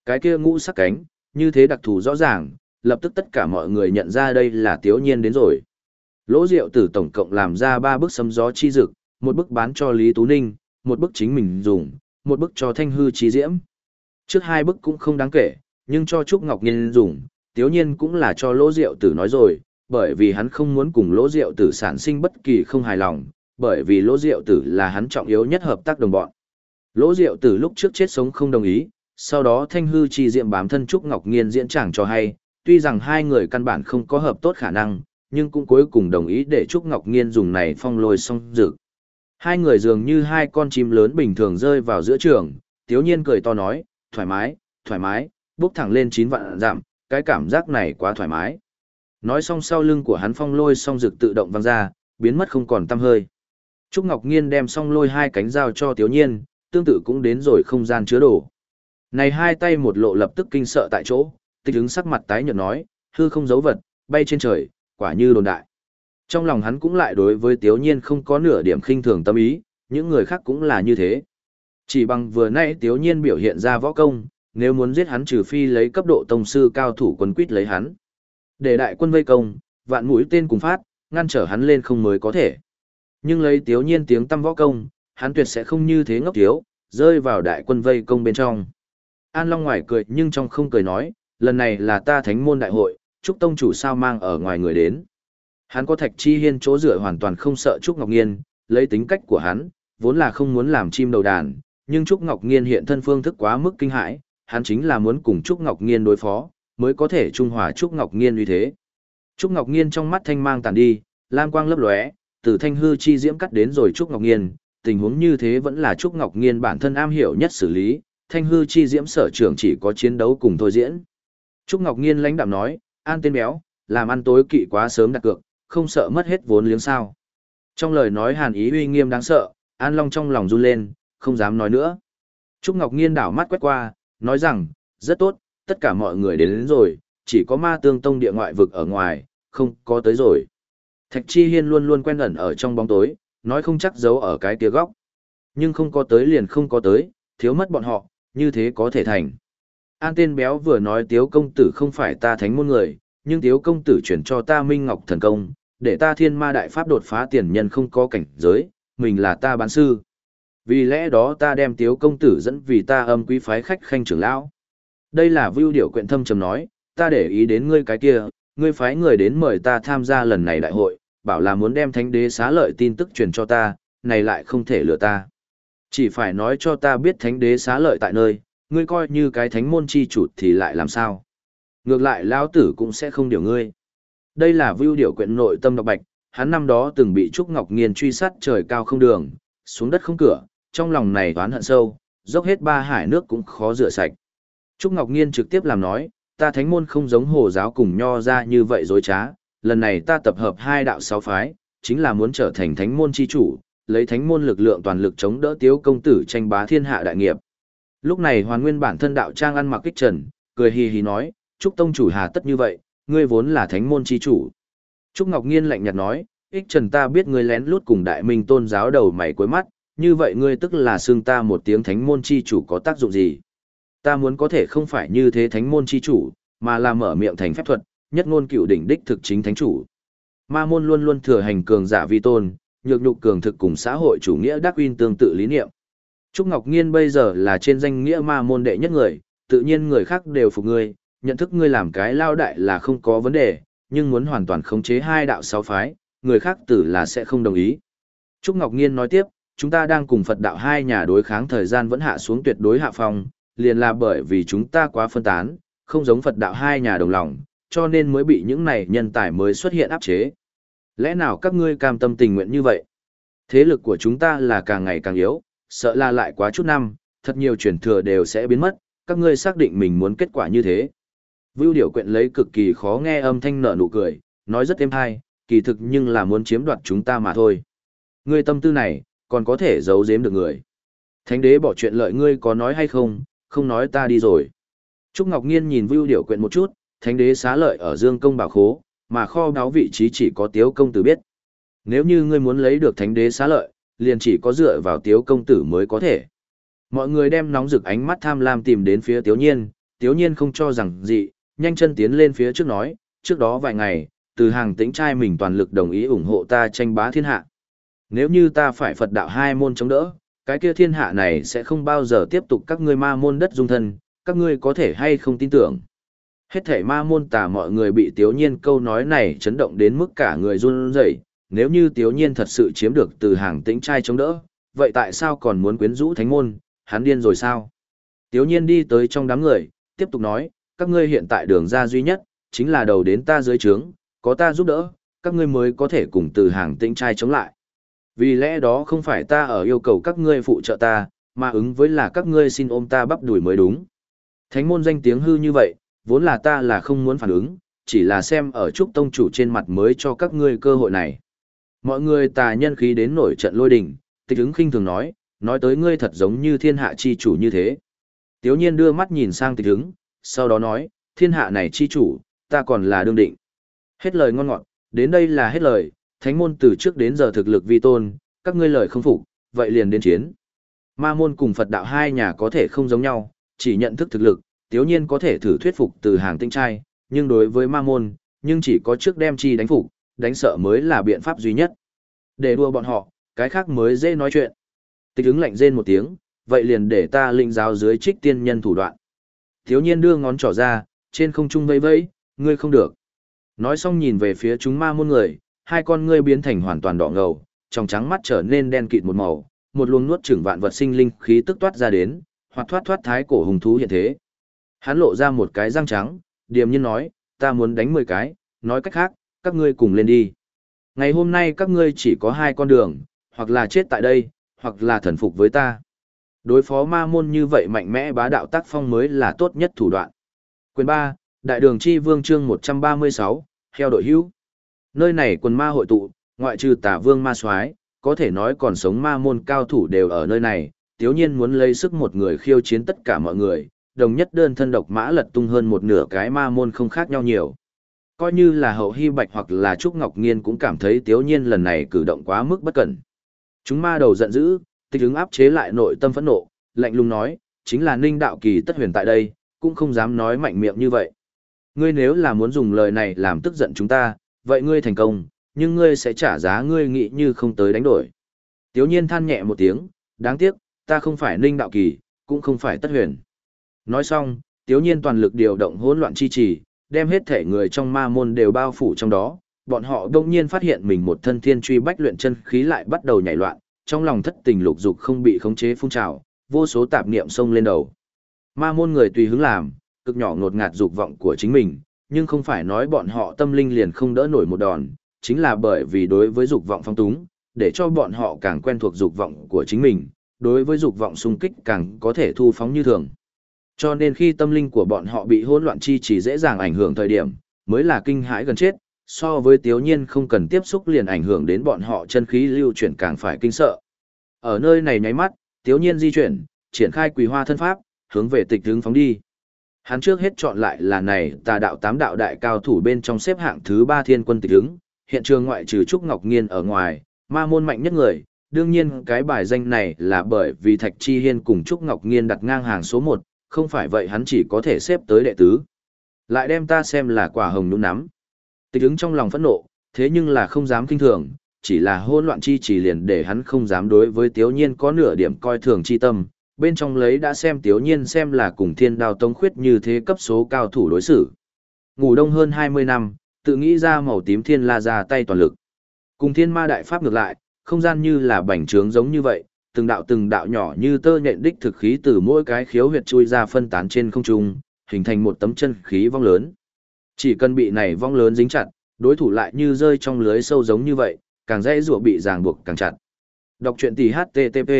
Cái kia ngũ sắc cánh, như thế đặc thù rõ ràng, lập tức tất cả mọi người nhận ra đây là tiếu nhiên đến rồi. Lỗ Diệu Tử tổng cộng làm ra ba bức sấm gió chi dực, một bức bán cho Lý Tú Ninh, một bức chính mình dùng, một bức cho Thanh Hư Chi Diễm. Trước hai bức cũng không đáng kể, nhưng cho Trúc Ngọc Nhiên dùng, tiếu nhiên cũng là cho Lỗ Diệu Tử nói rồi, bởi vì hắn không muốn cùng Lỗ Diệu Tử sản sinh bất kỳ không hài lòng, bởi vì Lỗ Diệu Tử là hắn trọng yếu nhất hợp tác đồng bọn. Lỗ Diệu Tử lúc trước chết sống không đồng ý, sau đó Thanh Hư Chi diệm bám thân Trúc Ngọc Nhiên diễn chẳng cho hay, tuy rằng hai người căn bản không có hợp tốt khả năng, nhưng cũng cuối cùng đồng ý để Trúc Ngọc Nghiên dùng này phong lôi xong dược. Hai người dường như hai con chim lớn bình thường rơi vào giữa trường, tiếu nhiên cười to nói, thoải mái, thoải mái, bước thẳng lên chín vạn giảm, cái cảm giác này quá thoải mái. Nói xong sau lưng của hắn phong lôi song dược tự động văng ra, biến mất không còn tăm hơi. Trúc Ngọc Nghiên đem song lôi hai cánh dao cho tiếu nhiên, tương tự cũng đến rồi không gian chứa đồ. Này hai tay một lộ lập tức kinh sợ tại chỗ, tích ứng sắc mặt tái nhợt nói, hư không giấu vật, bay trên trời, quả như đồn đại. Trong lòng hắn cũng lại đối với Tiếu Nhiên không có nửa điểm khinh thường tâm ý, những người khác cũng là như thế. Chỉ bằng vừa nãy Tiếu Nhiên biểu hiện ra võ công, nếu muốn giết hắn trừ phi lấy cấp độ tông sư cao thủ quân quýt lấy hắn. Để đại quân vây công, vạn mũi tên cùng phát, ngăn trở hắn lên không mới có thể. Nhưng lấy Tiếu Nhiên tiếng tâm võ công, hắn tuyệt sẽ không như thế ngốc thiếu, rơi vào đại quân vây công bên trong. An Long ngoài cười nhưng trong không cười nói, lần này là ta thánh môn đại hội, Trúc Tông chủ sao mang ở ngoài người đến. Hắn có thạch chi hiên chỗ rửa hoàn toàn không sợ Trúc Ngọc Nghiên, lấy tính cách của hắn, vốn là không muốn làm chim đầu đàn, nhưng Trúc Ngọc Nghiên hiện thân phương thức quá mức kinh hãi, hắn chính là muốn cùng Trúc Ngọc Nghiên đối phó, mới có thể trung hòa Trúc Ngọc Nghiên uy thế. Trúc Ngọc Nghiên trong mắt thanh mang tàn đi, lam quang lấp lóe, từ thanh hư chi diễm cắt đến rồi Trúc Ngọc Nghiên, tình huống như thế vẫn là Trúc Ngọc Nghiên bản thân am hiểu nhất xử lý, thanh hư chi diễm sở trưởng chỉ có chiến đấu cùng thôi diễn. Trúc Ngọc Nghiên lãnh đạm nói, an tên béo, làm ăn tối kỵ quá sớm đặt cược, không sợ mất hết vốn liếng sao. Trong lời nói hàn ý uy nghiêm đáng sợ, An Long trong lòng run lên, không dám nói nữa. Trúc Ngọc Nghiên đảo mắt quét qua, nói rằng, rất tốt, tất cả mọi người đến, đến rồi, chỉ có ma tương tông địa ngoại vực ở ngoài, không có tới rồi. Thạch Chi Hiên luôn luôn quen ẩn ở trong bóng tối, nói không chắc giấu ở cái kia góc. Nhưng không có tới liền không có tới, thiếu mất bọn họ, như thế có thể thành. An tên béo vừa nói tiếu công tử không phải ta thánh môn người, nhưng tiếu công tử chuyển cho ta minh ngọc thần công, để ta thiên ma đại pháp đột phá tiền nhân không có cảnh giới, mình là ta bán sư. Vì lẽ đó ta đem tiếu công tử dẫn vì ta âm quý phái khách khanh trưởng lão. Đây là vưu điệu quyện thâm trầm nói, ta để ý đến ngươi cái kia, ngươi phái người đến mời ta tham gia lần này đại hội, bảo là muốn đem thánh đế xá lợi tin tức truyền cho ta, này lại không thể lừa ta. Chỉ phải nói cho ta biết thánh đế xá lợi tại nơi, ngươi coi như cái thánh môn chi chủ thì lại làm sao. Ngược lại lão tử cũng sẽ không điều ngươi. Đây là vưu điệu quyện nội tâm độc bạch, hắn năm đó từng bị Trúc Ngọc Nghiên truy sát trời cao không đường, xuống đất không cửa, trong lòng này toán hận sâu, dốc hết ba hải nước cũng khó rửa sạch. Trúc Ngọc Nghiên trực tiếp làm nói, ta thánh môn không giống hồ giáo cùng nho ra như vậy dối trá, lần này ta tập hợp hai đạo sáu phái, chính là muốn trở thành thánh môn chi chủ, lấy thánh môn lực lượng toàn lực chống đỡ tiếu công tử tranh bá thiên hạ đại nghiệp. Lúc này hoàn nguyên bản thân đạo trang ăn mặc kích trần, cười hì hì nói, Trúc Tông chủ hà tất như vậy, ngươi vốn là thánh môn chi chủ. Trúc Ngọc Nghiên lạnh nhạt nói, ích trần ta biết ngươi lén lút cùng đại minh tôn giáo đầu mày cuối mắt, như vậy ngươi tức là xương ta một tiếng thánh môn chi chủ có tác dụng gì? Ta muốn có thể không phải như thế thánh môn chi chủ, mà là mở miệng thành phép thuật, nhất ngôn cựu đỉnh đích thực chính thánh chủ. Ma môn luôn luôn thừa hành cường giả vi tôn, nhược nhục cường thực cùng xã hội chủ nghĩa đắc uyên tương tự lý niệm. Trúc Ngọc Nghiên bây giờ là trên danh nghĩa ma môn đệ nhất người, tự nhiên người khác đều phục ngươi, nhận thức ngươi làm cái lao đại là không có vấn đề, nhưng muốn hoàn toàn khống chế hai đạo sáu phái, người khác tử là sẽ không đồng ý. Trúc Ngọc Nghiên nói tiếp, chúng ta đang cùng Phật đạo hai nhà đối kháng thời gian vẫn hạ xuống tuyệt đối hạ phong, liền là bởi vì chúng ta quá phân tán, không giống Phật đạo hai nhà đồng lòng, cho nên mới bị những này nhân tài mới xuất hiện áp chế. Lẽ nào các ngươi cam tâm tình nguyện như vậy? Thế lực của chúng ta là càng ngày càng yếu, sợ là lại quá chút năm, thật nhiều truyền thừa đều sẽ biến mất, các ngươi xác định mình muốn kết quả như thế. Vưu Điểu quyện lấy cực kỳ khó nghe âm thanh nở nụ cười, nói rất êm hay, kỳ thực nhưng là muốn chiếm đoạt chúng ta mà thôi. Ngươi tâm tư này, còn có thể giấu giếm được người. Thánh đế bỏ chuyện lợi ngươi có nói hay không, không nói ta đi rồi. Trúc Ngọc Nghiên nhìn Vưu Điểu quyện một chút, thánh đế xá lợi ở Dương Công bảo khố, mà kho báo vị trí chỉ có Tiếu công tử biết. Nếu như ngươi muốn lấy được thánh đế xá lợi, liền chỉ có dựa vào Tiếu công tử mới có thể. Mọi người đem nóng rực ánh mắt tham lam tìm đến phía Tiếu Nhiên, Tiếu Nhiên không cho rằng gì, nhanh chân tiến lên phía trước nói, trước đó vài ngày, từ hàng tĩnh trai mình toàn lực đồng ý ủng hộ ta tranh bá thiên hạ. Nếu như ta phải Phật đạo hai môn chống đỡ, cái kia thiên hạ này sẽ không bao giờ tiếp tục các ngươi ma môn đất dung thân, các ngươi có thể hay không tin tưởng. Hết thể ma môn tà mọi người bị tiếu nhiên câu nói này chấn động đến mức cả người run rẩy. nếu như tiếu nhiên thật sự chiếm được từ hàng tĩnh trai chống đỡ, vậy tại sao còn muốn quyến rũ thánh môn, hắn điên rồi sao? Tiếu nhiên đi tới trong đám người, tiếp tục nói, các ngươi hiện tại đường ra duy nhất, chính là đầu đến ta dưới trướng, có ta giúp đỡ, các ngươi mới có thể cùng từ hàng tĩnh trai chống lại. Vì lẽ đó không phải ta ở yêu cầu các ngươi phụ trợ ta, mà ứng với là các ngươi xin ôm ta bắp đuổi mới đúng. Thánh môn danh tiếng hư như vậy, vốn là ta là không muốn phản ứng, chỉ là xem ở trúc tông chủ trên mặt mới cho các ngươi cơ hội này. Mọi người tà nhân khí đến nổi trận lôi đình, tịch ứng khinh thường nói, nói tới ngươi thật giống như thiên hạ chi chủ như thế. Tiếu nhiên đưa mắt nhìn sang tịch ứng, sau đó nói, thiên hạ này chi chủ, ta còn là đương định. Hết lời ngon ngọt, đến đây là hết lời, thánh môn từ trước đến giờ thực lực vi tôn, các ngươi lời không phục, vậy liền đến chiến. Ma môn cùng Phật đạo hai nhà có thể không giống nhau, chỉ nhận thức thực lực, tiếu nhiên có thể thử thuyết phục từ hàng tinh trai, nhưng đối với ma môn, nhưng chỉ có trước đem chi đánh phục, đánh sợ mới là biện pháp duy nhất. Để đua bọn họ, cái khác mới dễ nói chuyện. Tịch ứng lạnh rên một tiếng, vậy liền để ta linh giáo dưới trích tiên nhân thủ đoạn. Thiếu nhiên đưa ngón trỏ ra, trên không trung vây vây, ngươi không được. Nói xong nhìn về phía chúng ma môn người, hai con ngươi biến thành hoàn toàn đỏ ngầu, trong trắng mắt trở nên đen kịt một màu, một luồng nuốt chửng vạn vật sinh linh khí tức toát ra đến, hoặc thoát thoát thái cổ hùng thú hiện thế. Hắn lộ ra một cái răng trắng, điềm nhiên nói, ta muốn đánh 10 cái, nói cách khác, các ngươi cùng lên đi. Ngày hôm nay các ngươi chỉ có hai con đường, hoặc là chết tại đây, hoặc là thần phục với ta. Đối phó ma môn như vậy mạnh mẽ bá đạo tác phong mới là tốt nhất thủ đoạn. Quyền 3, Đại đường chi vương chương 136, heo đội hữu. Nơi này quần ma hội tụ, ngoại trừ tả vương ma soái có thể nói còn sống ma môn cao thủ đều ở nơi này, tiếu nhiên muốn lấy sức một người khiêu chiến tất cả mọi người, đồng nhất đơn thân độc mã lật tung hơn một nửa cái ma môn không khác nhau nhiều. Coi như là hậu hy bạch hoặc là Trúc Ngọc Nghiên cũng cảm thấy tiếu nhiên lần này cử động quá mức bất cẩn. Chúng ma đầu giận dữ, tịch ứng áp chế lại nội tâm phẫn nộ, lạnh lùng nói, chính là ninh đạo kỳ tất huyền tại đây, cũng không dám nói mạnh miệng như vậy. Ngươi nếu là muốn dùng lời này làm tức giận chúng ta, vậy ngươi thành công, nhưng ngươi sẽ trả giá ngươi nghĩ như không tới đánh đổi. Tiếu nhiên than nhẹ một tiếng, Đáng tiếc, ta không phải ninh đạo kỳ, cũng không phải tất huyền. Nói xong, tiếu nhiên toàn lực điều động hỗn loạn chi trì, đem hết thể người trong ma môn đều bao phủ trong đó. Bọn họ đông nhiên phát hiện mình một thân thiên truy bách luyện chân khí lại bắt đầu nhảy loạn, trong lòng thất tình lục dục không bị khống chế phun trào, vô số tạp niệm xông lên đầu. Ma môn người tùy hứng làm, cực nhỏ ngột ngạt dục vọng của chính mình, nhưng không phải nói bọn họ tâm linh liền không đỡ nổi một đòn, chính là bởi vì đối với dục vọng phong túng, để cho bọn họ càng quen thuộc dục vọng của chính mình, đối với dục vọng xung kích càng có thể thu phóng như thường. Cho nên khi tâm linh của bọn họ bị hỗn loạn chi chỉ dễ dàng ảnh hưởng thời điểm, mới là kinh hãi gần chết, so với tiếu nhiên không cần tiếp xúc liền ảnh hưởng đến bọn họ chân khí lưu chuyển càng phải kinh sợ. Ở nơi này nháy mắt, tiếu nhiên di chuyển, triển khai quỳ hoa thân pháp, hướng về tịch hướng phóng đi. Hắn trước hết chọn lại là này tà đạo tám đạo đại cao thủ bên trong xếp hạng thứ ba thiên quân tịch ứng. hiện trường ngoại trừ Trúc Ngọc Nghiên ở ngoài, ma môn mạnh nhất người, đương nhiên cái bài danh này là bởi vì Thạch Chi Hiên cùng Trúc Ngọc Nghiên đặt ngang hàng số 1, không phải vậy hắn chỉ có thể xếp tới đệ tứ. Lại đem ta xem là quả hồng nhũ nắm. Tịch ứng trong lòng phẫn nộ, thế nhưng là không dám kinh thường, chỉ là hôn loạn chi chỉ liền để hắn không dám đối với Tiếu Nhiên có nửa điểm coi thường chi tâm, bên trong lấy đã xem Tiếu Nhiên xem là cùng thiên đao tông khuyết như thế cấp số cao thủ đối xử. Ngủ đông hơn 20 năm, tự nghĩ ra màu tím thiên la ra tay toàn lực. Cùng thiên ma đại pháp ngược lại, không gian như là bảnh trướng giống như vậy, từng đạo từng đạo nhỏ như tơ nhện đích thực khí từ mỗi cái khiếu huyệt chui ra phân tán trên không trung, hình thành một tấm chân khí vong lớn. Chỉ cần bị này vong lớn dính chặt, đối thủ lại như rơi trong lưới sâu giống như vậy, càng dễ rủa bị ràng buộc càng chặt. Đọc truyện tỷ http.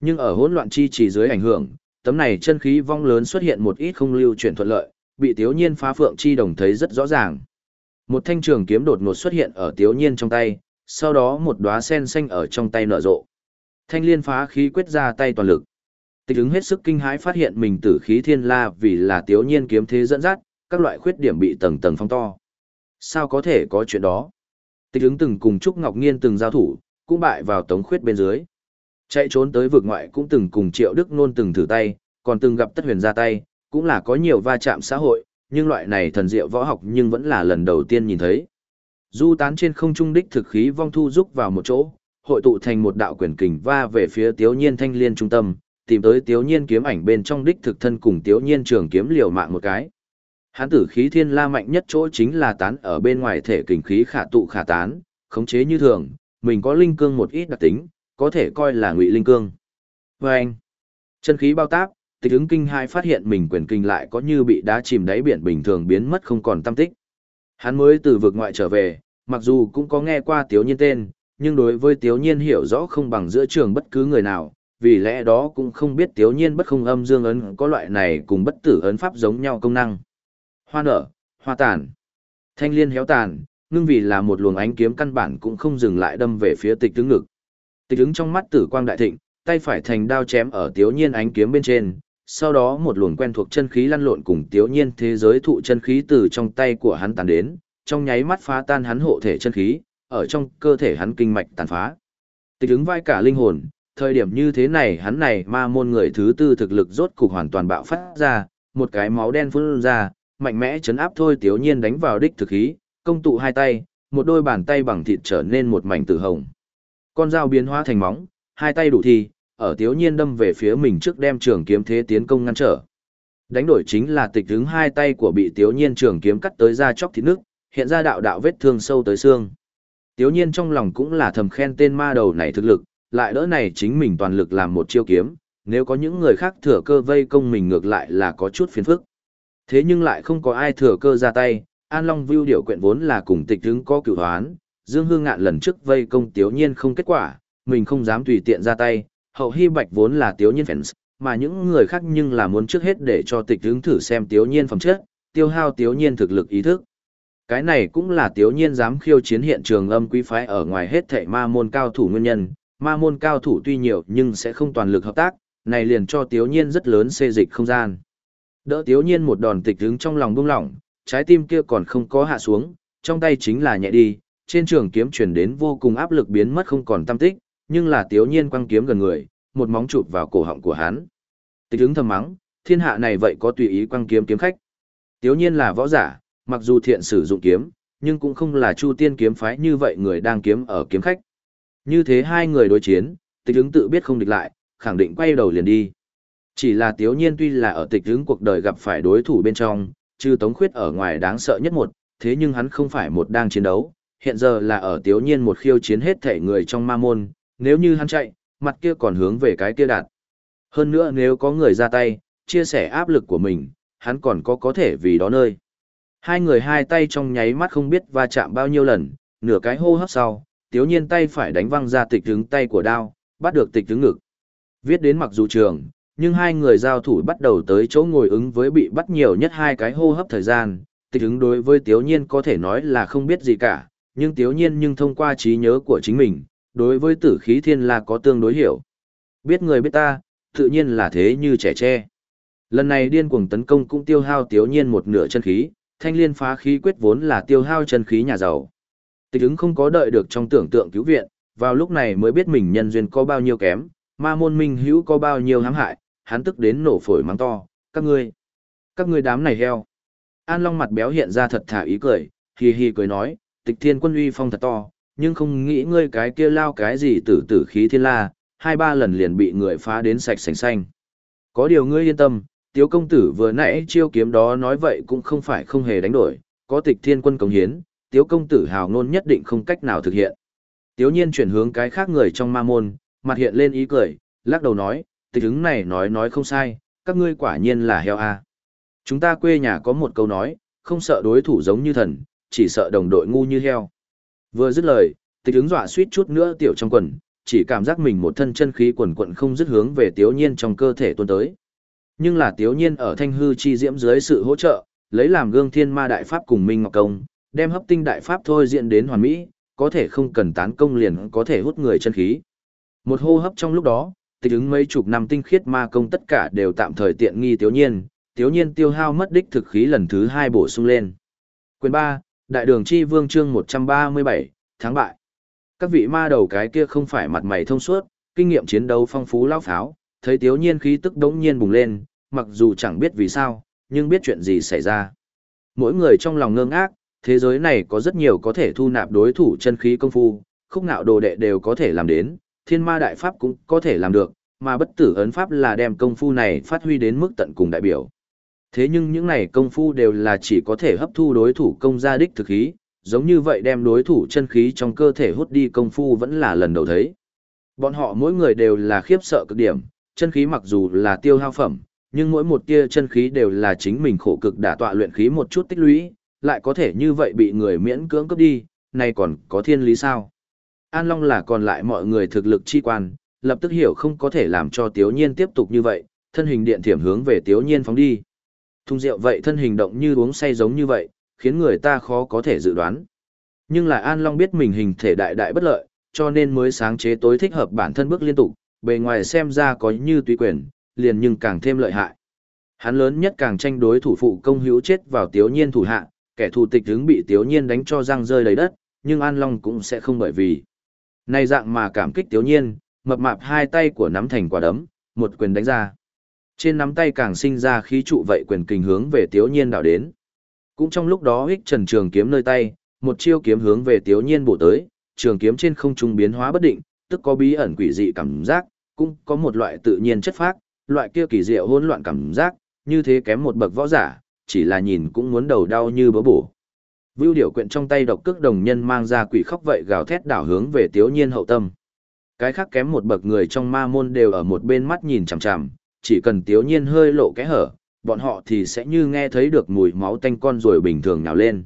Nhưng ở hỗn loạn chi chỉ dưới ảnh hưởng, tấm này chân khí vong lớn xuất hiện một ít không lưu chuyển thuận lợi, bị Tiếu Nhiên phá phượng chi đồng thấy rất rõ ràng. Một thanh trường kiếm đột ngột xuất hiện ở Tiếu Nhiên trong tay, sau đó một đóa sen xanh ở trong tay nở rộ. Thanh liên phá khí quyết ra tay toàn lực. Tịch ứng hết sức kinh hãi phát hiện mình tử khí thiên la vì là Tiếu Nhiên kiếm thế dẫn dắt, các loại khuyết điểm bị tầng tầng phong to. Sao có thể có chuyện đó? Tịch ứng từng cùng Trúc Ngọc Nghiên từng giao thủ, cũng bại vào tống khuyết bên dưới. Chạy trốn tới vực ngoại cũng từng cùng Triệu Đức Nôn từng thử tay, còn từng gặp Tất Huyền ra tay, cũng là có nhiều va chạm xã hội, nhưng loại này thần diệu võ học nhưng vẫn là lần đầu tiên nhìn thấy. Du tán trên không trung đích thực khí vong thu rúc vào một chỗ, hội tụ thành một đạo quyền kình va về phía Tiếu Nhiên thanh liên trung tâm, tìm tới Tiếu Nhiên kiếm ảnh bên trong đích thực thân cùng Tiếu Nhiên trường kiếm liều mạng một cái. Hán tử khí thiên la mạnh nhất chỗ chính là tán ở bên ngoài thể kình khí khả tụ khả tán, khống chế như thường, mình có linh cương một ít đặc tính, có thể coi là ngụy linh cương. Và anh, chân khí bao táp, tịch ứng kinh hai phát hiện mình quyền kinh lại có như bị đá chìm đáy biển bình thường biến mất không còn tâm tích. Hắn mới từ vực ngoại trở về, mặc dù cũng có nghe qua tiếu nhiên tên, nhưng đối với tiếu nhiên hiểu rõ không bằng giữa trường bất cứ người nào, vì lẽ đó cũng không biết tiếu nhiên bất không âm dương ấn có loại này cùng bất tử ấn pháp giống nhau công năng. Hoa nở, hoa tàn, thanh liên héo tàn, ngưng vì là một luồng ánh kiếm căn bản cũng không dừng lại đâm về phía tịch tướng ngực. Tịch ứng trong mắt tử quang đại thịnh, tay phải thành đao chém ở tiếu nhiên ánh kiếm bên trên, sau đó một luồng quen thuộc chân khí lăn lộn cùng tiếu nhiên thế giới thụ chân khí từ trong tay của hắn tàn đến, trong nháy mắt phá tan hắn hộ thể chân khí, ở trong cơ thể hắn kinh mạch tàn phá. Tịch ứng vai cả linh hồn, thời điểm như thế này hắn này ma môn người thứ tư thực lực rốt cục hoàn toàn bạo phát ra, một cái máu đen phun ra, mạnh mẽ chấn áp thôi tiếu nhiên đánh vào đích thực khí, công tụ hai tay, một đôi bàn tay bằng thịt trở nên một mảnh tử hồng. Con dao biến hóa thành móng, hai tay đủ thì, ở tiếu nhiên đâm về phía mình trước đem trường kiếm thế tiến công ngăn trở. Đánh đổi chính là tịch hứng hai tay của bị tiếu nhiên trường kiếm cắt tới ra chóc thịt nước, hiện ra đạo đạo vết thương sâu tới xương. Tiếu nhiên trong lòng cũng là thầm khen tên ma đầu này thực lực, lại đỡ này chính mình toàn lực làm một chiêu kiếm, nếu có những người khác thừa cơ vây công mình ngược lại là có chút phiền phức. Thế nhưng lại không có ai thừa cơ ra tay, An Long View điều quyện vốn là cùng tịch hứng có cửu hoán, Dương Hương Ngạn lần trước vây công Tiếu Nhiên không kết quả, mình không dám tùy tiện ra tay, hậu hy bạch vốn là Tiếu Nhiên fans, mà những người khác nhưng là muốn trước hết để cho tịch hướng thử xem Tiếu Nhiên phẩm chất, tiêu hao Tiếu Nhiên thực lực ý thức. Cái này cũng là Tiếu Nhiên dám khiêu chiến hiện trường âm quý phái ở ngoài hết thảy ma môn cao thủ nguyên nhân, ma môn cao thủ tuy nhiều nhưng sẽ không toàn lực hợp tác, này liền cho Tiếu Nhiên rất lớn xê dịch không gian. Đỡ Tiếu Nhiên một đòn tịch hướng trong lòng buông lỏng, trái tim kia còn không có hạ xuống, trong tay chính là nhẹ đi, trên trường kiếm truyền đến vô cùng áp lực biến mất không còn tâm tích, nhưng là Tiếu Nhiên quăng kiếm gần người, một móng chụp vào cổ họng của hắn. Tịch hứng thầm mắng, thiên hạ này vậy có tùy ý quăng kiếm kiếm khách. Tiếu Nhiên là võ giả, mặc dù thiện sử dụng kiếm, nhưng cũng không là Chu Tiên kiếm phái như vậy người đang kiếm ở kiếm khách. Như thế hai người đối chiến, tịch ứng tự biết không địch lại, khẳng định quay đầu liền đi. Chỉ là Tiếu Nhiên tuy là ở tịch Ứng cuộc đời gặp phải đối thủ bên trong, trừ Tống Khuyết ở ngoài đáng sợ nhất một, thế nhưng hắn không phải một đang chiến đấu, hiện giờ là ở Tiếu Nhiên một khiêu chiến hết thể người trong ma môn, nếu như hắn chạy, mặt kia còn hướng về cái kia đạt. Hơn nữa nếu có người ra tay, chia sẻ áp lực của mình, hắn còn có có thể vì đó nơi. Hai người hai tay trong nháy mắt không biết va chạm bao nhiêu lần, nửa cái hô hấp sau, tiếu nhiên tay phải đánh văng ra tịch hướng tay của đao, bắt được tịch hướng ngực. Viết đến mặc dù trường, nhưng hai người giao thủ bắt đầu tới chỗ ngồi ứng với bị bắt nhiều nhất hai cái hô hấp thời gian, tịch hướng đối với tiếu nhiên có thể nói là không biết gì cả, nhưng tiếu nhiên nhưng thông qua trí nhớ của chính mình, đối với tử khí thiên là có tương đối hiểu. Biết người biết ta, tự nhiên là thế như trẻ tre. Lần này điên cuồng tấn công cũng tiêu hao tiếu nhiên một nửa chân khí, thanh liên phá khí quyết vốn là tiêu hao chân khí nhà giàu. Tịch ứng không có đợi được trong tưởng tượng cứu viện, vào lúc này mới biết mình nhân duyên có bao nhiêu kém, ma môn minh hữu có bao nhiêu hãm hại, hắn tức đến nổ phổi mắng to, các ngươi, các ngươi đám này heo. An Long mặt béo hiện ra thật thả ý cười, hì hì cười nói, tịch thiên quân uy phong thật to, nhưng không nghĩ ngươi cái kia lao cái gì tử tử khí thiên la, hai ba lần liền bị người phá đến sạch sành xanh. Có điều ngươi yên tâm, tiếu công tử vừa nãy chiêu kiếm đó nói vậy cũng không phải không hề đánh đổi, có tịch thiên quân cống hiến, tiếu công tử hào ngôn nhất định không cách nào thực hiện. Tiếu nhiên chuyển hướng cái khác người trong ma môn, mặt hiện lên ý cười, lắc đầu nói, tịch ứng này nói nói không sai, các ngươi quả nhiên là heo a. Chúng ta quê nhà có một câu nói, không sợ đối thủ giống như thần, chỉ sợ đồng đội ngu như heo. Vừa dứt lời, tịch ứng dọa suýt chút nữa tiểu trong quần, chỉ cảm giác mình một thân chân khí quần quận không dứt hướng về tiếu nhiên trong cơ thể tuôn tới. Nhưng là tiếu nhiên ở thanh hư chi diễm dưới sự hỗ trợ, lấy làm gương thiên ma đại pháp cùng Minh Ngọc Công, đem hấp tinh đại pháp thôi diện đến hoàn mỹ, có thể không cần tán công liền có thể hút người chân khí. Một hô hấp trong lúc đó, tịch ứng mấy chục năm tinh khiết ma công tất cả đều tạm thời tiện nghi tiếu nhiên, tiếu nhiên tiêu hao mất đích thực khí lần thứ hai bổ sung lên. Quyền 3, Đại đường chi vương chương 137, tháng bại. Các vị ma đầu cái kia không phải mặt mày thông suốt, kinh nghiệm chiến đấu phong phú lao pháo, thấy tiếu nhiên khí tức đống nhiên bùng lên, mặc dù chẳng biết vì sao, nhưng biết chuyện gì xảy ra. Mỗi người trong lòng ngơ ngác, thế giới này có rất nhiều có thể thu nạp đối thủ chân khí công phu, khúc ngạo đồ đệ đều có thể làm đến, thiên ma đại pháp cũng có thể làm được, mà bất tử ấn pháp là đem công phu này phát huy đến mức tận cùng đại biểu. Thế nhưng những này công phu đều là chỉ có thể hấp thu đối thủ công gia đích thực khí, giống như vậy đem đối thủ chân khí trong cơ thể hút đi công phu vẫn là lần đầu thấy. Bọn họ mỗi người đều là khiếp sợ cực điểm, chân khí mặc dù là tiêu hao phẩm, nhưng mỗi một tia chân khí đều là chính mình khổ cực đả tọa luyện khí một chút tích lũy, lại có thể như vậy bị người miễn cưỡng cướp đi, này còn có thiên lý sao? An Long là còn lại mọi người thực lực chi quan, lập tức hiểu không có thể làm cho Tiếu Nhiên tiếp tục như vậy, thân hình điện thiểm hướng về Tiếu Nhiên phóng đi thùng rượu vậy thân hình động như uống say giống như vậy, khiến người ta khó có thể dự đoán. Nhưng lại An Long biết mình hình thể đại đại bất lợi, cho nên mới sáng chế tối thích hợp bản thân bước liên tục, bề ngoài xem ra có như tùy quyền, liền nhưng càng thêm lợi hại. Hắn lớn nhất càng tranh đối thủ phụ công hữu chết vào Tiếu Nhiên thủ hạ, kẻ thù tịch hứng bị Tiếu Nhiên đánh cho răng rơi đầy đất, nhưng An Long cũng sẽ không bởi vì. Này dạng mà cảm kích Tiếu Nhiên, mập mạp hai tay của nắm thành quả đấm, một quyền đánh ra. Trên nắm tay càng sinh ra khí trụ vậy quyền kình hướng về Tiếu Nhiên đạo đến. Cũng trong lúc đó hích trần trường kiếm nơi tay, một chiêu kiếm hướng về Tiếu Nhiên bổ tới, trường kiếm trên không trung biến hóa bất định, tức có bí ẩn quỷ dị cảm giác, cũng có một loại tự nhiên chất phác, loại kia kỳ diệu hỗn loạn cảm giác, như thế kém một bậc võ giả, chỉ là nhìn cũng muốn đầu đau như bớ bổ. Vưu điều quyện trong tay độc cước đồng nhân mang ra quỷ khóc vậy gào thét đảo hướng về Tiếu Nhiên hậu tâm. Cái khác kém một bậc người trong ma môn đều ở một bên mắt nhìn chằm chằm, chỉ cần Tiếu Nhiên hơi lộ kẽ hở, bọn họ thì sẽ như nghe thấy được mùi máu tanh con rồi bình thường nhào lên.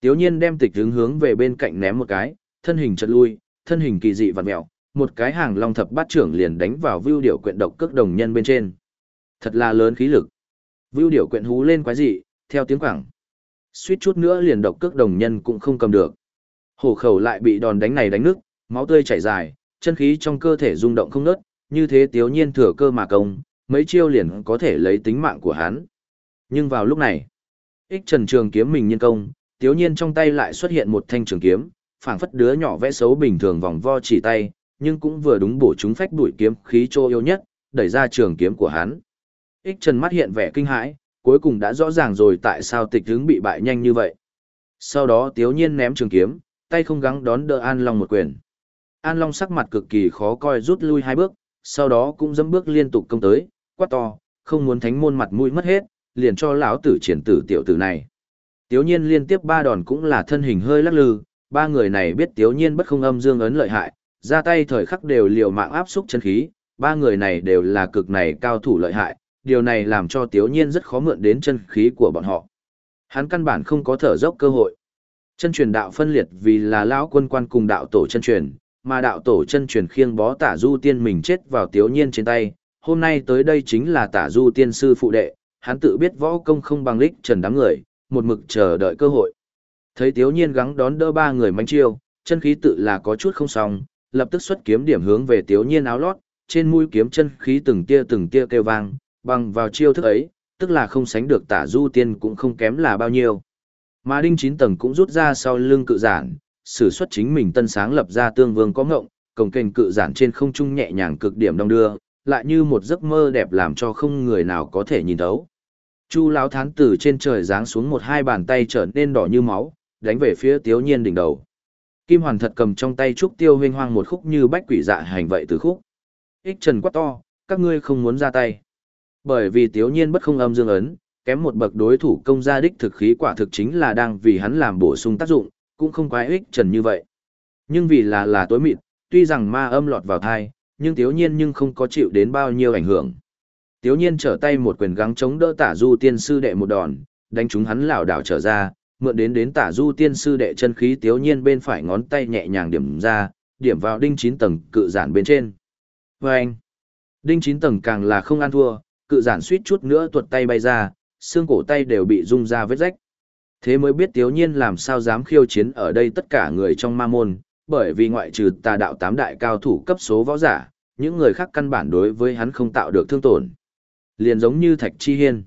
Tiếu Nhiên đem tịch hướng hướng về bên cạnh ném một cái, thân hình chật lui, thân hình kỳ dị vặn mẹo, một cái hàng long thập bát trưởng liền đánh vào vưu điểu quyện độc cước đồng nhân bên trên. Thật là lớn khí lực. Vưu điểu quyện hú lên quái dị, theo tiếng quảng. Suýt chút nữa liền độc cước đồng nhân cũng không cầm được. Hổ khẩu lại bị đòn đánh này đánh nứt, máu tươi chảy dài, chân khí trong cơ thể rung động không nớt, như thế tiếu nhiên thừa cơ mà công, mấy chiêu liền có thể lấy tính mạng của hắn. Nhưng vào lúc này, ích trần trường kiếm mình nhân công, tiếu nhiên trong tay lại xuất hiện một thanh trường kiếm, phảng phất đứa nhỏ vẽ xấu bình thường vòng vo chỉ tay, nhưng cũng vừa đúng bổ chúng phách đuổi kiếm khí trô yêu nhất, đẩy ra trường kiếm của hắn. Ích Trần mắt hiện vẻ kinh hãi, cuối cùng đã rõ ràng rồi tại sao tịch hướng bị bại nhanh như vậy. Sau đó Tiếu Nhiên ném trường kiếm, tay không gắng đón đỡ An Long một quyền. An Long sắc mặt cực kỳ khó coi rút lui hai bước, sau đó cũng dẫm bước liên tục công tới, quát to, không muốn thánh môn mặt mũi mất hết, liền cho lão tử triển tử tiểu tử này. Tiếu nhiên liên tiếp ba đòn cũng là thân hình hơi lắc lư, ba người này biết tiếu nhiên bất không âm dương ấn lợi hại, ra tay thời khắc đều liều mạng áp xúc chân khí, ba người này đều là cực này cao thủ lợi hại, điều này làm cho tiếu nhiên rất khó mượn đến chân khí của bọn họ. Hắn căn bản không có thở dốc cơ hội. Chân truyền đạo phân liệt vì là lão quân quan cùng đạo tổ chân truyền, mà đạo tổ chân truyền khiêng bó tả du tiên mình chết vào tiếu nhiên trên tay. Hôm nay tới đây chính là tả du tiên sư phụ đệ, hắn tự biết võ công không bằng lích trần đám người, một mực chờ đợi cơ hội. Thấy tiếu nhiên gắng đón đỡ ba người manh chiêu, chân khí tự là có chút không xong, lập tức xuất kiếm điểm hướng về tiếu nhiên áo lót, trên mũi kiếm chân khí từng tia từng tia kêu vang, bằng vào chiêu thức ấy, tức là không sánh được tả du tiên cũng không kém là bao nhiêu. Mà đinh chín tầng cũng rút ra sau lưng cự giản, sử xuất chính mình tân sáng lập ra tương vương có ngộng, cổng kênh cự giản trên không trung nhẹ nhàng cực điểm đông đưa, lại như một giấc mơ đẹp làm cho không người nào có thể nhìn thấu. Chu lão thán từ trên trời giáng xuống một hai bàn tay trở nên đỏ như máu, đánh về phía Tiếu Nhiên đỉnh đầu. Kim Hoàn thật cầm trong tay trúc tiêu huynh hoang một khúc như bách quỷ dạ hành vậy từ khúc. Ích Trần quát to, các ngươi không muốn ra tay. Bởi vì Tiếu Nhiên bất không âm dương ấn, kém một bậc đối thủ công gia đích thực khí quả thực chính là đang vì hắn làm bổ sung tác dụng, cũng không quái ích trần như vậy. Nhưng vì là là tối mịt, tuy rằng ma âm lọt vào thai, nhưng tiếu nhiên nhưng không có chịu đến bao nhiêu ảnh hưởng. Tiếu nhiên trở tay một quyền gắng chống đỡ tả du tiên sư đệ một đòn, đánh chúng hắn lảo đảo trở ra, mượn đến đến tả du tiên sư đệ chân khí tiếu nhiên bên phải ngón tay nhẹ nhàng điểm ra, điểm vào đinh chín tầng cự giản bên trên. Và anh, đinh chín tầng càng là không ăn thua, cự giản suýt chút nữa tuột tay bay ra, xương cổ tay đều bị rung ra vết rách. Thế mới biết Tiếu Nhiên làm sao dám khiêu chiến ở đây tất cả người trong ma môn, bởi vì ngoại trừ tà đạo tám đại cao thủ cấp số võ giả, những người khác căn bản đối với hắn không tạo được thương tổn. Liền giống như Thạch Chi Hiên.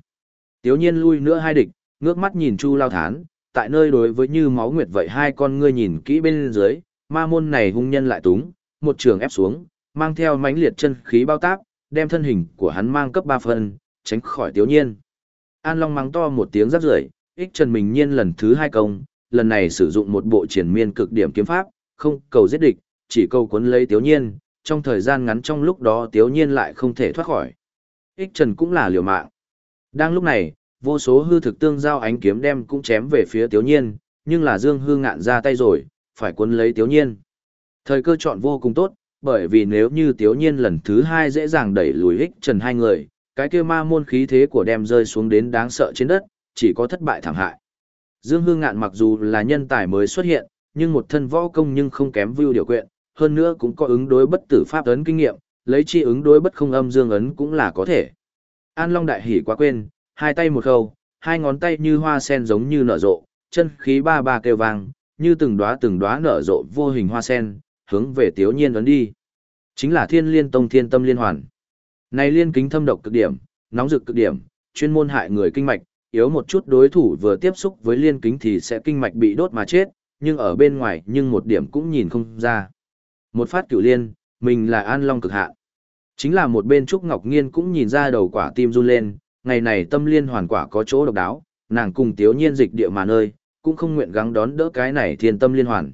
Tiếu Nhiên lui nữa hai địch, ngước mắt nhìn Chu Lao Thán, tại nơi đối với như máu nguyệt vậy hai con ngươi nhìn kỹ bên dưới, ma môn này hung nhân lại túng, một trường ép xuống, mang theo mãnh liệt chân khí bao táp, đem thân hình của hắn mang cấp ba phần, tránh khỏi Tiếu Nhiên. An Long mắng to một tiếng rắc rưởi, ích trần mình nhiên lần thứ hai công, lần này sử dụng một bộ triển miên cực điểm kiếm pháp, không cầu giết địch, chỉ cầu cuốn lấy Tiếu Nhiên, trong thời gian ngắn trong lúc đó Tiếu Nhiên lại không thể thoát khỏi. Ích trần cũng là liều mạng. Đang lúc này, vô số hư thực tương giao ánh kiếm đem cũng chém về phía Tiếu Nhiên, nhưng là Dương Hư ngạn ra tay rồi, phải cuốn lấy Tiếu Nhiên. Thời cơ chọn vô cùng tốt, bởi vì nếu như Tiếu Nhiên lần thứ hai dễ dàng đẩy lùi ích trần hai người, cái kia ma môn khí thế của đem rơi xuống đến đáng sợ trên đất, chỉ có thất bại thảm hại. Dương Hương Ngạn mặc dù là nhân tài mới xuất hiện, nhưng một thân võ công nhưng không kém view điều quyện, hơn nữa cũng có ứng đối bất tử pháp ấn kinh nghiệm, lấy chi ứng đối bất không âm dương ấn cũng là có thể. An Long đại hỉ quá quên, hai tay một khâu, hai ngón tay như hoa sen giống như nở rộ, chân khí ba ba kêu vang, như từng đóa từng đóa nở rộ vô hình hoa sen, hướng về Tiếu Nhiên ấn đi. Chính là Thiên Liên Tông Thiên Tâm Liên Hoàn. Này liên kính thâm độc cực điểm, nóng rực cực điểm, chuyên môn hại người kinh mạch, yếu một chút đối thủ vừa tiếp xúc với liên kính thì sẽ kinh mạch bị đốt mà chết, nhưng ở bên ngoài nhưng một điểm cũng nhìn không ra. Một phát cửu liên, mình là an long cực hạ Chính là một bên Trúc Ngọc Nghiên cũng nhìn ra đầu quả tim run lên, ngày này tâm liên hoàn quả có chỗ độc đáo, nàng cùng tiếu nhiên dịch địa mà nơi, cũng không nguyện gắng đón đỡ cái này thiên tâm liên hoàn.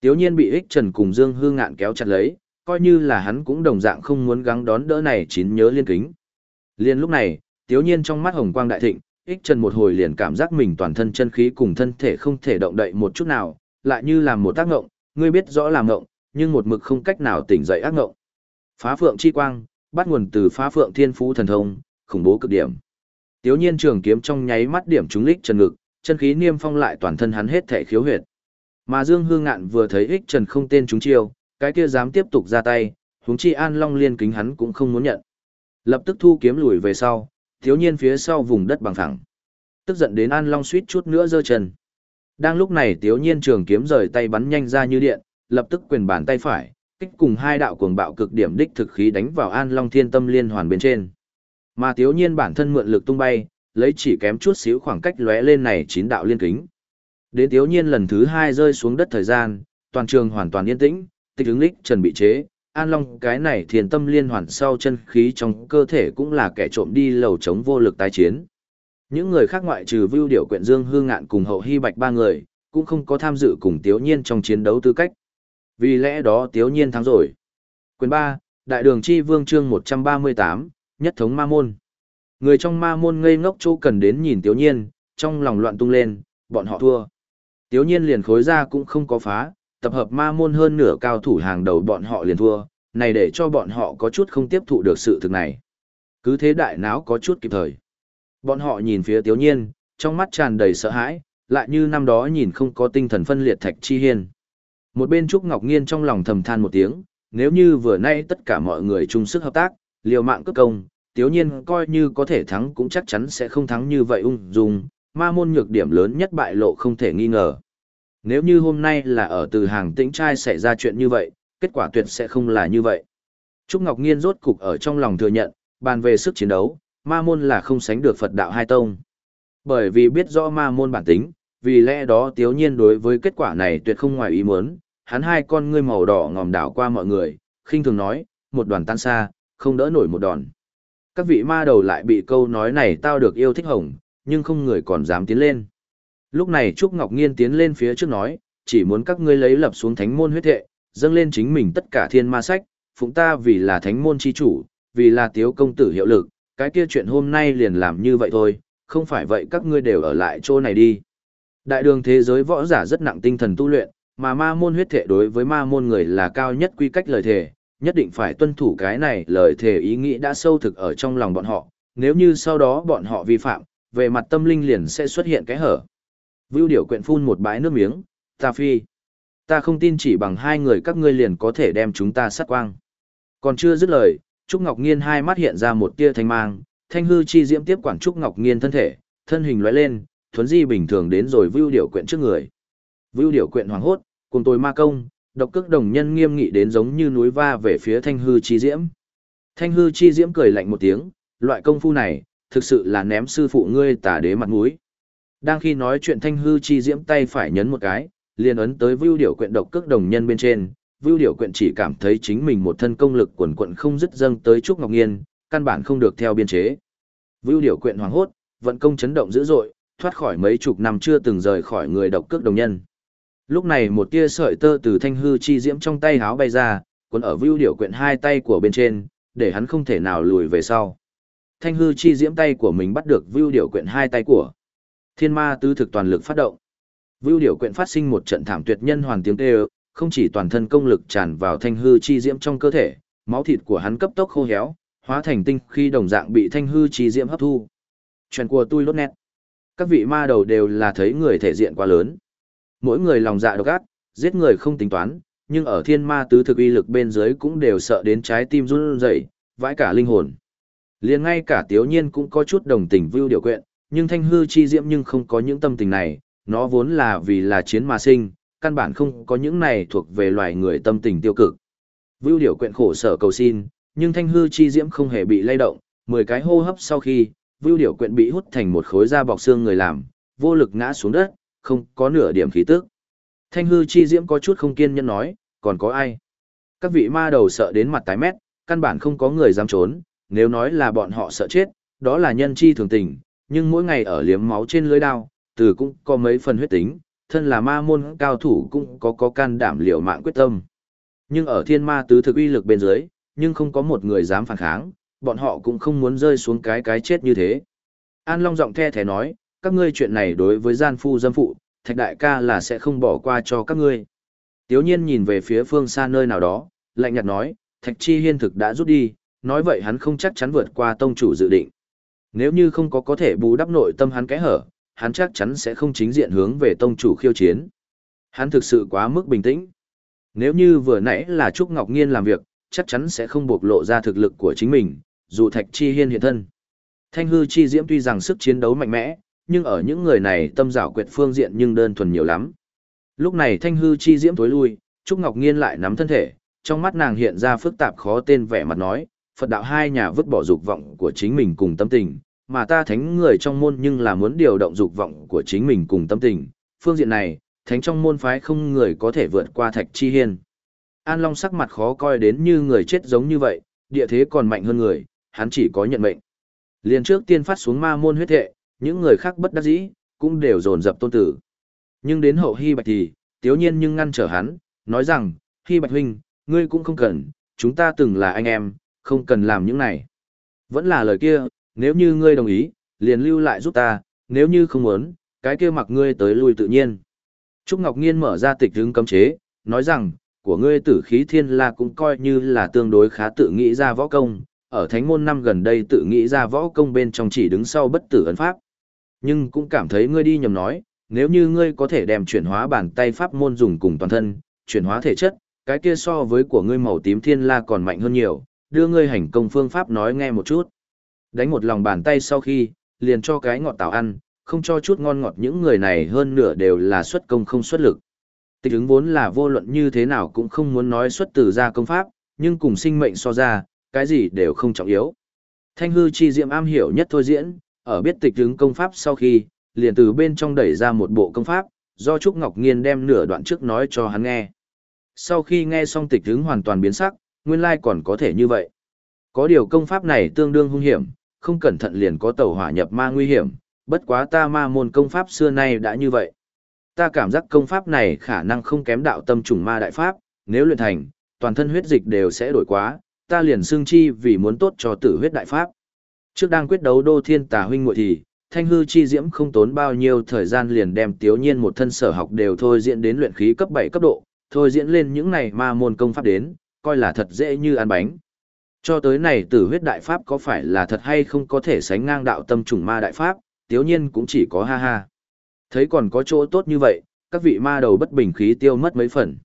Tiếu nhiên bị ích trần cùng Dương Hương ngạn kéo chặt lấy, coi như là hắn cũng đồng dạng không muốn gắng đón đỡ này chín nhớ liên kính. Liên lúc này, tiếu nhiên trong mắt hồng quang đại thịnh, ích trần một hồi liền cảm giác mình toàn thân chân khí cùng thân thể không thể động đậy một chút nào, lại như làm một tác ngộng, ngươi biết rõ làm ngộng, nhưng một mực không cách nào tỉnh dậy ác ngộng. Phá phượng chi quang, bắt nguồn từ phá phượng thiên phú thần thông, khủng bố cực điểm. Tiếu nhiên trường kiếm trong nháy mắt điểm trúng lích trần ngực, chân khí niêm phong lại toàn thân hắn hết thể khiếu huyệt. Mà Dương Hương Ngạn vừa thấy ích trần không tên chúng chiêu, cái kia dám tiếp tục ra tay, huống chi An Long liên kính hắn cũng không muốn nhận. Lập tức thu kiếm lùi về sau, thiếu nhiên phía sau vùng đất bằng phẳng. Tức giận đến An Long suýt chút nữa giơ chân. Đang lúc này thiếu nhiên trường kiếm rời tay bắn nhanh ra như điện, lập tức quyền bàn tay phải, kích cùng hai đạo cuồng bạo cực điểm đích thực khí đánh vào An Long thiên tâm liên hoàn bên trên. Mà thiếu nhiên bản thân mượn lực tung bay, lấy chỉ kém chút xíu khoảng cách lóe lên này chín đạo liên kính. Đến thiếu nhiên lần thứ hai rơi xuống đất thời gian, toàn trường hoàn toàn yên tĩnh, tích ứng lích trần bị chế, An Long cái này thiền tâm liên hoàn sau chân khí trong cơ thể cũng là kẻ trộm đi lầu chống vô lực tái chiến. Những người khác ngoại trừ Vưu Điểu Quyện Dương Hương Ngạn cùng Hậu Hy Bạch ba người, cũng không có tham dự cùng Tiếu Nhiên trong chiến đấu tư cách. Vì lẽ đó Tiếu Nhiên thắng rồi. Quyền 3, Đại đường chi vương chương 138, nhất thống ma môn. Người trong ma môn ngây ngốc chỗ cần đến nhìn Tiếu Nhiên, trong lòng loạn tung lên, bọn họ thua. Tiếu Nhiên liền khối ra cũng không có phá, tập hợp ma môn hơn nửa cao thủ hàng đầu bọn họ liền thua, này để cho bọn họ có chút không tiếp thụ được sự thực này. Cứ thế đại náo có chút kịp thời. Bọn họ nhìn phía Tiếu Nhiên, trong mắt tràn đầy sợ hãi, lại như năm đó nhìn không có tinh thần phân liệt thạch chi hiên. Một bên Trúc Ngọc Nghiên trong lòng thầm than một tiếng, nếu như vừa nay tất cả mọi người chung sức hợp tác, liều mạng cướp công, Tiếu Nhiên coi như có thể thắng cũng chắc chắn sẽ không thắng như vậy ung dung, ma môn nhược điểm lớn nhất bại lộ không thể nghi ngờ. Nếu như hôm nay là ở từ hàng tĩnh trai xảy ra chuyện như vậy, kết quả tuyệt sẽ không là như vậy. Trúc Ngọc Nghiên rốt cục ở trong lòng thừa nhận, bàn về sức chiến đấu, ma môn là không sánh được Phật đạo hai tông. Bởi vì biết rõ ma môn bản tính, vì lẽ đó tiếu nhiên đối với kết quả này tuyệt không ngoài ý muốn, hắn hai con ngươi màu đỏ ngòm đảo qua mọi người, khinh thường nói, một đoàn tan xa, không đỡ nổi một đòn. Các vị ma đầu lại bị câu nói này tao được yêu thích hồng, nhưng không người còn dám tiến lên. Lúc này Trúc Ngọc Nghiên tiến lên phía trước nói, chỉ muốn các ngươi lấy lập xuống thánh môn huyết thệ, dâng lên chính mình tất cả thiên ma sách, phụng ta vì là thánh môn chi chủ, vì là tiếu công tử hiệu lực, cái kia chuyện hôm nay liền làm như vậy thôi, không phải vậy các ngươi đều ở lại chỗ này đi. Đại đường thế giới võ giả rất nặng tinh thần tu luyện, mà ma môn huyết thệ đối với ma môn người là cao nhất quy cách lời thề, nhất định phải tuân thủ cái này lời thề ý nghĩ đã sâu thực ở trong lòng bọn họ, nếu như sau đó bọn họ vi phạm, về mặt tâm linh liền sẽ xuất hiện cái hở. Vưu điểu quyện phun một bãi nước miếng, ta phi. Ta không tin chỉ bằng hai người các ngươi liền có thể đem chúng ta sát quang. Còn chưa dứt lời, Trúc Ngọc Nghiên hai mắt hiện ra một tia thanh mang, thanh hư chi diễm tiếp quản Trúc Ngọc Nghiên thân thể, thân hình lóe lên, thuấn di bình thường đến rồi vưu điểu quyện trước người. Vưu điểu quyện hoàng hốt, cùng tôi ma công, độc cước đồng nhân nghiêm nghị đến giống như núi va về phía thanh hư chi diễm. Thanh hư chi diễm cười lạnh một tiếng, loại công phu này, thực sự là ném sư phụ ngươi tả đế mặt mũi. Đang khi nói chuyện thanh hư chi diễm tay phải nhấn một cái, liền ấn tới vưu điểu quyện độc cước đồng nhân bên trên. Vưu điểu quyện chỉ cảm thấy chính mình một thân công lực quần quận không dứt dâng tới Trúc Ngọc Nghiên, căn bản không được theo biên chế. Vưu điểu quyện hoàng hốt, vận công chấn động dữ dội, thoát khỏi mấy chục năm chưa từng rời khỏi người độc cước đồng nhân. Lúc này một tia sợi tơ từ thanh hư chi diễm trong tay háo bay ra, cuốn ở vưu điểu quyện hai tay của bên trên, để hắn không thể nào lùi về sau. Thanh hư chi diễm tay của mình bắt được vưu điểu quyện hai tay của. Thiên ma tứ thực toàn lực phát động. Vưu điểu quyện phát sinh một trận thảm tuyệt nhân hoàn tiếng kêu, không chỉ toàn thân công lực tràn vào thanh hư chi diễm trong cơ thể, máu thịt của hắn cấp tốc khô héo, hóa thành tinh khi đồng dạng bị thanh hư chi diễm hấp thu. Chuyện của tôi lốt nét. Các vị ma đầu đều là thấy người thể diện quá lớn. Mỗi người lòng dạ độc ác, giết người không tính toán, nhưng ở thiên ma tứ thực uy lực bên dưới cũng đều sợ đến trái tim run rẩy, vãi cả linh hồn. Liền ngay cả Tiếu Nhiên cũng có chút đồng tình vưu điều quyện, nhưng thanh hư chi diễm nhưng không có những tâm tình này, nó vốn là vì là chiến mà sinh, căn bản không có những này thuộc về loài người tâm tình tiêu cực. Vưu điều quyện khổ sở cầu xin, nhưng thanh hư chi diễm không hề bị lay động, 10 cái hô hấp sau khi, vưu điểu quyện bị hút thành một khối da bọc xương người làm, vô lực ngã xuống đất, không có nửa điểm khí tức. Thanh hư chi diễm có chút không kiên nhẫn nói, còn có ai? Các vị ma đầu sợ đến mặt tái mét, căn bản không có người dám trốn, nếu nói là bọn họ sợ chết, đó là nhân chi thường tình, nhưng mỗi ngày ở liếm máu trên lưới đao, từ cũng có mấy phần huyết tính, thân là ma môn cao thủ cũng có có can đảm liều mạng quyết tâm. Nhưng ở thiên ma tứ thực uy lực bên dưới, nhưng không có một người dám phản kháng, bọn họ cũng không muốn rơi xuống cái cái chết như thế. An Long giọng the thế nói, các ngươi chuyện này đối với gian phu dâm phụ, thạch đại ca là sẽ không bỏ qua cho các ngươi. Tiếu nhiên nhìn về phía phương xa nơi nào đó, lạnh nhạt nói, thạch chi hiên thực đã rút đi, nói vậy hắn không chắc chắn vượt qua tông chủ dự định. Nếu như không có có thể bù đắp nội tâm hắn kẽ hở, hắn chắc chắn sẽ không chính diện hướng về tông chủ khiêu chiến. Hắn thực sự quá mức bình tĩnh. Nếu như vừa nãy là Trúc Ngọc Nghiên làm việc, chắc chắn sẽ không bộc lộ ra thực lực của chính mình, dù Thạch Chi Hiên hiện thân. Thanh hư chi diễm tuy rằng sức chiến đấu mạnh mẽ, nhưng ở những người này tâm giảo quyệt phương diện nhưng đơn thuần nhiều lắm. Lúc này thanh hư chi diễm tối lui, Trúc Ngọc Nghiên lại nắm thân thể, trong mắt nàng hiện ra phức tạp khó tên vẻ mặt nói, Phật đạo hai nhà vứt bỏ dục vọng của chính mình cùng tâm tình, mà ta thánh người trong môn nhưng là muốn điều động dục vọng của chính mình cùng tâm tình. Phương diện này, thánh trong môn phái không người có thể vượt qua thạch chi hiên. An Long sắc mặt khó coi đến như người chết giống như vậy, địa thế còn mạnh hơn người, hắn chỉ có nhận mệnh. Liên trước tiên phát xuống ma môn huyết hệ, những người khác bất đắc dĩ, cũng đều dồn dập tôn tử. Nhưng đến hậu hy bạch thì, tiếu nhiên nhưng ngăn trở hắn, nói rằng, hy bạch huynh, ngươi cũng không cần, chúng ta từng là anh em, không cần làm những này. Vẫn là lời kia, nếu như ngươi đồng ý, liền lưu lại giúp ta, nếu như không muốn, cái kia mặc ngươi tới lui tự nhiên. Trúc Ngọc Nghiên mở ra tịch hứng cấm chế, nói rằng, của ngươi tử khí thiên la cũng coi như là tương đối khá tự nghĩ ra võ công, ở thánh môn năm gần đây tự nghĩ ra võ công bên trong chỉ đứng sau bất tử ấn pháp. Nhưng cũng cảm thấy ngươi đi nhầm nói, nếu như ngươi có thể đem chuyển hóa bàn tay pháp môn dùng cùng toàn thân, chuyển hóa thể chất, cái kia so với của ngươi màu tím thiên la còn mạnh hơn nhiều, đưa ngươi hành công phương pháp nói nghe một chút. Đánh một lòng bàn tay sau khi, liền cho cái ngọt tảo ăn, không cho chút ngon ngọt những người này hơn nửa đều là xuất công không xuất lực. Tịch ứng vốn là vô luận như thế nào cũng không muốn nói xuất từ ra công pháp, nhưng cùng sinh mệnh so ra, cái gì đều không trọng yếu. Thanh hư chi diệm am hiểu nhất thôi diễn, ở biết tịch ứng công pháp sau khi, liền từ bên trong đẩy ra một bộ công pháp, do Trúc Ngọc Nghiên đem nửa đoạn trước nói cho hắn nghe. Sau khi nghe xong tịch ứng hoàn toàn biến sắc, nguyên lai còn có thể như vậy. Có điều công pháp này tương đương hung hiểm, không cẩn thận liền có tẩu hỏa nhập ma nguy hiểm, bất quá ta ma môn công pháp xưa nay đã như vậy. Ta cảm giác công pháp này khả năng không kém đạo tâm trùng ma đại pháp, nếu luyện thành, toàn thân huyết dịch đều sẽ đổi quá, ta liền xương chi vì muốn tốt cho tử huyết đại pháp. Trước đang quyết đấu đô thiên tà huynh muội thì, thanh hư chi diễm không tốn bao nhiêu thời gian liền đem tiếu nhiên một thân sở học đều thôi diễn đến luyện khí cấp 7 cấp độ, thôi diễn lên những này ma môn công pháp đến, coi là thật dễ như ăn bánh. Cho tới này tử huyết đại pháp có phải là thật hay không có thể sánh ngang đạo tâm trùng ma đại pháp, tiếu nhiên cũng chỉ có ha ha. Thấy còn có chỗ tốt như vậy, các vị ma đầu bất bình khí tiêu mất mấy phần.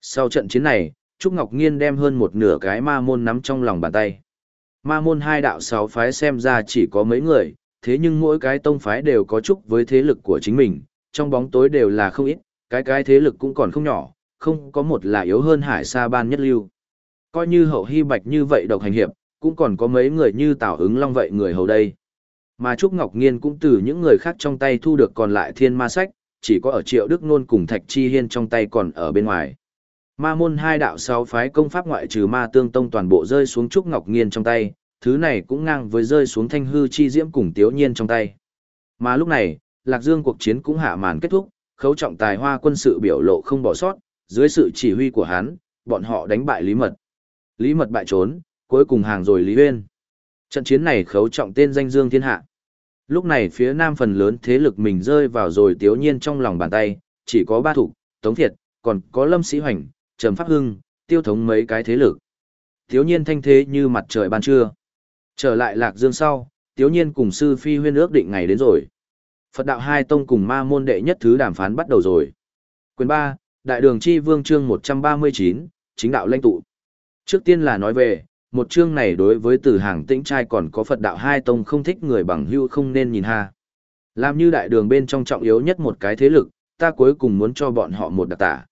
Sau trận chiến này, Trúc Ngọc Nghiên đem hơn một nửa cái ma môn nắm trong lòng bàn tay. Ma môn hai đạo sáu phái xem ra chỉ có mấy người, thế nhưng mỗi cái tông phái đều có chúc với thế lực của chính mình, trong bóng tối đều là không ít, cái cái thế lực cũng còn không nhỏ, không có một là yếu hơn hải sa ban nhất lưu. Coi như hậu hy bạch như vậy độc hành hiệp, cũng còn có mấy người như tảo ứng long vậy người hầu đây. Mà Trúc Ngọc Nghiên cũng từ những người khác trong tay thu được còn lại thiên ma sách, chỉ có ở triệu đức nôn cùng thạch chi hiên trong tay còn ở bên ngoài. Ma môn hai đạo sáu phái công pháp ngoại trừ ma tương tông toàn bộ rơi xuống Trúc Ngọc Nghiên trong tay, thứ này cũng ngang với rơi xuống thanh hư chi diễm cùng tiếu nhiên trong tay. Mà lúc này, Lạc Dương cuộc chiến cũng hạ màn kết thúc, khấu trọng tài hoa quân sự biểu lộ không bỏ sót, dưới sự chỉ huy của hắn, bọn họ đánh bại Lý Mật. Lý Mật bại trốn, cuối cùng hàng rồi Lý Uyên. Trận chiến này khấu trọng tên danh dương thiên hạ. Lúc này phía nam phần lớn thế lực mình rơi vào rồi tiếu nhiên trong lòng bàn tay, chỉ có ba thủ, Tống Thiệt, còn có Lâm Sĩ Hoành, Trầm Pháp Hưng, tiêu thống mấy cái thế lực. Tiếu nhiên thanh thế như mặt trời ban trưa. Trở lại Lạc Dương sau, tiếu nhiên cùng sư phi huyên ước định ngày đến rồi. Phật đạo hai tông cùng ma môn đệ nhất thứ đàm phán bắt đầu rồi. Quyền 3, Đại đường chi vương chương 139, chính đạo lãnh tụ. Trước tiên là nói về, một chương này đối với từ hàng tĩnh trai còn có Phật đạo hai tông không thích người bằng hưu không nên nhìn ha. Làm như đại đường bên trong trọng yếu nhất một cái thế lực, ta cuối cùng muốn cho bọn họ một đặc tả.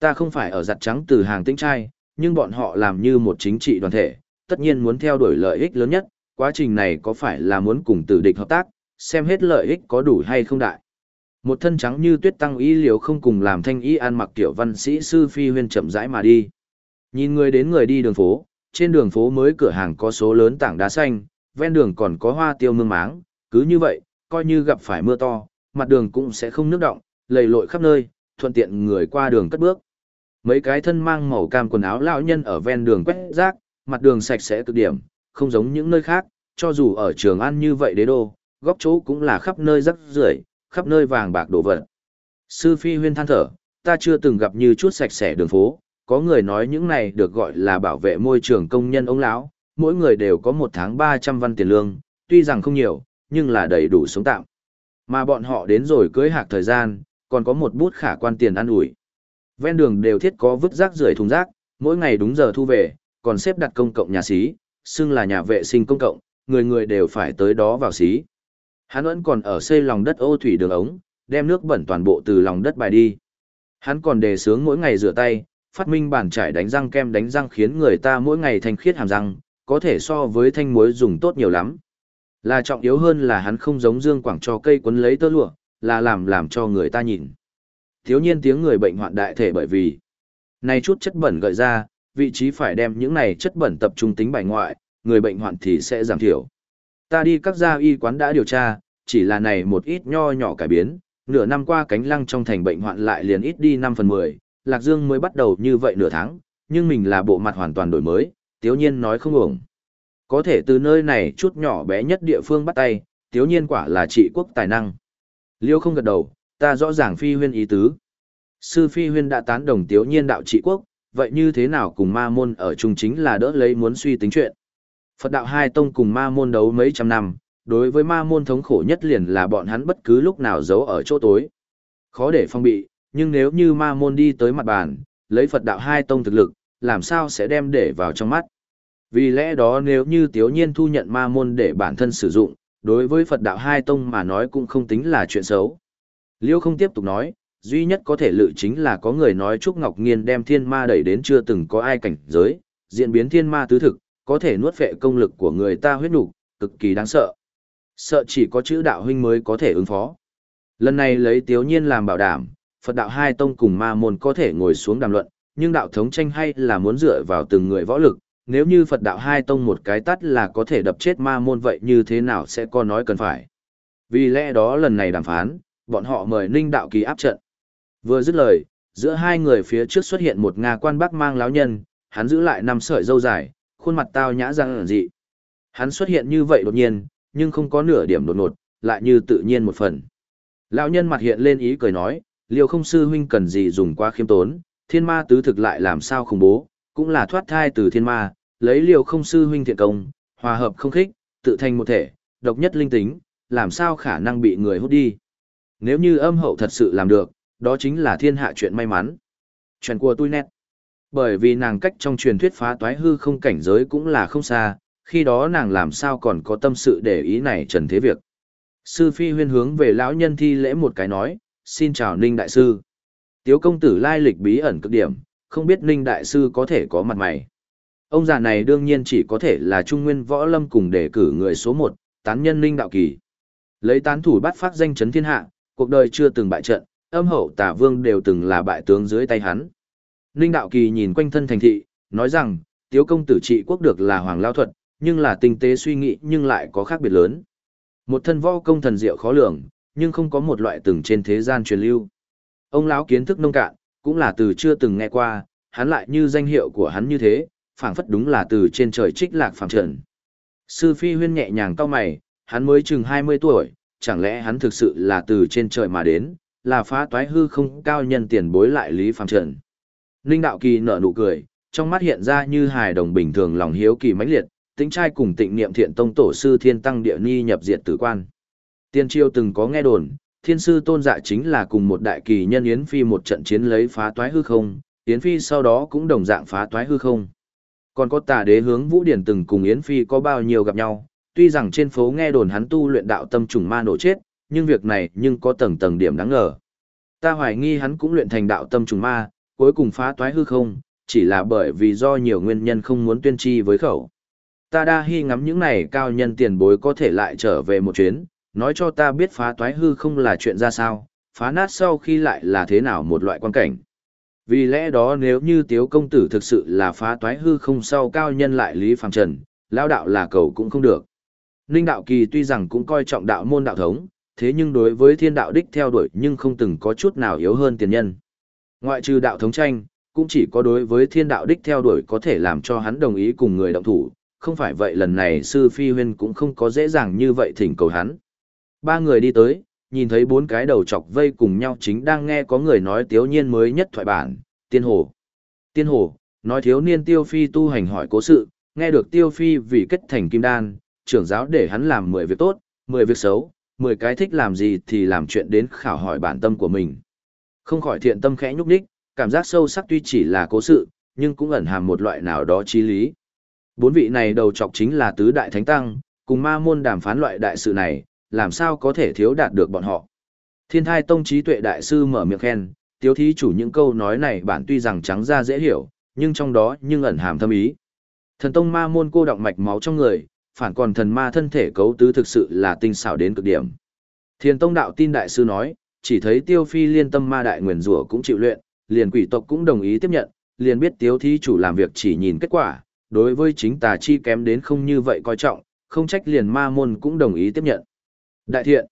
Ta không phải ở giặt trắng từ hàng tĩnh trai, nhưng bọn họ làm như một chính trị đoàn thể, tất nhiên muốn theo đuổi lợi ích lớn nhất, quá trình này có phải là muốn cùng tử địch hợp tác, xem hết lợi ích có đủ hay không đại. Một thân trắng như tuyết tăng y liều không cùng làm thanh y an mặc tiểu văn sĩ sư phi huyên chậm rãi mà đi. Nhìn người đến người đi đường phố, trên đường phố mới cửa hàng có số lớn tảng đá xanh, ven đường còn có hoa tiêu mương máng, cứ như vậy, coi như gặp phải mưa to, mặt đường cũng sẽ không nước động, lầy lội khắp nơi, thuận tiện người qua đường cất bước. Mấy cái thân mang màu cam quần áo lão nhân ở ven đường quét rác, mặt đường sạch sẽ cực điểm, không giống những nơi khác, cho dù ở trường ăn như vậy đế đô, góc chỗ cũng là khắp nơi rắc rưởi, khắp nơi vàng bạc đổ vật. Sư Phi Huyên than thở, ta chưa từng gặp như chút sạch sẽ đường phố, có người nói những này được gọi là bảo vệ môi trường công nhân ông lão, mỗi người đều có một tháng 300 văn tiền lương, tuy rằng không nhiều, nhưng là đầy đủ sống tạm. Mà bọn họ đến rồi cưới hạc thời gian, còn có một bút khả quan tiền ăn ủi. Ven đường đều thiết có vứt rác rưởi thùng rác, mỗi ngày đúng giờ thu về, còn xếp đặt công cộng nhà xí, xưng là nhà vệ sinh công cộng, người người đều phải tới đó vào xí. Hắn vẫn còn ở xây lòng đất ô thủy đường ống, đem nước bẩn toàn bộ từ lòng đất bài đi. Hắn còn đề sướng mỗi ngày rửa tay, phát minh bàn trải đánh răng kem đánh răng khiến người ta mỗi ngày thanh khiết hàm răng, có thể so với thanh muối dùng tốt nhiều lắm. Là trọng yếu hơn là hắn không giống Dương Quảng cho cây quấn lấy tơ lụa, là làm làm cho người ta nhìn. Thiếu nhiên tiếng người bệnh hoạn đại thể bởi vì này chút chất bẩn gợi ra, vị trí phải đem những này chất bẩn tập trung tính bài ngoại, người bệnh hoạn thì sẽ giảm thiểu. Ta đi các gia y quán đã điều tra, chỉ là này một ít nho nhỏ cải biến, nửa năm qua cánh lăng trong thành bệnh hoạn lại liền ít đi 5 phần 10, Lạc Dương mới bắt đầu như vậy nửa tháng, nhưng mình là bộ mặt hoàn toàn đổi mới, tiếu nhiên nói không ổng. Có thể từ nơi này chút nhỏ bé nhất địa phương bắt tay, tiếu nhiên quả là trị quốc tài năng. Liêu không gật đầu, ta rõ ràng phi huyên ý tứ. Sư phi huyên đã tán đồng tiếu nhiên đạo trị quốc, vậy như thế nào cùng ma môn ở chung chính là đỡ lấy muốn suy tính chuyện. Phật đạo hai tông cùng ma môn đấu mấy trăm năm, đối với ma môn thống khổ nhất liền là bọn hắn bất cứ lúc nào giấu ở chỗ tối. Khó để phong bị, nhưng nếu như ma môn đi tới mặt bàn, lấy Phật đạo hai tông thực lực, làm sao sẽ đem để vào trong mắt. Vì lẽ đó nếu như tiếu nhiên thu nhận ma môn để bản thân sử dụng, đối với Phật đạo hai tông mà nói cũng không tính là chuyện xấu. Liêu không tiếp tục nói, duy nhất có thể lự chính là có người nói Trúc Ngọc Nghiên đem thiên ma đẩy đến chưa từng có ai cảnh giới, diễn biến thiên ma tứ thực, có thể nuốt vệ công lực của người ta huyết nục, cực kỳ đáng sợ. Sợ chỉ có chữ đạo huynh mới có thể ứng phó. Lần này lấy Tiếu Nhiên làm bảo đảm, Phật đạo hai tông cùng ma môn có thể ngồi xuống đàm luận, nhưng đạo thống tranh hay là muốn dựa vào từng người võ lực, nếu như Phật đạo hai tông một cái tắt là có thể đập chết ma môn vậy như thế nào sẽ có nói cần phải. Vì lẽ đó lần này đàm phán, bọn họ mời Ninh đạo kỳ áp trận. Vừa dứt lời, giữa hai người phía trước xuất hiện một Nga quan bác mang láo nhân, hắn giữ lại năm sợi dâu dài, khuôn mặt tao nhã răng dị. Hắn xuất hiện như vậy đột nhiên, nhưng không có nửa điểm đột ngột, lại như tự nhiên một phần. Lão nhân mặt hiện lên ý cười nói, liều không sư huynh cần gì dùng quá khiêm tốn, thiên ma tứ thực lại làm sao khủng bố, cũng là thoát thai từ thiên ma, lấy liều không sư huynh thiện công, hòa hợp không khích, tự thành một thể, độc nhất linh tính, làm sao khả năng bị người hút đi. Nếu như âm hậu thật sự làm được, đó chính là thiên hạ chuyện may mắn. Chuyện của tôi nét. Bởi vì nàng cách trong truyền thuyết phá toái hư không cảnh giới cũng là không xa, khi đó nàng làm sao còn có tâm sự để ý này trần thế việc. Sư phi huyên hướng về lão nhân thi lễ một cái nói, xin chào Ninh Đại Sư. Tiếu công tử lai lịch bí ẩn cực điểm, không biết Ninh Đại Sư có thể có mặt mày. Ông già này đương nhiên chỉ có thể là Trung Nguyên Võ Lâm cùng đề cử người số một, tán nhân Ninh Đạo Kỳ. Lấy tán thủ bắt phát danh chấn thiên hạ, cuộc đời chưa từng bại trận, âm hậu tả vương đều từng là bại tướng dưới tay hắn. Ninh Đạo Kỳ nhìn quanh thân thành thị, nói rằng, tiếu công tử trị quốc được là hoàng lao thuật, nhưng là tinh tế suy nghĩ nhưng lại có khác biệt lớn. Một thân võ công thần diệu khó lường, nhưng không có một loại từng trên thế gian truyền lưu. Ông lão kiến thức nông cạn, cũng là từ chưa từng nghe qua, hắn lại như danh hiệu của hắn như thế, phảng phất đúng là từ trên trời trích lạc phàm trần. Sư Phi Huyên nhẹ nhàng cau mày, hắn mới chừng 20 tuổi, chẳng lẽ hắn thực sự là từ trên trời mà đến, là phá toái hư không cao nhân tiền bối lại lý phàm trần. Ninh Đạo Kỳ nở nụ cười, trong mắt hiện ra như hài đồng bình thường lòng hiếu kỳ mãnh liệt, tính trai cùng tịnh niệm thiện tông tổ sư thiên tăng địa ni nhập diệt tử quan. Tiên triều từng có nghe đồn, thiên sư tôn dạ chính là cùng một đại kỳ nhân Yến Phi một trận chiến lấy phá toái hư không, Yến Phi sau đó cũng đồng dạng phá toái hư không. Còn có tà đế hướng Vũ Điển từng cùng Yến Phi có bao nhiêu gặp nhau, tuy rằng trên phố nghe đồn hắn tu luyện đạo tâm trùng ma nổ chết, nhưng việc này nhưng có tầng tầng điểm đáng ngờ. Ta hoài nghi hắn cũng luyện thành đạo tâm trùng ma, cuối cùng phá toái hư không, chỉ là bởi vì do nhiều nguyên nhân không muốn tuyên chi với khẩu. Ta đa hy ngắm những này cao nhân tiền bối có thể lại trở về một chuyến, nói cho ta biết phá toái hư không là chuyện ra sao, phá nát sau khi lại là thế nào một loại quan cảnh. Vì lẽ đó nếu như tiếu công tử thực sự là phá toái hư không sau cao nhân lại lý phàm trần, lao đạo là cầu cũng không được. Ninh đạo kỳ tuy rằng cũng coi trọng đạo môn đạo thống, thế nhưng đối với thiên đạo đích theo đuổi nhưng không từng có chút nào yếu hơn tiền nhân. Ngoại trừ đạo thống tranh, cũng chỉ có đối với thiên đạo đích theo đuổi có thể làm cho hắn đồng ý cùng người động thủ, không phải vậy lần này sư phi huyên cũng không có dễ dàng như vậy thỉnh cầu hắn. Ba người đi tới, nhìn thấy bốn cái đầu chọc vây cùng nhau chính đang nghe có người nói tiếu nhiên mới nhất thoại bản, tiên hồ. Tiên hồ, nói thiếu niên tiêu phi tu hành hỏi cố sự, nghe được tiêu phi vì kết thành kim đan, trưởng giáo để hắn làm 10 việc tốt, 10 việc xấu, 10 cái thích làm gì thì làm chuyện đến khảo hỏi bản tâm của mình. Không khỏi thiện tâm khẽ nhúc nhích cảm giác sâu sắc tuy chỉ là cố sự, nhưng cũng ẩn hàm một loại nào đó trí lý. Bốn vị này đầu chọc chính là tứ đại thánh tăng, cùng ma môn đàm phán loại đại sự này, làm sao có thể thiếu đạt được bọn họ. Thiên thai tông trí tuệ đại sư mở miệng khen, tiếu thí chủ những câu nói này bản tuy rằng trắng ra dễ hiểu, nhưng trong đó nhưng ẩn hàm thâm ý. Thần tông ma môn cô động mạch máu trong người, phản còn thần ma thân thể cấu tứ thực sự là tinh xảo đến cực điểm. Thiên tông đạo tin đại sư nói, chỉ thấy tiêu phi liên tâm ma đại nguyền rủa cũng chịu luyện, liền quỷ tộc cũng đồng ý tiếp nhận, liền biết tiếu thí chủ làm việc chỉ nhìn kết quả, đối với chính tà chi kém đến không như vậy coi trọng, không trách liền ma môn cũng đồng ý tiếp nhận. Đại thiện.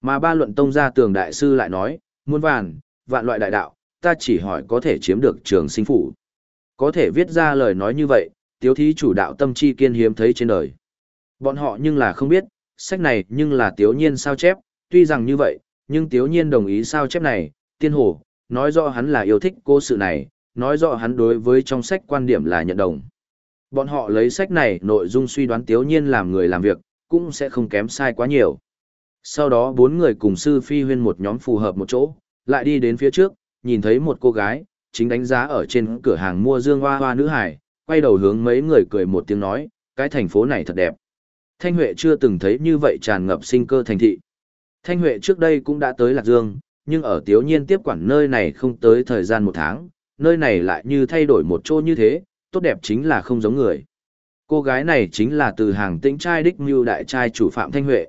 Mà ba luận tông gia tường đại sư lại nói, muôn vàn, vạn loại đại đạo, ta chỉ hỏi có thể chiếm được trường sinh phủ. Có thể viết ra lời nói như vậy, tiếu thí chủ đạo tâm chi kiên hiếm thấy trên đời. Bọn họ nhưng là không biết, sách này nhưng là tiếu nhiên sao chép, tuy rằng như vậy, nhưng tiếu nhiên đồng ý sao chép này, tiên hồ, nói rõ hắn là yêu thích cô sự này, nói rõ hắn đối với trong sách quan điểm là nhận đồng. Bọn họ lấy sách này nội dung suy đoán tiếu nhiên làm người làm việc, cũng sẽ không kém sai quá nhiều. Sau đó bốn người cùng sư phi huyên một nhóm phù hợp một chỗ, lại đi đến phía trước, nhìn thấy một cô gái, chính đánh giá ở trên cửa hàng mua dương hoa hoa nữ hải, quay đầu hướng mấy người cười một tiếng nói, cái thành phố này thật đẹp. Thanh Huệ chưa từng thấy như vậy tràn ngập sinh cơ thành thị. Thanh Huệ trước đây cũng đã tới Lạc Dương, nhưng ở Tiếu Nhiên tiếp quản nơi này không tới thời gian một tháng, nơi này lại như thay đổi một chỗ như thế, tốt đẹp chính là không giống người. Cô gái này chính là từ hàng tĩnh trai đích mưu đại trai chủ Phạm Thanh Huệ.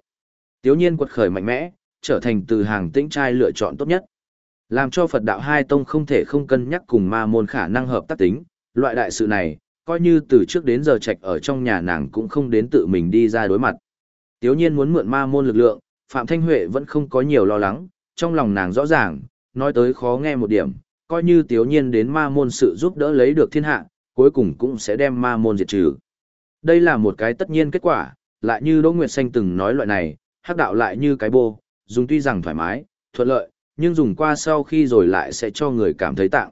Tiếu Nhiên quật khởi mạnh mẽ, trở thành từ hàng tĩnh trai lựa chọn tốt nhất. Làm cho Phật đạo hai tông không thể không cân nhắc cùng ma môn khả năng hợp tác tính, loại đại sự này, coi như từ trước đến giờ trạch ở trong nhà nàng cũng không đến tự mình đi ra đối mặt. Tiếu nhiên muốn mượn ma môn lực lượng, Phạm Thanh Huệ vẫn không có nhiều lo lắng, trong lòng nàng rõ ràng, nói tới khó nghe một điểm, coi như tiếu nhiên đến ma môn sự giúp đỡ lấy được thiên hạ, cuối cùng cũng sẽ đem ma môn diệt trừ. Đây là một cái tất nhiên kết quả, lại như Đỗ Nguyệt Xanh từng nói loại này, hắc đạo lại như cái bô, dùng tuy rằng thoải mái, thuận lợi, nhưng dùng qua sau khi rồi lại sẽ cho người cảm thấy tạng.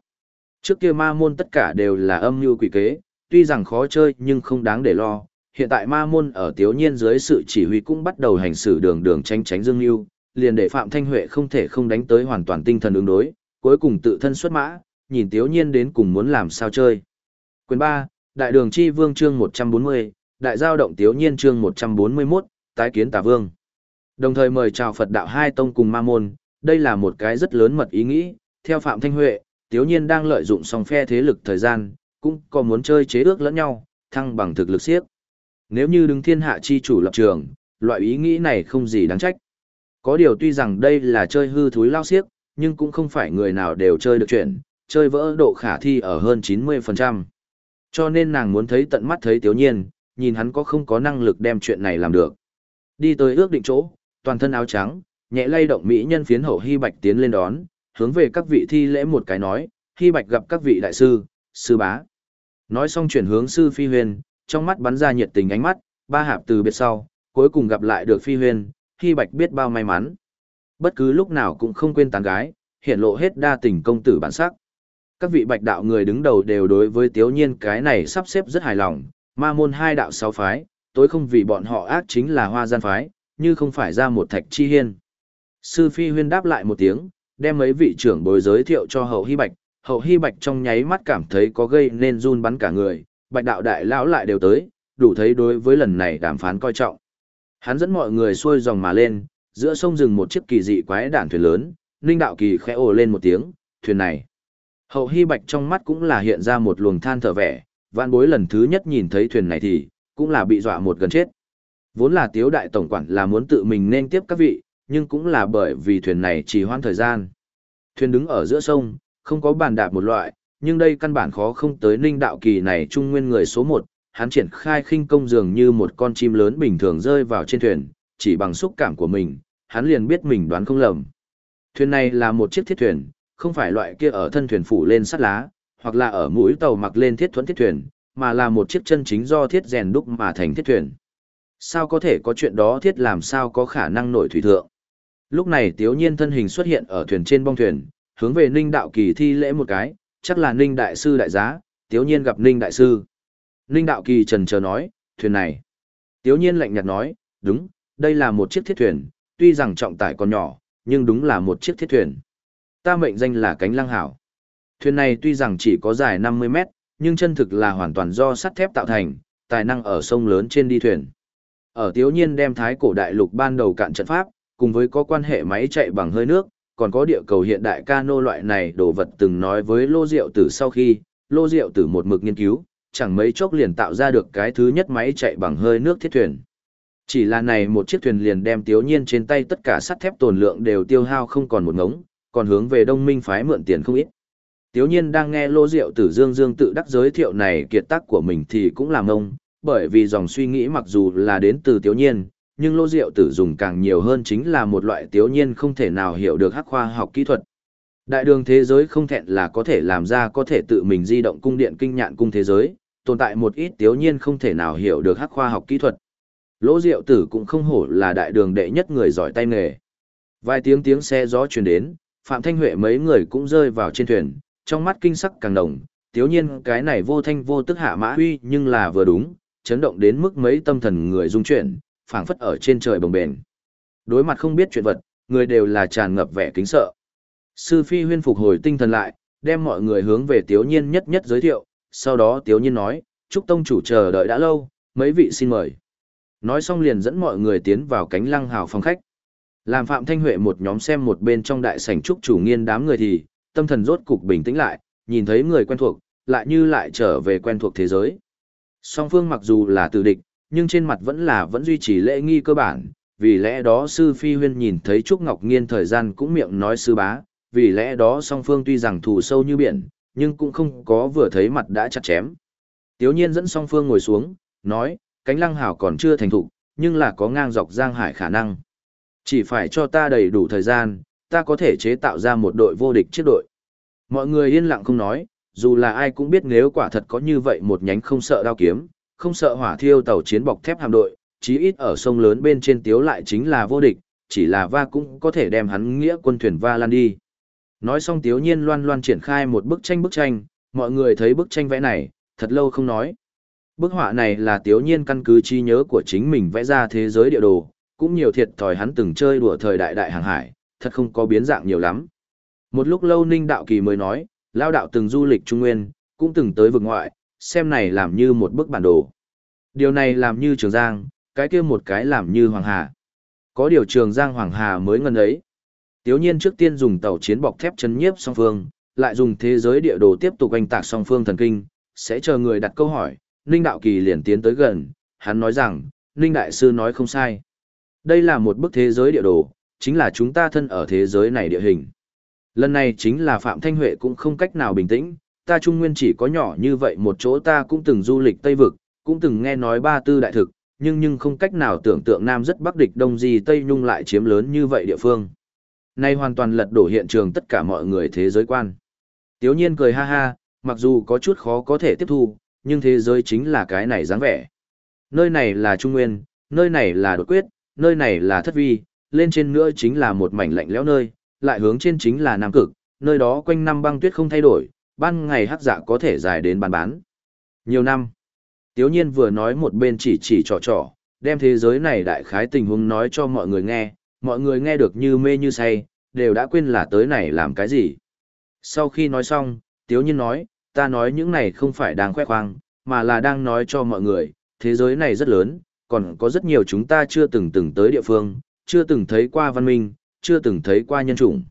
Trước kia ma môn tất cả đều là âm mưu quỷ kế, tuy rằng khó chơi nhưng không đáng để lo. Hiện tại ma môn ở tiếu nhiên dưới sự chỉ huy cũng bắt đầu hành xử đường đường tranh tránh dương mưu, liền để Phạm Thanh Huệ không thể không đánh tới hoàn toàn tinh thần ứng đối, cuối cùng tự thân xuất mã, nhìn tiếu nhiên đến cùng muốn làm sao chơi. Quyền 3, Đại đường chi vương chương 140, Đại giao động tiếu nhiên chương 141, tái kiến tà vương. Đồng thời mời chào Phật đạo hai tông cùng ma môn, đây là một cái rất lớn mật ý nghĩ, theo Phạm Thanh Huệ, tiếu nhiên đang lợi dụng song phe thế lực thời gian, cũng có muốn chơi chế ước lẫn nhau, thăng bằng thực lực siếc. Nếu như đứng thiên hạ chi chủ lập trường, loại ý nghĩ này không gì đáng trách. Có điều tuy rằng đây là chơi hư thúi lao xiếc nhưng cũng không phải người nào đều chơi được chuyện, chơi vỡ độ khả thi ở hơn 90%. Cho nên nàng muốn thấy tận mắt thấy tiếu nhiên, nhìn hắn có không có năng lực đem chuyện này làm được. Đi tới ước định chỗ, toàn thân áo trắng, nhẹ lay động mỹ nhân phiến hậu hy bạch tiến lên đón, hướng về các vị thi lễ một cái nói, hy bạch gặp các vị đại sư, sư bá. Nói xong chuyển hướng sư phi huyền, trong mắt bắn ra nhiệt tình ánh mắt, ba hạp từ biệt sau, cuối cùng gặp lại được phi huyền, hy bạch biết bao may mắn. Bất cứ lúc nào cũng không quên tán gái, hiện lộ hết đa tình công tử bản sắc. Các vị bạch đạo người đứng đầu đều đối với tiếu nhiên cái này sắp xếp rất hài lòng, ma môn hai đạo sáu phái, tối không vì bọn họ ác chính là hoa gian phái, như không phải ra một thạch chi hiên. Sư phi huyên đáp lại một tiếng, đem mấy vị trưởng bối giới thiệu cho hậu hy bạch, hậu hy bạch trong nháy mắt cảm thấy có gây nên run bắn cả người, bạch đạo đại lão lại đều tới, đủ thấy đối với lần này đàm phán coi trọng. Hắn dẫn mọi người xuôi dòng mà lên, giữa sông rừng một chiếc kỳ dị quái đản thuyền lớn, ninh đạo kỳ khẽ ồ lên một tiếng, thuyền này. Hậu hy bạch trong mắt cũng là hiện ra một luồng than thở vẻ, vạn bối lần thứ nhất nhìn thấy thuyền này thì, cũng là bị dọa một gần chết. Vốn là tiếu đại tổng quản là muốn tự mình nên tiếp các vị, nhưng cũng là bởi vì thuyền này chỉ hoãn thời gian. Thuyền đứng ở giữa sông, không có bàn đạp một loại, nhưng đây căn bản khó không tới ninh đạo kỳ này trung nguyên người số một, hắn triển khai khinh công dường như một con chim lớn bình thường rơi vào trên thuyền, chỉ bằng xúc cảm của mình, hắn liền biết mình đoán không lầm. Thuyền này là một chiếc thiết thuyền, không phải loại kia ở thân thuyền phủ lên sắt lá, hoặc là ở mũi tàu mặc lên thiết thuẫn thiết thuyền, mà là một chiếc chân chính do thiết rèn đúc mà thành thiết thuyền. Sao có thể có chuyện đó thiết làm sao có khả năng nổi thủy thượng? Lúc này Tiếu Nhiên thân hình xuất hiện ở thuyền trên bong thuyền, hướng về Ninh Đạo Kỳ thi lễ một cái, chắc là Ninh Đại Sư đại giá, Tiếu Nhiên gặp Ninh Đại Sư. Ninh Đạo Kỳ trần chờ nói, thuyền này. Tiếu Nhiên lạnh nhạt nói, đúng, đây là một chiếc thiết thuyền, tuy rằng trọng tải còn nhỏ, nhưng đúng là một chiếc thiết thuyền. Ta mệnh danh là cánh lăng hảo. Thuyền này tuy rằng chỉ có dài 50 mét, nhưng chân thực là hoàn toàn do sắt thép tạo thành, tài năng ở sông lớn trên đi thuyền. Ở Tiếu Nhiên đem thái cổ đại lục ban đầu cạn trận pháp, cùng với có quan hệ máy chạy bằng hơi nước, còn có địa cầu hiện đại cano loại này đồ vật từng nói với lô rượu tử sau khi, lô rượu tử một mực nghiên cứu, chẳng mấy chốc liền tạo ra được cái thứ nhất máy chạy bằng hơi nước thiết thuyền. Chỉ là này một chiếc thuyền liền đem tiếu nhiên trên tay tất cả sắt thép tồn lượng đều tiêu hao không còn một ngống, còn hướng về đông minh phái mượn tiền không ít. Tiếu nhiên đang nghe lô rượu tử dương dương tự đắc giới thiệu này kiệt tác của mình thì cũng làm ông, bởi vì dòng suy nghĩ mặc dù là đến từ tiếu nhiên, nhưng lô rượu tử dùng càng nhiều hơn chính là một loại tiếu nhiên không thể nào hiểu được hắc khoa học kỹ thuật. Đại đường thế giới không thẹn là có thể làm ra có thể tự mình di động cung điện kinh nhạn cung thế giới, tồn tại một ít tiếu nhiên không thể nào hiểu được hắc khoa học kỹ thuật. Lỗ Diệu Tử cũng không hổ là đại đường đệ nhất người giỏi tay nghề. Vài tiếng tiếng xe gió truyền đến, Phạm Thanh Huệ mấy người cũng rơi vào trên thuyền, trong mắt kinh sắc càng đồng, tiếu nhiên cái này vô thanh vô tức hạ mã huy nhưng là vừa đúng, chấn động đến mức mấy tâm thần người rung chuyển, phảng phất ở trên trời bồng bềnh. Đối mặt không biết chuyện vật, người đều là tràn ngập vẻ kính sợ. Sư Phi huyên phục hồi tinh thần lại, đem mọi người hướng về tiếu nhiên nhất nhất giới thiệu, sau đó tiếu nhiên nói, chúc tông chủ chờ đợi đã lâu, mấy vị xin mời. Nói xong liền dẫn mọi người tiến vào cánh lăng hào phòng khách. Làm Phạm Thanh Huệ một nhóm xem một bên trong đại sảnh trúc chủ nghiên đám người thì, tâm thần rốt cục bình tĩnh lại, nhìn thấy người quen thuộc, lại như lại trở về quen thuộc thế giới. Song phương mặc dù là tử địch, nhưng trên mặt vẫn là vẫn duy trì lễ nghi cơ bản, vì lẽ đó sư phi huyên nhìn thấy Trúc Ngọc Nghiên thời gian cũng miệng nói sư bá, vì lẽ đó song phương tuy rằng thù sâu như biển, nhưng cũng không có vừa thấy mặt đã chặt chém. Tiếu nhiên dẫn song phương ngồi xuống, nói, cánh lăng hảo còn chưa thành thục, nhưng là có ngang dọc giang hải khả năng. Chỉ phải cho ta đầy đủ thời gian, ta có thể chế tạo ra một đội vô địch chiếc đội. Mọi người yên lặng không nói, dù là ai cũng biết nếu quả thật có như vậy một nhánh không sợ đao kiếm, không sợ hỏa thiêu tàu chiến bọc thép hạm đội, chí ít ở sông lớn bên trên tiếu lại chính là vô địch, chỉ là va cũng có thể đem hắn nghĩa quân thuyền va lan đi. Nói xong tiếu nhiên loan loan triển khai một bức tranh bức tranh, mọi người thấy bức tranh vẽ này, thật lâu không nói. Bức họa này là tiếu nhiên căn cứ trí nhớ của chính mình vẽ ra thế giới địa đồ, cũng nhiều thiệt thòi hắn từng chơi đùa thời đại đại hàng hải, thật không có biến dạng nhiều lắm. Một lúc lâu Ninh Đạo Kỳ mới nói, lao đạo từng du lịch Trung Nguyên, cũng từng tới vực ngoại, xem này làm như một bức bản đồ. Điều này làm như Trường Giang, cái kia một cái làm như Hoàng Hà. Có điều Trường Giang Hoàng Hà mới ngân ấy. Tiếu nhiên trước tiên dùng tàu chiến bọc thép chấn nhiếp song phương, lại dùng thế giới địa đồ tiếp tục anh tạc song phương thần kinh, sẽ chờ người đặt câu hỏi, Ninh Đạo Kỳ liền tiến tới gần, hắn nói rằng, Ninh Đại Sư nói không sai. Đây là một bức thế giới địa đồ, chính là chúng ta thân ở thế giới này địa hình. Lần này chính là Phạm Thanh Huệ cũng không cách nào bình tĩnh, ta Trung Nguyên chỉ có nhỏ như vậy một chỗ ta cũng từng du lịch Tây Vực, cũng từng nghe nói ba tư đại thực, nhưng nhưng không cách nào tưởng tượng Nam rất bắc địch Đông gì Tây Nhung lại chiếm lớn như vậy địa phương. Nay hoàn toàn lật đổ hiện trường tất cả mọi người thế giới quan. Tiếu nhiên cười ha ha, mặc dù có chút khó có thể tiếp thu, nhưng thế giới chính là cái này dáng vẻ. Nơi này là Trung Nguyên, nơi này là đột quyết, nơi này là thất vi, lên trên nữa chính là một mảnh lạnh lẽo nơi, lại hướng trên chính là Nam Cực, nơi đó quanh năm băng tuyết không thay đổi, ban ngày hắc dạ có thể dài đến bán bán. Nhiều năm, Tiếu nhiên vừa nói một bên chỉ chỉ trò trò, đem thế giới này đại khái tình huống nói cho mọi người nghe, mọi người nghe được như mê như say, đều đã quên là tới này làm cái gì. Sau khi nói xong, Tiếu nhiên nói, ta nói những này không phải đang khoe khoang, mà là đang nói cho mọi người, thế giới này rất lớn, còn có rất nhiều chúng ta chưa từng từng tới địa phương, chưa từng thấy qua văn minh, chưa từng thấy qua nhân chủng.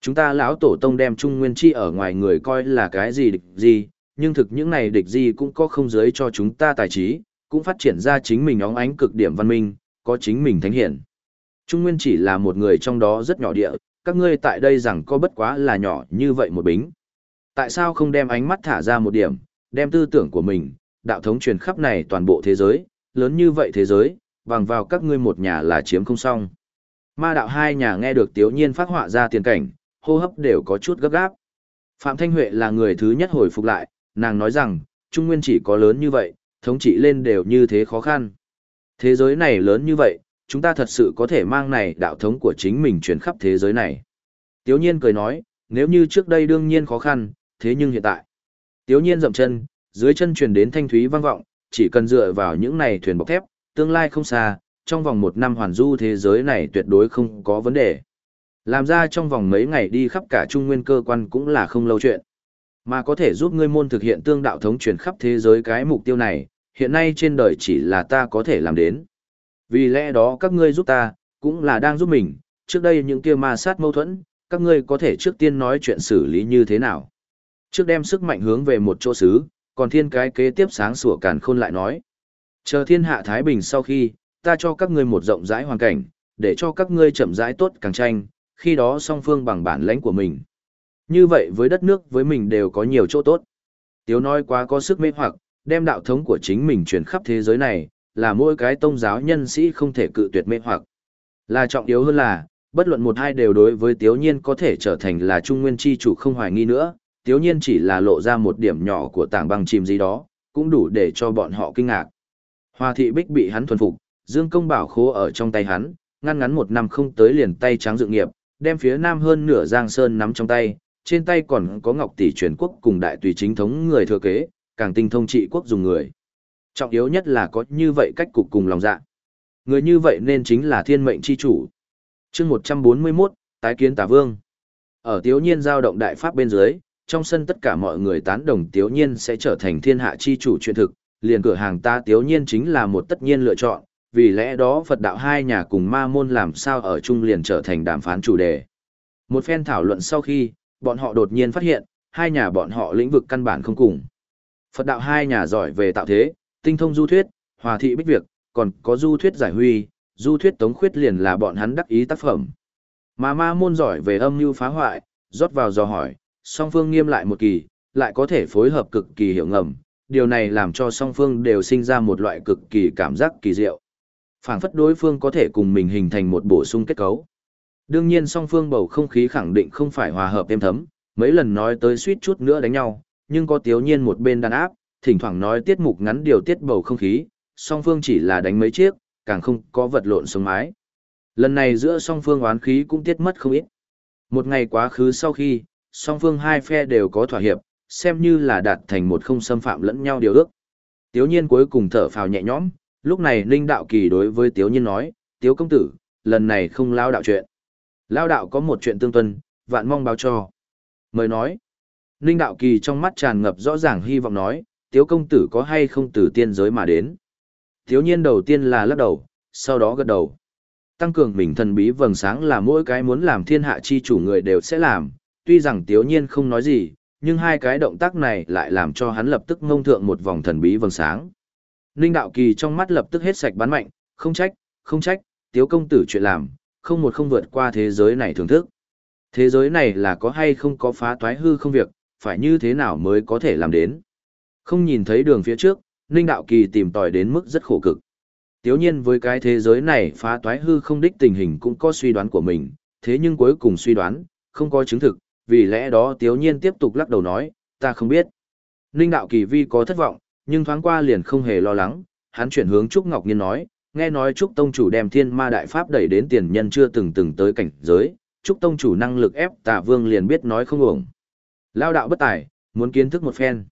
Chúng ta lão tổ tông đem Trung Nguyên Chi ở ngoài người coi là cái gì địch gì, nhưng thực những này địch gì cũng có không giới cho chúng ta tài trí, cũng phát triển ra chính mình óng ánh cực điểm văn minh, có chính mình thánh hiển. Trung Nguyên chỉ là một người trong đó rất nhỏ địa, các ngươi tại đây rằng có bất quá là nhỏ như vậy một bính. Tại sao không đem ánh mắt thả ra một điểm, đem tư tưởng của mình, đạo thống truyền khắp này toàn bộ thế giới, lớn như vậy thế giới, bằng vào các ngươi một nhà là chiếm không xong. Ma đạo hai nhà nghe được Tiếu Nhiên phát họa ra tiền cảnh, hô hấp đều có chút gấp gáp. Phạm Thanh Huệ là người thứ nhất hồi phục lại, nàng nói rằng, Trung Nguyên chỉ có lớn như vậy, thống trị lên đều như thế khó khăn. Thế giới này lớn như vậy, chúng ta thật sự có thể mang này đạo thống của chính mình chuyển khắp thế giới này. Tiếu Nhiên cười nói, nếu như trước đây đương nhiên khó khăn, thế nhưng hiện tại. Tiếu Nhiên dậm chân, dưới chân truyền đến thanh thúy vang vọng, chỉ cần dựa vào những này thuyền bọc thép, tương lai không xa, trong vòng một năm hoàn du thế giới này tuyệt đối không có vấn đề. Làm ra trong vòng mấy ngày đi khắp cả trung nguyên cơ quan cũng là không lâu chuyện. Mà có thể giúp ngươi môn thực hiện tương đạo thống truyền khắp thế giới cái mục tiêu này, hiện nay trên đời chỉ là ta có thể làm đến. Vì lẽ đó các ngươi giúp ta, cũng là đang giúp mình, trước đây những kia ma sát mâu thuẫn, các ngươi có thể trước tiên nói chuyện xử lý như thế nào. Trước đem sức mạnh hướng về một chỗ xứ, còn thiên cái kế tiếp sáng sủa càn khôn lại nói. Chờ thiên hạ Thái Bình sau khi, ta cho các ngươi một rộng rãi hoàn cảnh, để cho các ngươi chậm rãi tốt càng tranh, khi đó song phương bằng bản lãnh của mình. Như vậy với đất nước với mình đều có nhiều chỗ tốt. Tiếu nói quá có sức mê hoặc, đem đạo thống của chính mình truyền khắp thế giới này, là mỗi cái tôn giáo nhân sĩ không thể cự tuyệt mê hoặc. Là trọng yếu hơn là, bất luận một hai đều đối với Tiếu Nhiên có thể trở thành là trung nguyên chi chủ không hoài nghi nữa, Tiếu Nhiên chỉ là lộ ra một điểm nhỏ của tảng băng chìm gì đó, cũng đủ để cho bọn họ kinh ngạc. Hoa thị bích bị hắn thuần phục, dương công bảo khố ở trong tay hắn, ngăn ngắn một năm không tới liền tay trắng dự nghiệp, đem phía nam hơn nửa giang sơn nắm trong tay, trên tay còn có ngọc tỷ truyền quốc cùng đại tùy chính thống người thừa kế, càng tinh thông trị quốc dùng người. Trọng yếu nhất là có như vậy cách cục cùng lòng dạ. Người như vậy nên chính là thiên mệnh chi chủ. chương 141, tái kiến tà vương. Ở tiếu nhiên giao động đại pháp bên dưới, trong sân tất cả mọi người tán đồng tiếu nhiên sẽ trở thành thiên hạ chi chủ truyền thực, liền cửa hàng ta tiếu nhiên chính là một tất nhiên lựa chọn, vì lẽ đó Phật đạo hai nhà cùng ma môn làm sao ở chung liền trở thành đàm phán chủ đề. Một phen thảo luận sau khi, bọn họ đột nhiên phát hiện, hai nhà bọn họ lĩnh vực căn bản không cùng. Phật đạo hai nhà giỏi về tạo thế, tinh thông du thuyết, hòa thị bích việc, còn có du thuyết giải huy, du thuyết tống khuyết liền là bọn hắn đắc ý tác phẩm. Mà ma môn giỏi về âm mưu phá hoại, rót vào dò hỏi, song phương nghiêm lại một kỳ, lại có thể phối hợp cực kỳ hiệu ngầm, điều này làm cho song phương đều sinh ra một loại cực kỳ cảm giác kỳ diệu phảng phất đối phương có thể cùng mình hình thành một bổ sung kết cấu. Đương nhiên song phương bầu không khí khẳng định không phải hòa hợp êm thấm, mấy lần nói tới suýt chút nữa đánh nhau, nhưng có tiếu nhiên một bên đàn áp, thỉnh thoảng nói tiết mục ngắn điều tiết bầu không khí, song phương chỉ là đánh mấy chiếc, càng không có vật lộn sống mái. Lần này giữa song phương oán khí cũng tiết mất không ít. Một ngày quá khứ sau khi, song phương hai phe đều có thỏa hiệp, xem như là đạt thành một không xâm phạm lẫn nhau điều ước. Tiếu nhiên cuối cùng thở phào nhẹ nhõm, lúc này Ninh Đạo Kỳ đối với Tiếu nhiên nói, Tiếu công tử, lần này không lao đạo chuyện. Lao đạo có một chuyện tương tuân, vạn mong báo cho. Mời nói. Ninh Đạo Kỳ trong mắt tràn ngập rõ ràng hy vọng nói, Tiếu công tử có hay không từ tiên giới mà đến. Tiếu nhiên đầu tiên là lắc đầu, sau đó gật đầu. Tăng cường mình thần bí vầng sáng là mỗi cái muốn làm thiên hạ chi chủ người đều sẽ làm, tuy rằng Tiếu nhiên không nói gì, nhưng hai cái động tác này lại làm cho hắn lập tức ngông thượng một vòng thần bí vầng sáng. Ninh Đạo Kỳ trong mắt lập tức hết sạch bắn mạnh, không trách, không trách, Tiếu công tử chuyện làm, không một không vượt qua thế giới này thưởng thức. Thế giới này là có hay không có phá toái hư không việc, phải như thế nào mới có thể làm đến. Không nhìn thấy đường phía trước, Ninh Đạo Kỳ tìm tòi đến mức rất khổ cực. Tiếu nhiên với cái thế giới này phá toái hư không đích tình hình cũng có suy đoán của mình, thế nhưng cuối cùng suy đoán, không có chứng thực, vì lẽ đó Tiếu nhiên tiếp tục lắc đầu nói, ta không biết. Ninh Đạo Kỳ vi có thất vọng, nhưng thoáng qua liền không hề lo lắng, hắn chuyển hướng Trúc Ngọc Nhiên nói, nghe nói Trúc Tông Chủ đem thiên ma đại pháp đẩy đến tiền nhân chưa từng từng tới cảnh giới, Trúc Tông Chủ năng lực ép tà vương liền biết nói không ổng. Lao đạo bất tài, muốn kiến thức một phen.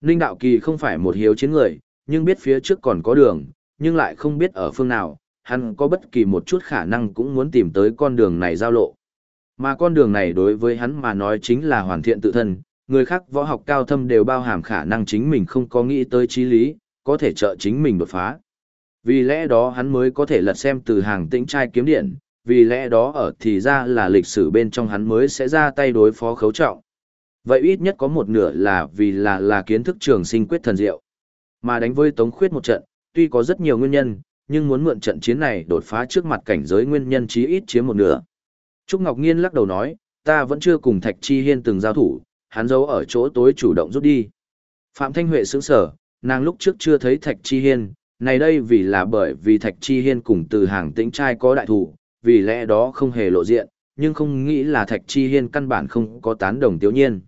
Ninh Đạo Kỳ không phải một hiếu chiến người, nhưng biết phía trước còn có đường, nhưng lại không biết ở phương nào, hắn có bất kỳ một chút khả năng cũng muốn tìm tới con đường này giao lộ. Mà con đường này đối với hắn mà nói chính là hoàn thiện tự thân, người khác võ học cao thâm đều bao hàm khả năng chính mình không có nghĩ tới trí lý, có thể trợ chính mình đột phá. Vì lẽ đó hắn mới có thể lật xem từ hàng tĩnh trai kiếm điện, vì lẽ đó ở thì ra là lịch sử bên trong hắn mới sẽ ra tay đối phó khấu trọng. Vậy ít nhất có một nửa là vì là là kiến thức trường sinh quyết thần diệu. Mà đánh với Tống Khuyết một trận, tuy có rất nhiều nguyên nhân, nhưng muốn mượn trận chiến này đột phá trước mặt cảnh giới nguyên nhân chí ít chiếm một nửa. Trúc Ngọc Nghiên lắc đầu nói, ta vẫn chưa cùng Thạch Chi Hiên từng giao thủ, hắn giấu ở chỗ tối chủ động rút đi. Phạm Thanh Huệ sững sở, nàng lúc trước chưa thấy Thạch Chi Hiên, này đây vì là bởi vì Thạch Chi Hiên cùng từ hàng tĩnh trai có đại thủ, vì lẽ đó không hề lộ diện, nhưng không nghĩ là Thạch Chi Hiên căn bản không có tán đồng Tiếu Nhiên.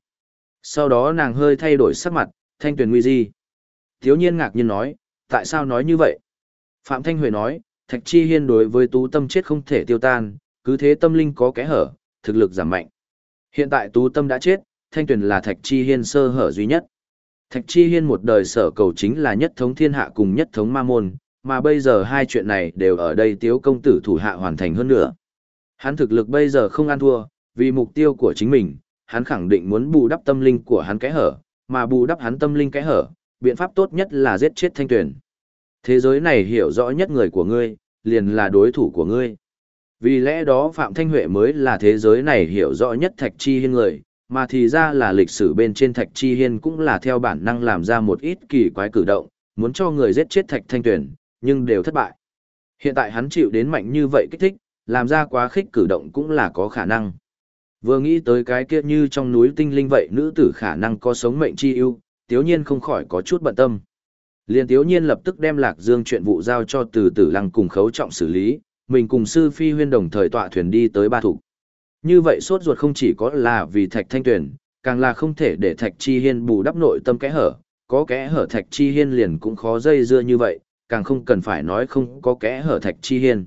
Sau đó nàng hơi thay đổi sắc mặt, thanh tuyển nguy di. Tiếu Nhiên ngạc nhiên nói, tại sao nói như vậy? Phạm Thanh Huệ nói, Thạch Chi Hiên đối với tú tâm chết không thể tiêu tan, cứ thế tâm linh có kẽ hở, thực lực giảm mạnh. Hiện tại tú tâm đã chết, thanh Tuyền là Thạch Chi Hiên sơ hở duy nhất. Thạch Chi Hiên một đời sở cầu chính là nhất thống thiên hạ cùng nhất thống ma môn, mà bây giờ hai chuyện này đều ở đây tiếu công tử thủ hạ hoàn thành hơn nữa. Hắn thực lực bây giờ không ăn thua, vì mục tiêu của chính mình, hắn khẳng định muốn bù đắp tâm linh của hắn cái hở, mà bù đắp hắn tâm linh cái hở, biện pháp tốt nhất là giết chết thanh tuyển. Thế giới này hiểu rõ nhất người của ngươi, liền là đối thủ của ngươi. Vì lẽ đó Phạm Thanh Huệ mới là thế giới này hiểu rõ nhất Thạch Chi Hiên người, mà thì ra là lịch sử bên trên Thạch Chi Hiên cũng là theo bản năng làm ra một ít kỳ quái cử động, muốn cho người giết chết Thạch Thanh tuyền, nhưng đều thất bại. Hiện tại hắn chịu đến mạnh như vậy kích thích, làm ra quá khích cử động cũng là có khả năng. Vừa nghĩ tới cái kia như trong núi tinh linh vậy nữ tử khả năng có sống mệnh chi ưu, Tiếu Nhiên không khỏi có chút bận tâm. Liên Tiếu Nhiên lập tức đem Lạc Dương chuyện vụ giao cho từ tử lăng cùng khấu trọng xử lý, mình cùng sư phi huyên đồng thời tọa thuyền đi tới ba thủ. Như vậy sốt ruột không chỉ có là vì thạch thanh Tuyền, càng là không thể để thạch chi hiên bù đắp nội tâm kẽ hở, có kẽ hở thạch chi hiên liền cũng khó dây dưa như vậy, càng không cần phải nói không có kẽ hở thạch chi hiên.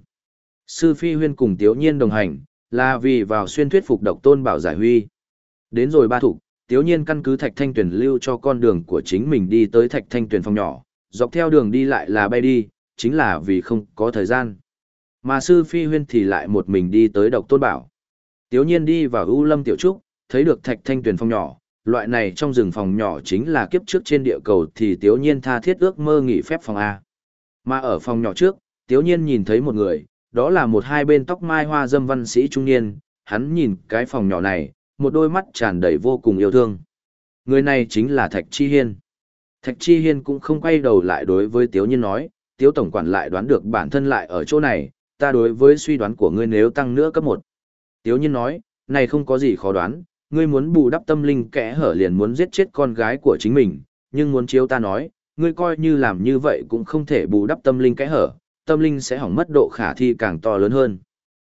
Sư phi huyên cùng tiếu nhiên đồng hành, là vì vào xuyên thuyết phục độc tôn bảo giải huy. Đến rồi ba thủ, tiếu nhiên căn cứ thạch thanh Tuyền lưu cho con đường của chính mình đi tới thạch thanh Tuyền phòng nhỏ, dọc theo đường đi lại là bay đi, chính là vì không có thời gian. Mà sư phi huyên thì lại một mình đi tới độc tôn bảo. Tiếu nhiên đi vào u lâm tiểu trúc, thấy được thạch thanh tuyển phòng nhỏ, loại này trong rừng phòng nhỏ chính là kiếp trước trên địa cầu thì tiếu nhiên tha thiết ước mơ nghỉ phép phòng A. Mà ở phòng nhỏ trước, tiếu nhiên nhìn thấy một người, đó là một hai bên tóc mai hoa dâm văn sĩ trung niên, hắn nhìn cái phòng nhỏ này, một đôi mắt tràn đầy vô cùng yêu thương. Người này chính là Thạch Chi Hiên. Thạch Chi Hiên cũng không quay đầu lại đối với Tiếu Nhiên nói, Tiếu Tổng Quản lại đoán được bản thân lại ở chỗ này, ta đối với suy đoán của ngươi nếu tăng nữa cấp một. Tiếu Nhiên nói, này không có gì khó đoán, ngươi muốn bù đắp tâm linh kẽ hở liền muốn giết chết con gái của chính mình, nhưng muốn chiếu ta nói, ngươi coi như làm như vậy cũng không thể bù đắp tâm linh kẽ hở, tâm linh sẽ hỏng mất độ khả thi càng to lớn hơn.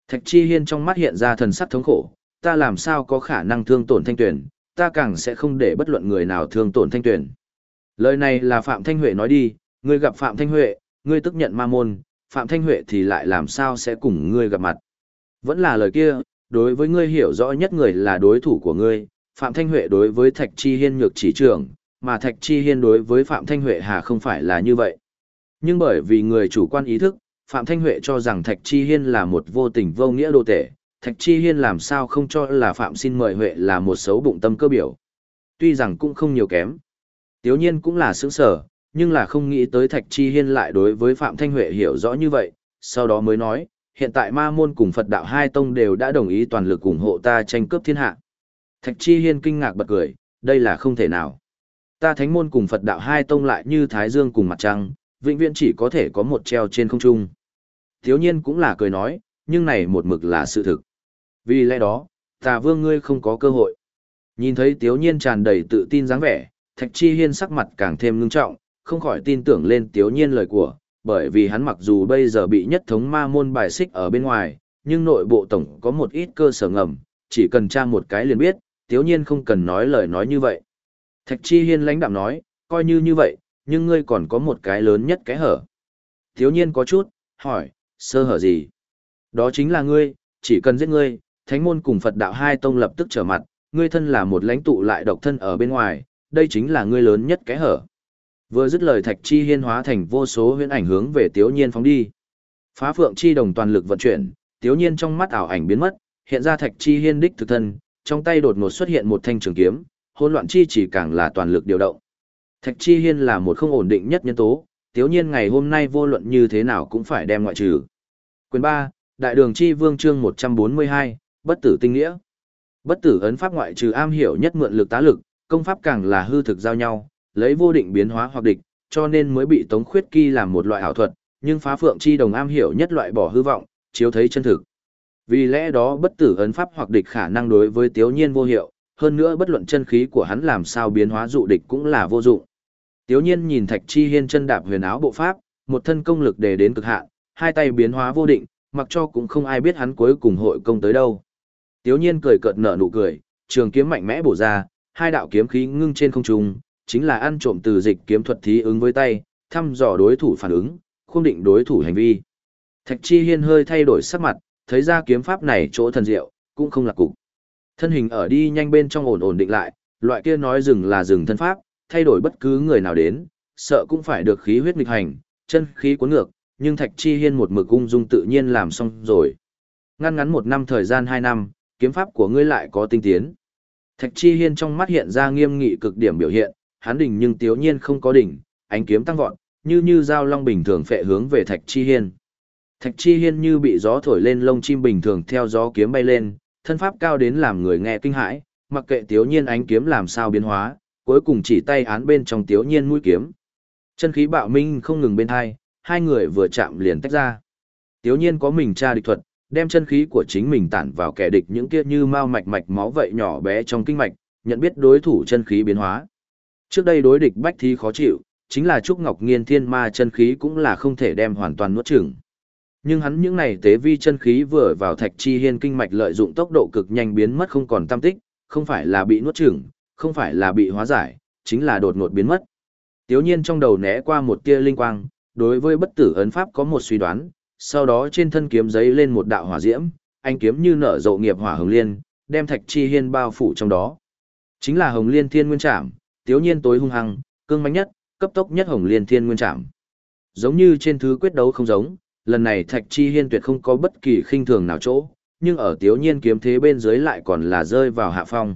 Thạch Chi Hiên trong mắt hiện ra thần sắc thống khổ, ta làm sao có khả năng thương tổn thanh tuyển, ta càng sẽ không để bất luận người nào thương tổn thanh tuyển. Lời này là Phạm Thanh Huệ nói đi, ngươi gặp Phạm Thanh Huệ, ngươi tức nhận ma môn, Phạm Thanh Huệ thì lại làm sao sẽ cùng ngươi gặp mặt. Vẫn là lời kia, đối với ngươi hiểu rõ nhất người là đối thủ của ngươi, Phạm Thanh Huệ đối với Thạch Chi Hiên nhược chỉ trưởng, mà Thạch Chi Hiên đối với Phạm Thanh Huệ hà không phải là như vậy. Nhưng bởi vì người chủ quan ý thức, Phạm Thanh Huệ cho rằng Thạch Chi Hiên là một vô tình vô nghĩa đồ tể, Thạch Chi Hiên làm sao không cho là Phạm xin mời Huệ là một xấu bụng tâm cơ biểu. Tuy rằng cũng không nhiều kém. Tiếu nhiên cũng là sướng sở, nhưng là không nghĩ tới Thạch Chi Hiên lại đối với Phạm Thanh Huệ hiểu rõ như vậy, sau đó mới nói, hiện tại ma môn cùng Phật đạo hai tông đều đã đồng ý toàn lực ủng hộ ta tranh cướp thiên hạ. Thạch Chi Hiên kinh ngạc bật cười, đây là không thể nào. Ta thánh môn cùng Phật đạo hai tông lại như Thái Dương cùng mặt trăng, vĩnh viễn chỉ có thể có một treo trên không trung. Thiếu nhiên cũng là cười nói, nhưng này một mực là sự thực. Vì lẽ đó, tà vương ngươi không có cơ hội. Nhìn thấy tiếu nhiên tràn đầy tự tin dáng vẻ, thạch chi hiên sắc mặt càng thêm ngưng trọng, không khỏi tin tưởng lên tiếu nhiên lời của, bởi vì hắn mặc dù bây giờ bị nhất thống ma môn bài xích ở bên ngoài, nhưng nội bộ tổng có một ít cơ sở ngầm, chỉ cần tra một cái liền biết, tiếu nhiên không cần nói lời nói như vậy. Thạch chi hiên lãnh đạm nói, coi như như vậy, nhưng ngươi còn có một cái lớn nhất cái hở. Tiếu nhiên có chút, hỏi, sơ hở gì? Đó chính là ngươi, chỉ cần giết ngươi, thánh môn cùng Phật đạo hai tông lập tức trở mặt, ngươi thân là một lãnh tụ lại độc thân ở bên ngoài, đây chính là ngươi lớn nhất cái hở. Vừa dứt lời Thạch Chi Hiên hóa thành vô số huyễn ảnh hướng về Tiếu Nhiên phóng đi. Phá Phượng Chi đồng toàn lực vận chuyển, Tiếu Nhiên trong mắt ảo ảnh biến mất, hiện ra Thạch Chi Hiên đích thực thân, trong tay đột ngột xuất hiện một thanh trường kiếm, hỗn loạn chi chỉ càng là toàn lực điều động. Thạch Chi Hiên là một không ổn định nhất nhân tố, Tiếu Nhiên ngày hôm nay vô luận như thế nào cũng phải đem ngoại trừ. Quyền 3, Đại đường Chi Vương chương 142, Bất tử tinh nghĩa. Bất tử ấn pháp ngoại trừ am hiểu nhất mượn lực tá lực, công pháp càng là hư thực giao nhau, lấy vô định biến hóa hoặc địch, cho nên mới bị Tống Khuyết Kỳ làm một loại ảo thuật, nhưng phá phượng chi đồng am hiểu nhất loại bỏ hư vọng, chiếu thấy chân thực. Vì lẽ đó bất tử ấn pháp hoặc địch khả năng đối với Tiếu Nhiên vô hiệu, hơn nữa bất luận chân khí của hắn làm sao biến hóa dụ địch cũng là vô dụng. Tiếu Nhiên nhìn Thạch Chi Hiên chân đạp huyền áo bộ pháp, một thân công lực đề đến cực hạn, hai tay biến hóa vô định, mặc cho cũng không ai biết hắn cuối cùng hội công tới đâu. Tiếu nhiên cười cợt nở nụ cười, trường kiếm mạnh mẽ bổ ra, hai đạo kiếm khí ngưng trên không trung, chính là ăn trộm từ dịch kiếm thuật thí ứng với tay, thăm dò đối thủ phản ứng, khung định đối thủ hành vi. Thạch Chi Hiên hơi thay đổi sắc mặt, thấy ra kiếm pháp này chỗ thần diệu, cũng không là cục. Thân hình ở đi nhanh bên trong ổn ổn định lại, loại kia nói dừng là dừng thân pháp, thay đổi bất cứ người nào đến, sợ cũng phải được khí huyết nghịch hành, chân khí cuốn ngược, nhưng Thạch Chi Hiên một mực ung dung tự nhiên làm xong rồi. Ngăn ngắn một năm thời gian hai năm, kiếm pháp của ngươi lại có tinh tiến. Thạch Chi Hiên trong mắt hiện ra nghiêm nghị cực điểm biểu hiện, hắn đỉnh nhưng tiếu nhiên không có đỉnh, ánh kiếm tăng vọt, như như dao long bình thường phệ hướng về Thạch Chi Hiên. Thạch Chi Hiên như bị gió thổi lên lông chim bình thường theo gió kiếm bay lên, thân pháp cao đến làm người nghe kinh hãi, mặc kệ tiếu nhiên ánh kiếm làm sao biến hóa, cuối cùng chỉ tay án bên trong tiếu nhiên mũi kiếm. Chân khí bạo minh không ngừng bên hai, hai người vừa chạm liền tách ra. Tiếu nhiên có mình tra địch thuật, đem chân khí của chính mình tản vào kẻ địch những kia như mau mạch mạch máu vậy nhỏ bé trong kinh mạch, nhận biết đối thủ chân khí biến hóa. Trước đây đối địch bách thi khó chịu, chính là Trúc Ngọc Nghiên thiên ma chân khí cũng là không thể đem hoàn toàn nuốt chửng. Nhưng hắn những này tế vi chân khí vừa vào thạch chi hiên kinh mạch lợi dụng tốc độ cực nhanh biến mất không còn tâm tích, không phải là bị nuốt chửng, không phải là bị hóa giải, chính là đột ngột biến mất. Tiếu nhiên trong đầu né qua một tia linh quang, đối với bất tử ấn pháp có một suy đoán, sau đó trên thân kiếm giấy lên một đạo hỏa diễm, anh kiếm như nở rộ nghiệp hỏa hồng liên, đem thạch chi hiên bao phủ trong đó. Chính là hồng liên thiên nguyên trảm, tiếu nhiên tối hung hăng, cương mãnh nhất, cấp tốc nhất hồng liên thiên nguyên trạm. Giống như trên thứ quyết đấu không giống, lần này thạch chi hiên tuyệt không có bất kỳ khinh thường nào chỗ, nhưng ở tiếu nhiên kiếm thế bên dưới lại còn là rơi vào hạ phong.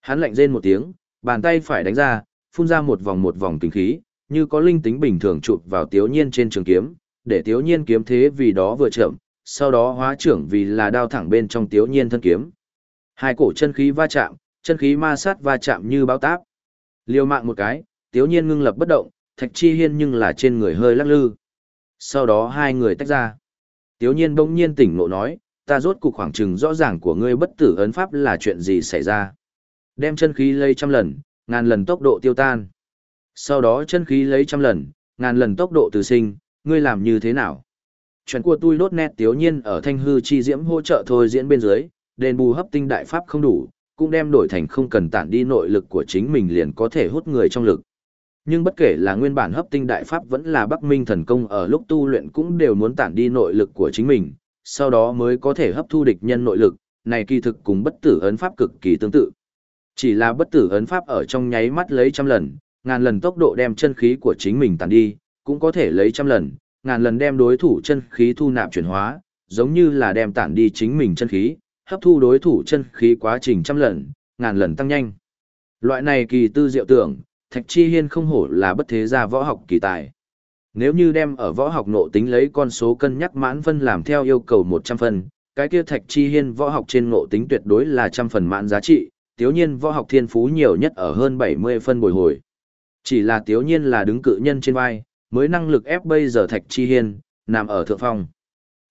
Hắn lạnh rên một tiếng, bàn tay phải đánh ra, phun ra một vòng một vòng kinh khí, như có linh tính bình thường chụp vào tiếu nhiên trên trường kiếm, để tiếu nhiên kiếm thế vì đó vừa chậm, sau đó hóa trưởng vì là đao thẳng bên trong tiếu nhiên thân kiếm. Hai cổ chân khí va chạm, chân khí ma sát va chạm như báo táp. Liêu mạng một cái, tiếu nhiên ngưng lập bất động, thạch chi hiên nhưng là trên người hơi lắc lư. Sau đó hai người tách ra. Tiếu nhiên bỗng nhiên tỉnh ngộ nói, ta rốt cục khoảng trừng rõ ràng của ngươi bất tử ấn pháp là chuyện gì xảy ra. Đem chân khí lấy trăm lần, ngàn lần tốc độ tiêu tan. Sau đó chân khí lấy trăm lần, ngàn lần tốc độ từ sinh, ngươi làm như thế nào? Chuyện của tôi đốt nét tiếu nhiên ở thanh hư chi diễm hỗ trợ thôi diễn bên dưới, đền bù hấp tinh đại pháp không đủ, cũng đem đổi thành không cần tản đi nội lực của chính mình liền có thể hút người trong lực. Nhưng bất kể là nguyên bản hấp tinh đại pháp vẫn là Bắc Minh thần công ở lúc tu luyện cũng đều muốn tản đi nội lực của chính mình, sau đó mới có thể hấp thu địch nhân nội lực, này kỳ thực cùng bất tử ấn pháp cực kỳ tương tự. Chỉ là bất tử ấn pháp ở trong nháy mắt lấy trăm lần, ngàn lần tốc độ đem chân khí của chính mình tản đi, cũng có thể lấy trăm lần, ngàn lần đem đối thủ chân khí thu nạp chuyển hóa, giống như là đem tản đi chính mình chân khí, hấp thu đối thủ chân khí quá trình trăm lần, ngàn lần tăng nhanh. Loại này kỳ tư diệu tưởng, Thạch Chi Hiên không hổ là bất thế gia võ học kỳ tài. Nếu như đem ở võ học nộ tính lấy con số cân nhắc mãn phân làm theo yêu cầu 100 phân, cái kia Thạch Chi Hiên võ học trên nộ tính tuyệt đối là trăm phần mãn giá trị, tiếu nhiên võ học thiên phú nhiều nhất ở hơn 70 phân bồi hồi. Chỉ là tiếu nhiên là đứng cự nhân trên vai, mới năng lực ép bây giờ Thạch Chi Hiên, nằm ở thượng phong.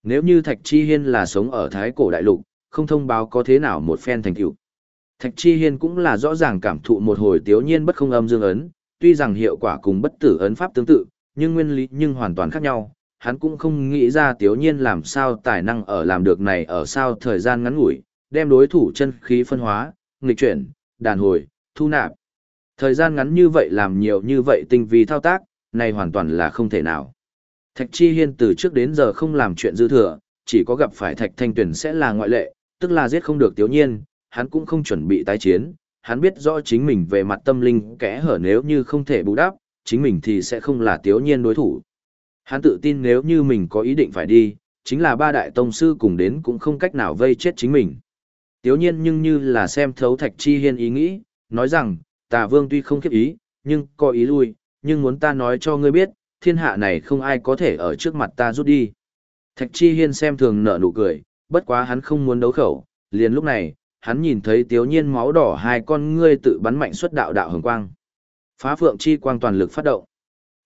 Nếu như Thạch Chi Hiên là sống ở Thái Cổ Đại Lục, không thông báo có thế nào một phen thành tựu. Thạch Chi Hiên cũng là rõ ràng cảm thụ một hồi tiếu nhiên bất không âm dương ấn, tuy rằng hiệu quả cùng bất tử ấn pháp tương tự, nhưng nguyên lý nhưng hoàn toàn khác nhau. Hắn cũng không nghĩ ra tiếu nhiên làm sao tài năng ở làm được này ở sao thời gian ngắn ngủi, đem đối thủ chân khí phân hóa, nghịch chuyển, đàn hồi, thu nạp. Thời gian ngắn như vậy làm nhiều như vậy tinh vi thao tác, này hoàn toàn là không thể nào. Thạch Chi Hiên từ trước đến giờ không làm chuyện dư thừa, chỉ có gặp phải Thạch Thanh Tuyển sẽ là ngoại lệ, tức là giết không được Tiểu Nhiên, hắn cũng không chuẩn bị tái chiến, hắn biết rõ chính mình về mặt tâm linh kẽ hở nếu như không thể bù đắp, chính mình thì sẽ không là Tiểu Nhiên đối thủ. Hắn tự tin nếu như mình có ý định phải đi, chính là ba đại tông sư cùng đến cũng không cách nào vây chết chính mình. Tiểu nhiên nhưng như là xem thấu Thạch Chi Hiên ý nghĩ, nói rằng, tà vương tuy không khiếp ý, nhưng có ý lui, nhưng muốn ta nói cho ngươi biết, thiên hạ này không ai có thể ở trước mặt ta rút đi. Thạch Chi Hiên xem thường nở nụ cười, bất quá hắn không muốn đấu khẩu, liền lúc này, hắn nhìn thấy tiếu nhiên máu đỏ hai con ngươi tự bắn mạnh xuất đạo đạo hồng quang. Phá phượng chi quang toàn lực phát động.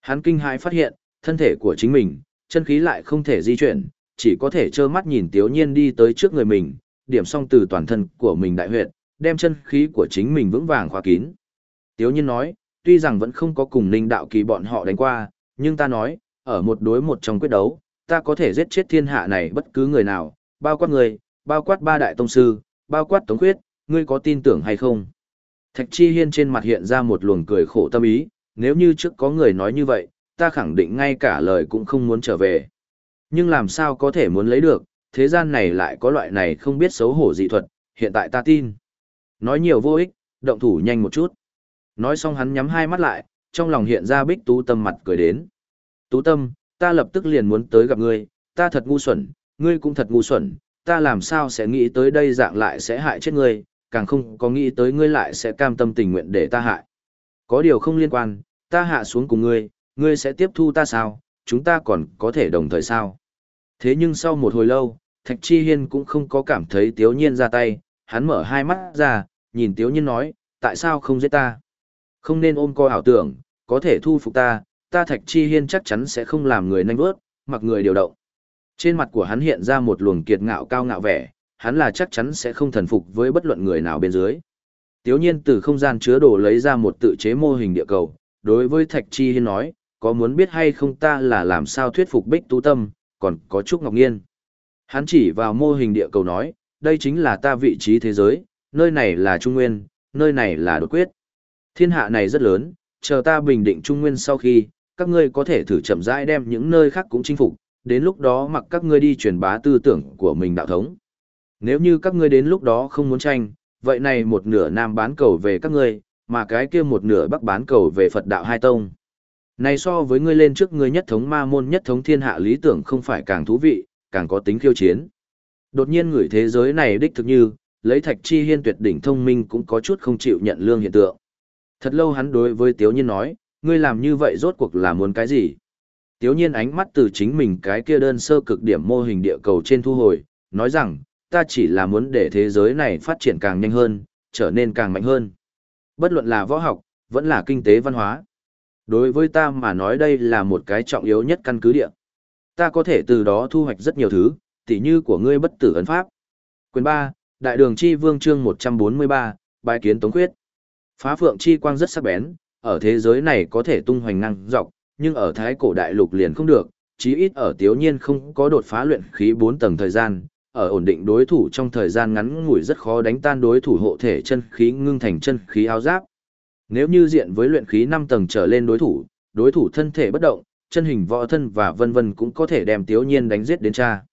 Hắn kinh hãi phát hiện, thân thể của chính mình, chân khí lại không thể di chuyển, chỉ có thể trơ mắt nhìn tiếu nhiên đi tới trước người mình, điểm xong từ toàn thân của mình đại huyệt, đem chân khí của chính mình vững vàng khóa kín. Tiếu nhiên nói, tuy rằng vẫn không có cùng ninh đạo kỳ bọn họ đánh qua, nhưng ta nói, ở một đối một trong quyết đấu, ta có thể giết chết thiên hạ này bất cứ người nào, bao quát người, bao quát ba đại tông sư, bao quát tống khuyết, ngươi có tin tưởng hay không? Thạch Chi Hiên trên mặt hiện ra một luồng cười khổ tâm ý, nếu như trước có người nói như vậy, ta khẳng định ngay cả lời cũng không muốn trở về. Nhưng làm sao có thể muốn lấy được, thế gian này lại có loại này không biết xấu hổ dị thuật, hiện tại ta tin. Nói nhiều vô ích, động thủ nhanh một chút. Nói xong hắn nhắm hai mắt lại, trong lòng hiện ra bích tú tâm mặt cười đến. Tú tâm, ta lập tức liền muốn tới gặp ngươi, ta thật ngu xuẩn, ngươi cũng thật ngu xuẩn, ta làm sao sẽ nghĩ tới đây dạng lại sẽ hại chết ngươi, càng không có nghĩ tới ngươi lại sẽ cam tâm tình nguyện để ta hại. Có điều không liên quan, ta hạ xuống cùng ngươi, ngươi sẽ tiếp thu ta sao, chúng ta còn có thể đồng thời sao. Thế nhưng sau một hồi lâu, Thạch Chi Hiên cũng không có cảm thấy Tiếu Nhiên ra tay, hắn mở hai mắt ra, nhìn Tiếu Nhiên nói, tại sao không giết ta? Không nên ôm coi ảo tưởng, có thể thu phục ta, ta Thạch Chi Hiên chắc chắn sẽ không làm người nanh bước, mặc người điều động. Trên mặt của hắn hiện ra một luồng kiệt ngạo cao ngạo vẻ, hắn là chắc chắn sẽ không thần phục với bất luận người nào bên dưới. Tiếu nhiên từ không gian chứa đồ lấy ra một tự chế mô hình địa cầu, đối với Thạch Chi Hiên nói, có muốn biết hay không ta là làm sao thuyết phục Bích Tú Tâm, còn có Trúc Ngọc Nghiên. Hắn chỉ vào mô hình địa cầu nói, đây chính là ta vị trí thế giới, nơi này là Trung Nguyên, nơi này là đột quyết. Thiên hạ này rất lớn, chờ ta bình định Trung Nguyên sau khi, các ngươi có thể thử chậm rãi đem những nơi khác cũng chinh phục, đến lúc đó mặc các ngươi đi truyền bá tư tưởng của mình đạo thống. Nếu như các ngươi đến lúc đó không muốn tranh, vậy này một nửa nam bán cầu về các ngươi, mà cái kia một nửa bắc bán cầu về Phật đạo hai tông. Này so với ngươi lên trước ngươi nhất thống ma môn nhất thống thiên hạ lý tưởng không phải càng thú vị, càng có tính khiêu chiến. Đột nhiên người thế giới này đích thực như, lấy thạch chi hiên tuyệt đỉnh thông minh cũng có chút không chịu nhận lương hiện tượng. Thật lâu hắn đối với Tiếu Nhiên nói, ngươi làm như vậy rốt cuộc là muốn cái gì? Tiếu Nhiên ánh mắt từ chính mình cái kia đơn sơ cực điểm mô hình địa cầu trên thu hồi, nói rằng, ta chỉ là muốn để thế giới này phát triển càng nhanh hơn, trở nên càng mạnh hơn. Bất luận là võ học, vẫn là kinh tế văn hóa. Đối với ta mà nói đây là một cái trọng yếu nhất căn cứ địa. Ta có thể từ đó thu hoạch rất nhiều thứ, tỉ như của ngươi bất tử ấn pháp. Quyền 3, Đại đường chi vương chương 143, bài kiến Tống Quyết. Phá phượng chi quang rất sắc bén, ở thế giới này có thể tung hoành năng dọc, nhưng ở thái cổ đại lục liền không được, chí ít ở tiếu nhiên không có đột phá luyện khí 4 tầng thời gian, ở ổn định đối thủ trong thời gian ngắn ngủi rất khó đánh tan đối thủ hộ thể chân khí ngưng thành chân khí áo giáp. Nếu như diện với luyện khí 5 tầng trở lên đối thủ, đối thủ thân thể bất động, chân hình võ thân và vân vân cũng có thể đem tiếu nhiên đánh giết đến cha.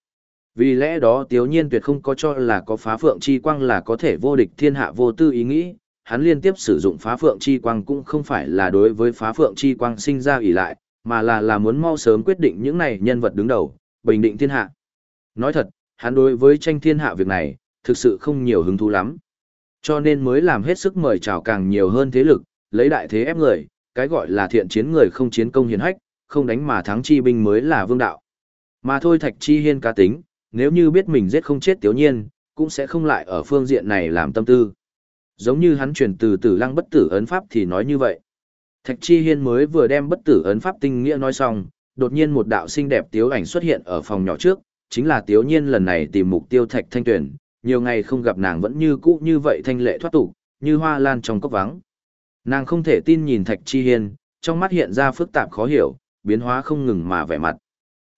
Vì lẽ đó tiếu nhiên tuyệt không có cho là có phá phượng chi quang là có thể vô địch thiên hạ vô tư ý nghĩ, hắn liên tiếp sử dụng phá phượng chi quang cũng không phải là đối với phá phượng chi quang sinh ra ỷ lại, mà là là muốn mau sớm quyết định những này nhân vật đứng đầu, bình định thiên hạ. Nói thật, hắn đối với tranh thiên hạ việc này, thực sự không nhiều hứng thú lắm. Cho nên mới làm hết sức mời chào càng nhiều hơn thế lực, lấy đại thế ép người, cái gọi là thiện chiến người không chiến công hiền hách, không đánh mà thắng chi binh mới là vương đạo. Mà thôi thạch chi hiên cá tính, nếu như biết mình giết không chết tiểu nhiên, cũng sẽ không lại ở phương diện này làm tâm tư. Giống như hắn truyền từ tử lăng bất tử ấn pháp thì nói như vậy. Thạch Chi Hiên mới vừa đem bất tử ấn pháp tinh nghĩa nói xong, đột nhiên một đạo xinh đẹp tiếu ảnh xuất hiện ở phòng nhỏ trước, chính là tiếu nhiên lần này tìm mục tiêu Thạch Thanh Tuyển, nhiều ngày không gặp nàng vẫn như cũ như vậy thanh lệ thoát tục, như hoa lan trong cốc vắng. Nàng không thể tin nhìn Thạch Chi Hiên, trong mắt hiện ra phức tạp khó hiểu, biến hóa không ngừng mà vẻ mặt.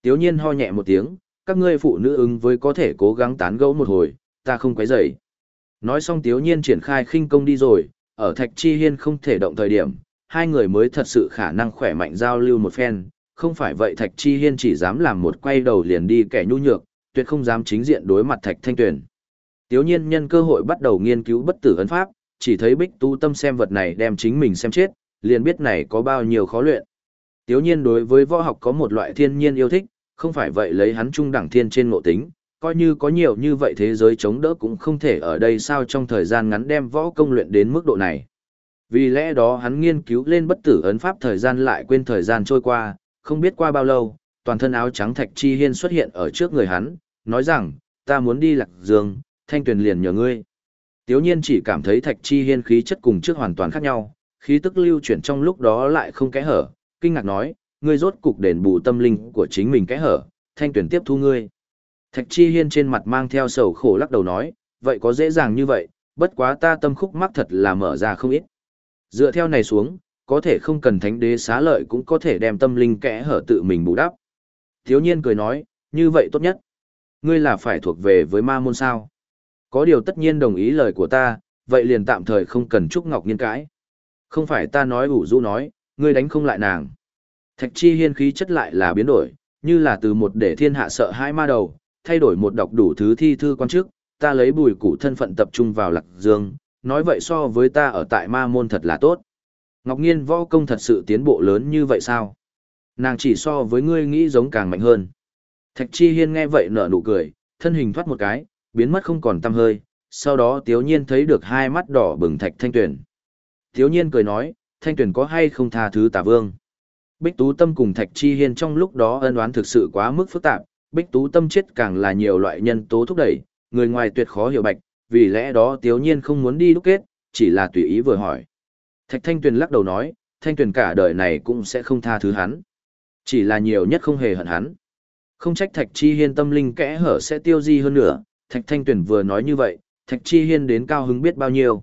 Tiếu nhiên ho nhẹ một tiếng, các ngươi phụ nữ ứng với có thể cố gắng tán gẫu một hồi, ta không quấy rầy. Nói xong Tiếu Nhiên triển khai khinh công đi rồi, ở Thạch Chi Hiên không thể động thời điểm, hai người mới thật sự khả năng khỏe mạnh giao lưu một phen, không phải vậy Thạch Chi Hiên chỉ dám làm một quay đầu liền đi kẻ nhu nhược, tuyệt không dám chính diện đối mặt Thạch Thanh Tuyền. Tiếu Nhiên nhân cơ hội bắt đầu nghiên cứu bất tử ấn pháp, chỉ thấy Bích Tu Tâm xem vật này đem chính mình xem chết, liền biết này có bao nhiêu khó luyện. Tiếu Nhiên đối với võ học có một loại thiên nhiên yêu thích, không phải vậy lấy hắn trung đẳng thiên trên ngộ tính, coi như có nhiều như vậy thế giới chống đỡ cũng không thể ở đây sao trong thời gian ngắn đem võ công luyện đến mức độ này. Vì lẽ đó hắn nghiên cứu lên bất tử ấn pháp thời gian lại quên thời gian trôi qua, không biết qua bao lâu, toàn thân áo trắng Thạch Chi Hiên xuất hiện ở trước người hắn, nói rằng, ta muốn đi lạc dương, thanh tuyền liền nhờ ngươi. Tiếu nhiên chỉ cảm thấy Thạch Chi Hiên khí chất cùng trước hoàn toàn khác nhau, khí tức lưu chuyển trong lúc đó lại không kẽ hở, kinh ngạc nói, ngươi rốt cục đền bù tâm linh của chính mình kẽ hở, thanh tuyển tiếp thu ngươi. Thạch Chi Hiên trên mặt mang theo sầu khổ lắc đầu nói, vậy có dễ dàng như vậy, bất quá ta tâm khúc mắc thật là mở ra không ít. Dựa theo này xuống, có thể không cần thánh đế xá lợi cũng có thể đem tâm linh kẽ hở tự mình bù đắp. Thiếu nhiên cười nói, như vậy tốt nhất. Ngươi là phải thuộc về với ma môn sao. Có điều tất nhiên đồng ý lời của ta, vậy liền tạm thời không cần Trúc Ngọc Nhiên cãi. Không phải ta nói ủ rũ nói, ngươi đánh không lại nàng. Thạch chi hiên khí chất lại là biến đổi, như là từ một để thiên hạ sợ hai ma đầu, thay đổi một đọc đủ thứ thi thư quan chức, ta lấy bùi củ thân phận tập trung vào lạc dương, nói vậy so với ta ở tại ma môn thật là tốt. Ngọc Nghiên võ công thật sự tiến bộ lớn như vậy sao? Nàng chỉ so với ngươi nghĩ giống càng mạnh hơn. Thạch Chi Hiên nghe vậy nở nụ cười, thân hình thoát một cái, biến mất không còn tăm hơi, sau đó Tiếu Nhiên thấy được hai mắt đỏ bừng Thạch Thanh Tuyển. Tiếu Nhiên cười nói, Thanh Tuyển có hay không tha thứ tà vương? Bích Tú Tâm cùng Thạch Chi Hiên trong lúc đó ân oán thực sự quá mức phức tạp, Bích Tú Tâm chết càng là nhiều loại nhân tố thúc đẩy, người ngoài tuyệt khó hiểu bạch, vì lẽ đó Tiếu Nhiên không muốn đi đúc kết, chỉ là tùy ý vừa hỏi. Thạch Thanh Tuyền lắc đầu nói, Thanh Tuyền cả đời này cũng sẽ không tha thứ hắn. Chỉ là nhiều nhất không hề hận hắn. Không trách Thạch Chi Hiên tâm linh kẽ hở sẽ tiêu di hơn nữa, Thạch Thanh Tuyền vừa nói như vậy, Thạch Chi Hiên đến cao hứng biết bao nhiêu.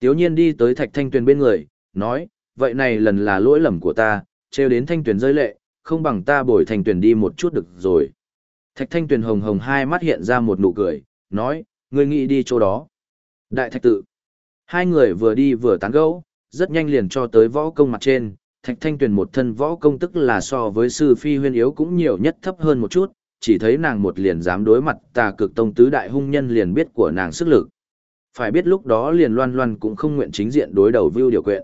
Tiếu Nhiên đi tới Thạch Thanh Tuyền bên người, nói, vậy này lần là lỗi lầm của ta, trêu đến Thanh Tuyền rơi lệ, không bằng ta bồi Thanh Tuyền đi một chút được rồi. Thạch thanh tuyền hồng hồng hai mắt hiện ra một nụ cười, nói, ngươi nghĩ đi chỗ đó. Đại thạch tự. Hai người vừa đi vừa tán gẫu, rất nhanh liền cho tới võ công mặt trên. Thạch thanh tuyền một thân võ công tức là so với sư phi huyên yếu cũng nhiều nhất thấp hơn một chút, chỉ thấy nàng một liền dám đối mặt tà cực tông tứ đại hung nhân liền biết của nàng sức lực. Phải biết lúc đó liền loan loan cũng không nguyện chính diện đối đầu view điều quyện.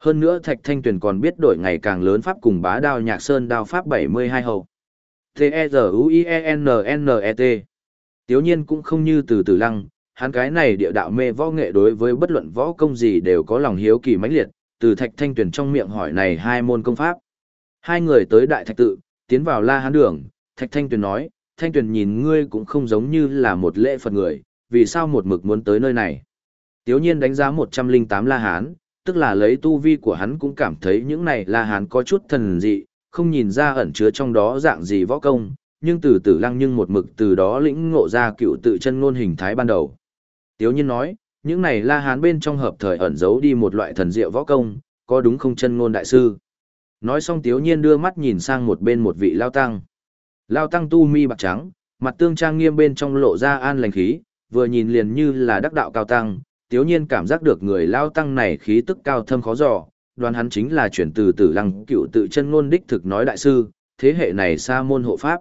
Hơn nữa Thạch Thanh Tuyền còn biết đổi ngày càng lớn pháp cùng bá đao nhạc sơn đao pháp 72 hầu. T-E-Z-U-I-E-N-N-E-T Tiếu nhiên cũng không như từ từ lăng, hắn cái này địa đạo mê võ nghệ đối với bất luận võ công gì đều có lòng hiếu kỳ mãnh liệt, từ Thạch Thanh Tuyền trong miệng hỏi này hai môn công pháp. Hai người tới Đại Thạch Tự, tiến vào La Hán Đường, Thạch Thanh Tuyền nói, Thanh Tuyền nhìn ngươi cũng không giống như là một lễ Phật người, vì sao một mực muốn tới nơi này. Tiếu nhiên đánh giá 108 La Hán, tức là lấy tu vi của hắn cũng cảm thấy những này La Hán có chút thần dị, không nhìn ra ẩn chứa trong đó dạng gì võ công, nhưng từ tử lăng nhưng một mực từ đó lĩnh ngộ ra cựu tự chân ngôn hình thái ban đầu. Tiếu nhiên nói, những này La Hán bên trong hợp thời ẩn giấu đi một loại thần diệu võ công, có đúng không chân ngôn đại sư. Nói xong Tiếu nhiên đưa mắt nhìn sang một bên một vị Lao Tăng. Lao Tăng tu mi bạc trắng, mặt tương trang nghiêm bên trong lộ ra an lành khí, vừa nhìn liền như là đắc đạo cao tăng, tiếu nhiên cảm giác được người lao tăng này khí tức cao thâm khó dò, đoán hắn chính là chuyển từ tử lăng cựu tự chân ngôn đích thực nói đại sư, thế hệ này xa môn hộ pháp.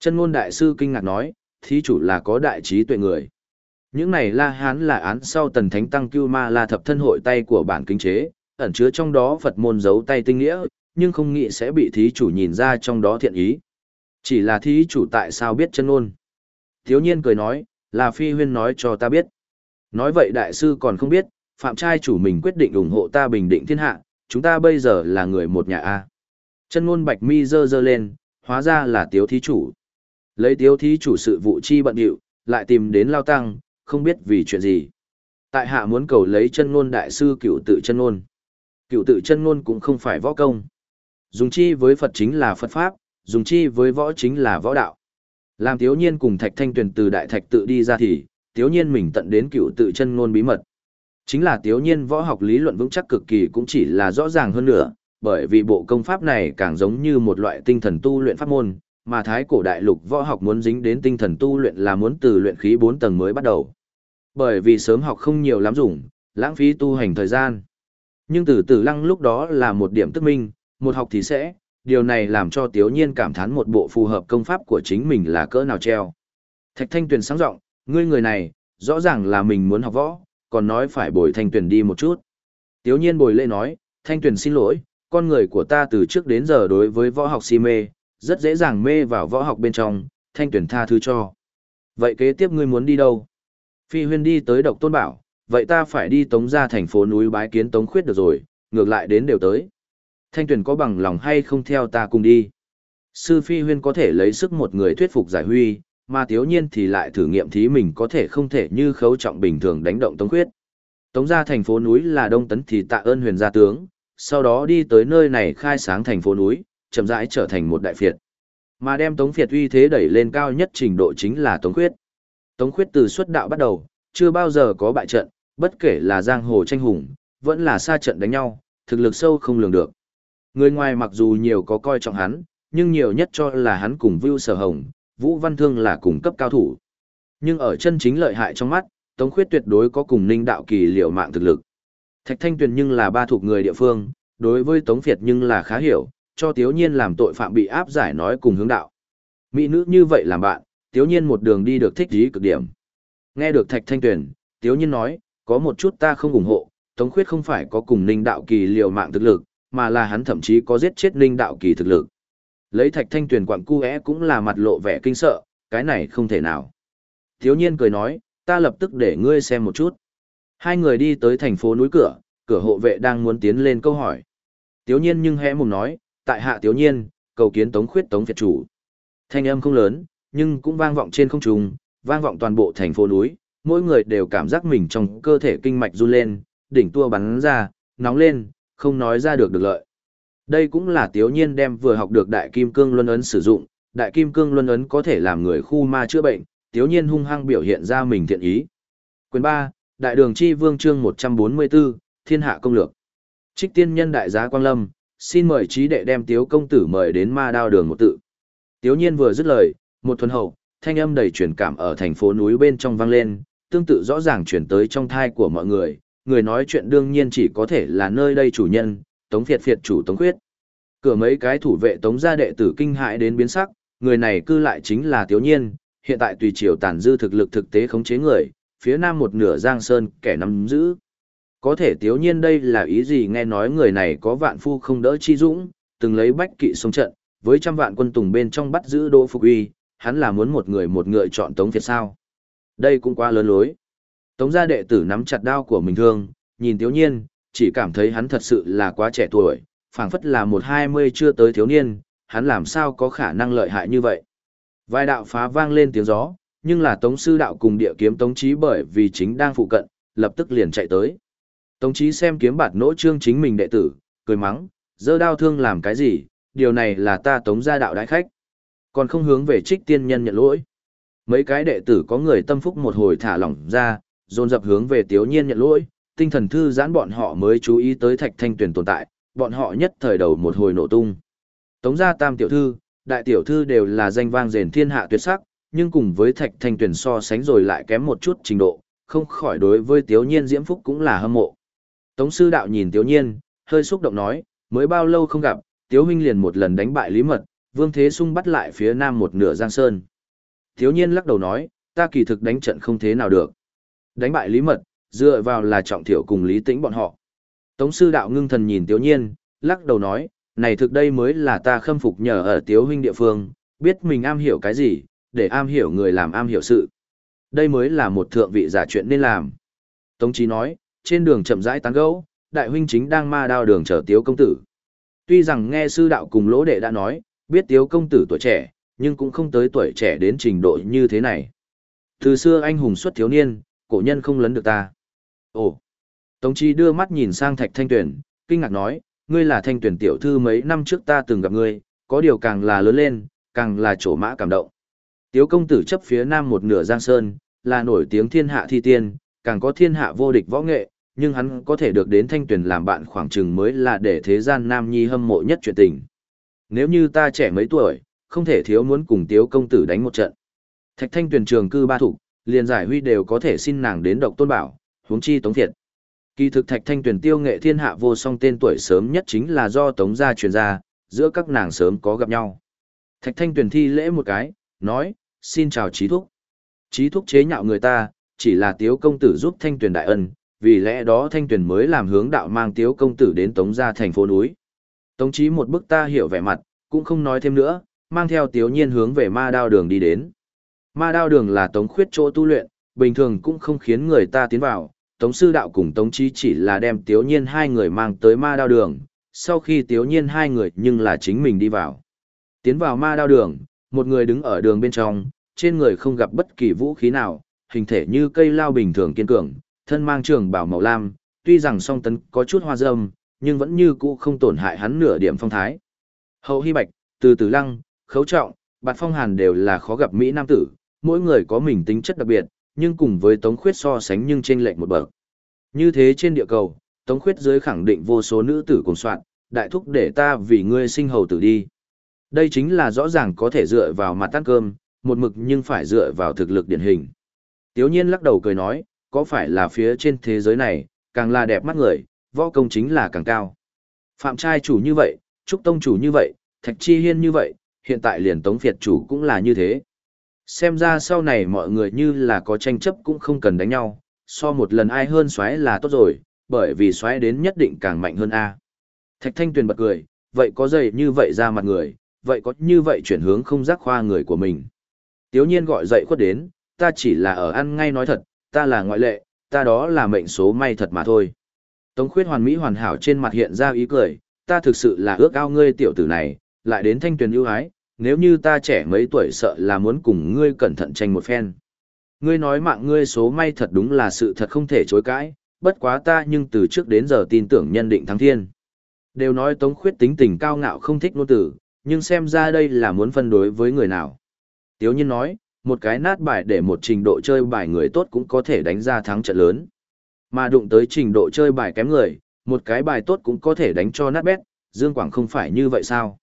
Chân ngôn đại sư kinh ngạc nói, thí chủ là có đại trí tuệ người. Những này la hán là án sau tần thánh tăng cưu ma la thập thân hội tay của bản kinh chế, ẩn chứa trong đó Phật môn giấu tay tinh nghĩa, nhưng không nghĩ sẽ bị thí chủ nhìn ra trong đó thiện ý. Chỉ là thí chủ tại sao biết chân ngôn. Thiếu nhiên cười nói, là phi huyên nói cho ta biết. Nói vậy đại sư còn không biết, phạm trai chủ mình quyết định ủng hộ ta bình định thiên hạ, chúng ta bây giờ là người một nhà A. Chân ngôn bạch mi dơ dơ lên, hóa ra là tiếu thí chủ. Lấy tiếu thí chủ sự vụ chi bận điệu, lại tìm đến lao tăng, không biết vì chuyện gì. Tại hạ muốn cầu lấy chân ngôn đại sư cựu tự chân ngôn. Cựu tự chân ngôn cũng không phải võ công. Dùng chi với Phật chính là Phật Pháp, dùng chi với võ chính là võ đạo. Làm Tiếu Nhiên cùng Thạch Thanh Tuyền từ đại thạch tự đi ra thì, Tiếu Nhiên mình tận đến cựu tự chân ngôn bí mật. Chính là Tiếu Nhiên võ học lý luận vững chắc cực kỳ cũng chỉ là rõ ràng hơn nữa, bởi vì bộ công pháp này càng giống như một loại tinh thần tu luyện pháp môn, mà thái cổ đại lục võ học muốn dính đến tinh thần tu luyện là muốn từ luyện khí 4 tầng mới bắt đầu. Bởi vì sớm học không nhiều lắm dùng, lãng phí tu hành thời gian. Nhưng từ từ lăng lúc đó là một điểm tức minh, một học thì sẽ, điều này làm cho Tiếu Nhiên cảm thán một bộ phù hợp công pháp của chính mình là cỡ nào treo. Thạch Thanh Tuyền sáng giọng, ngươi người này, rõ ràng là mình muốn học võ, còn nói phải bồi Thanh Tuyền đi một chút. Tiếu Nhiên bồi lễ nói, Thanh Tuyền xin lỗi, con người của ta từ trước đến giờ đối với võ học si mê, rất dễ dàng mê vào võ học bên trong, Thanh Tuyền tha thứ cho. Vậy kế tiếp ngươi muốn đi đâu? Phi huyên đi tới độc tôn bảo, vậy ta phải đi tống ra thành phố núi bái kiến tống khuyết được rồi, ngược lại đến đều tới. Thanh tuyển có bằng lòng hay không theo ta cùng đi. Sư Phi Huyên có thể lấy sức một người thuyết phục giải huy, mà thiếu nhiên thì lại thử nghiệm thí mình có thể không thể như khấu trọng bình thường đánh động Tống Khuyết. Tống ra thành phố núi là Đông Tấn thì tạ ơn huyền gia tướng, sau đó đi tới nơi này khai sáng thành phố núi, chậm rãi trở thành một đại phiệt. Mà đem Tống Phiệt uy thế đẩy lên cao nhất trình độ chính là Tống Khuyết. Tống Khuyết từ xuất đạo bắt đầu, chưa bao giờ có bại trận, bất kể là giang hồ tranh hùng, vẫn là xa trận đánh nhau, thực lực sâu không lường được. Người ngoài mặc dù nhiều có coi trọng hắn, nhưng nhiều nhất cho là hắn cùng Vưu Sở Hồng, Vũ Văn Thương là cùng cấp cao thủ. Nhưng ở chân chính lợi hại trong mắt, Tống Khuyết tuyệt đối có cùng Ninh Đạo Kỳ liệu mạng thực lực. Thạch Thanh Tuyền nhưng là ba thuộc người địa phương, đối với Tống Việt nhưng là khá hiểu, cho Tiếu Nhiên làm tội phạm bị áp giải nói cùng hướng đạo. Mỹ nữ như vậy làm bạn, Tiếu Nhiên một đường đi được thích dí cực điểm. Nghe được Thạch Thanh Tuyền, Tiếu Nhiên nói, có một chút ta không ủng hộ, Tống Khuyết không phải có cùng Ninh Đạo Kỳ liều mạng thực lực, mà là hắn thậm chí có giết chết Ninh Đạo Kỳ thực lực. Lấy Thạch Thanh Tuyền quặng cu cũng là mặt lộ vẻ kinh sợ, cái này không thể nào. Thiếu nhiên cười nói, ta lập tức để ngươi xem một chút. Hai người đi tới thành phố núi cửa, cửa hộ vệ đang muốn tiến lên câu hỏi. Tiếu nhiên nhưng hẽ mùng nói, tại hạ tiếu nhiên, cầu kiến tống khuyết tống việt chủ. Thanh âm không lớn, nhưng cũng vang vọng trên không trung, vang vọng toàn bộ thành phố núi, mỗi người đều cảm giác mình trong cơ thể kinh mạch run lên, đỉnh tua bắn ra, nóng lên, không nói ra được được lợi. Đây cũng là tiếu nhiên đem vừa học được đại kim cương luân ấn sử dụng, đại kim cương luân ấn có thể làm người khu ma chữa bệnh, tiếu nhiên hung hăng biểu hiện ra mình thiện ý. Quyền 3, Đại đường chi vương chương 144, Thiên hạ công lược. Trích tiên nhân đại giá Quang Lâm, xin mời trí đệ đem tiếu công tử mời đến ma đao đường một tự. Tiếu nhiên vừa dứt lời, một thuần hậu, thanh âm đầy truyền cảm ở thành phố núi bên trong vang lên, tương tự rõ ràng chuyển tới trong thai của mọi người, người nói chuyện đương nhiên chỉ có thể là nơi đây chủ nhân, Tống Phiệt Phiệt chủ Tống Khuyết. Cửa mấy cái thủ vệ Tống gia đệ tử kinh hãi đến biến sắc, người này cư lại chính là Tiếu Nhiên, hiện tại tùy triều tàn dư thực lực thực tế khống chế người, phía nam một nửa Giang Sơn kẻ nắm giữ. Có thể Tiếu Nhiên đây là ý gì nghe nói người này có vạn phu không đỡ chi dũng, từng lấy bách kỵ sông trận, với trăm vạn quân tùng bên trong bắt giữ Đỗ Phục Uy, hắn là muốn một người một ngựa chọn Tống Việt sao. Đây cũng quá lớn lối. Tống gia đệ tử nắm chặt đao của mình thương, nhìn Tiếu Nhiên, chỉ cảm thấy hắn thật sự là quá trẻ tuổi, phảng phất là một hai mươi chưa tới thiếu niên, hắn làm sao có khả năng lợi hại như vậy. Vài đạo phá vang lên tiếng gió, nhưng là Tống sư đạo cùng địa kiếm Tống trí bởi vì chính đang phụ cận, lập tức liền chạy tới. Tống trí xem kiếm bạt nỗ trương chính mình đệ tử, cười mắng, dơ đao thương làm cái gì, điều này là ta Tống gia đạo đại khách. Còn không hướng về trích tiên nhân nhận lỗi. Mấy cái đệ tử có người tâm phúc một hồi thả lỏng ra, dồn dập hướng về Tiếu Nhiên nhận lỗi, tinh thần thư giãn bọn họ mới chú ý tới Thạch Thanh Tuyền tồn tại, bọn họ nhất thời đầu một hồi nổ tung. Tống gia tam tiểu thư, đại tiểu thư đều là danh vang rền thiên hạ tuyệt sắc, nhưng cùng với Thạch Thanh Tuyền so sánh rồi lại kém một chút trình độ, không khỏi đối với tiểu Nhiên Diễm Phúc cũng là hâm mộ. Tống sư đạo nhìn tiểu Nhiên, hơi xúc động nói, mới bao lâu không gặp, tiểu huynh liền một lần đánh bại Lý Mật, Vương Thế Sung bắt lại phía nam một nửa Giang Sơn. Tiểu Nhiên lắc đầu nói, ta kỳ thực đánh trận không thế nào được. Đánh bại Lý Mật, dựa vào là trọng thiểu cùng Lý Tĩnh bọn họ. Tống sư đạo ngưng thần nhìn Tiếu Nhiên, lắc đầu nói, này thực đây mới là ta khâm phục nhờ ở Tiếu huynh địa phương, biết mình am hiểu cái gì, để am hiểu người làm am hiểu sự. Đây mới là một thượng vị giả chuyện nên làm. Tống Chí nói, trên đường chậm rãi tán gẫu, đại huynh chính đang ma đao đường chờ Tiếu công tử. Tuy rằng nghe sư đạo cùng lỗ đệ đã nói, biết Tiếu công tử tuổi trẻ, nhưng cũng không tới tuổi trẻ đến trình độ như thế này. Từ xưa anh hùng xuất thiếu niên, cổ nhân không lấn được ta. Ồ! Tống Chi đưa mắt nhìn sang Thạch Thanh Tuyển, kinh ngạc nói, ngươi là Thanh Tuyển tiểu thư mấy năm trước ta từng gặp ngươi, có điều càng là lớn lên, càng là chỗ mã cảm động. Tiếu công tử chấp phía nam một nửa giang sơn, là nổi tiếng thiên hạ thi tiên, càng có thiên hạ vô địch võ nghệ, nhưng hắn có thể được đến Thanh Tuyển làm bạn khoảng chừng mới là để thế gian nam nhi hâm mộ nhất chuyện tình. Nếu như ta trẻ mấy tuổi, không thể thiếu muốn cùng Tiếu công tử đánh một trận. Thạch Thanh Tuyển trường cư ba thủ, liền giải huy đều có thể xin nàng đến độc tôn bảo, huống chi tống thiệt. Kỳ thực thạch thanh tuyền tiêu nghệ thiên hạ vô song tên tuổi sớm nhất chính là do tống gia truyền ra, giữa các nàng sớm có gặp nhau. Thạch thanh tuyền thi lễ một cái, nói, xin chào trí thúc. Trí thúc chế nhạo người ta, chỉ là tiếu công tử giúp thanh tuyền đại ân, vì lẽ đó thanh tuyền mới làm hướng đạo mang tiếu công tử đến tống gia thành phố núi. Tống trí một bức ta hiểu vẻ mặt, cũng không nói thêm nữa, mang theo tiếu nhiên hướng về ma đao đường đi đến. Ma đao đường là tống khuyết chỗ tu luyện, bình thường cũng không khiến người ta tiến vào. Tống sư đạo cùng tống Chí chỉ là đem tiếu nhiên hai người mang tới ma đao đường, sau khi tiếu nhiên hai người nhưng là chính mình đi vào. Tiến vào ma đao đường, một người đứng ở đường bên trong, trên người không gặp bất kỳ vũ khí nào, hình thể như cây lao bình thường kiên cường, thân mang trường bảo màu lam, tuy rằng song tấn có chút hoa dâm, nhưng vẫn như cũ không tổn hại hắn nửa điểm phong thái. Hậu Hy Bạch, Từ Từ Lăng, Khấu Trọng, Bạt Phong Hàn đều là khó gặp Mỹ Nam tử, mỗi người có mình tính chất đặc biệt, nhưng cùng với Tống Khuyết so sánh nhưng trên lệch một bậc. Như thế trên địa cầu, Tống Khuyết dưới khẳng định vô số nữ tử cùng soạn, đại thúc để ta vì ngươi sinh hầu tử đi. Đây chính là rõ ràng có thể dựa vào mặt ăn cơm, một mực nhưng phải dựa vào thực lực điển hình. Tiếu nhiên lắc đầu cười nói, có phải là phía trên thế giới này, càng là đẹp mắt người, võ công chính là càng cao. Phạm trai chủ như vậy, Trúc Tông chủ như vậy, Thạch Chi Hiên như vậy, hiện tại liền Tống Việt chủ cũng là như thế. Xem ra sau này mọi người như là có tranh chấp cũng không cần đánh nhau, so một lần ai hơn xoáy là tốt rồi, bởi vì xoáy đến nhất định càng mạnh hơn A. Thạch Thanh Tuyền bật cười, vậy có dày như vậy ra mặt người, vậy có như vậy chuyển hướng không giác khoa người của mình. Tiếu nhiên gọi dậy khuất đến, ta chỉ là ở ăn ngay nói thật, ta là ngoại lệ, ta đó là mệnh số may thật mà thôi. Tống khuyết hoàn mỹ hoàn hảo trên mặt hiện ra ý cười, ta thực sự là ước ao ngươi tiểu tử này, lại đến thanh tuyền ưu ái, nếu như ta trẻ mấy tuổi sợ là muốn cùng ngươi cẩn thận tranh một phen. Ngươi nói mạng ngươi số may thật đúng là sự thật không thể chối cãi, bất quá ta nhưng từ trước đến giờ tin tưởng nhân định thắng thiên. Đều nói Tống Khuyết tính tình cao ngạo không thích nô tử, nhưng xem ra đây là muốn phân đối với người nào. Tiếu nhiên nói, một cái nát bài để một trình độ chơi bài người tốt cũng có thể đánh ra thắng trận lớn. Mà đụng tới trình độ chơi bài kém người, một cái bài tốt cũng có thể đánh cho nát bét, Dương Quảng không phải như vậy sao?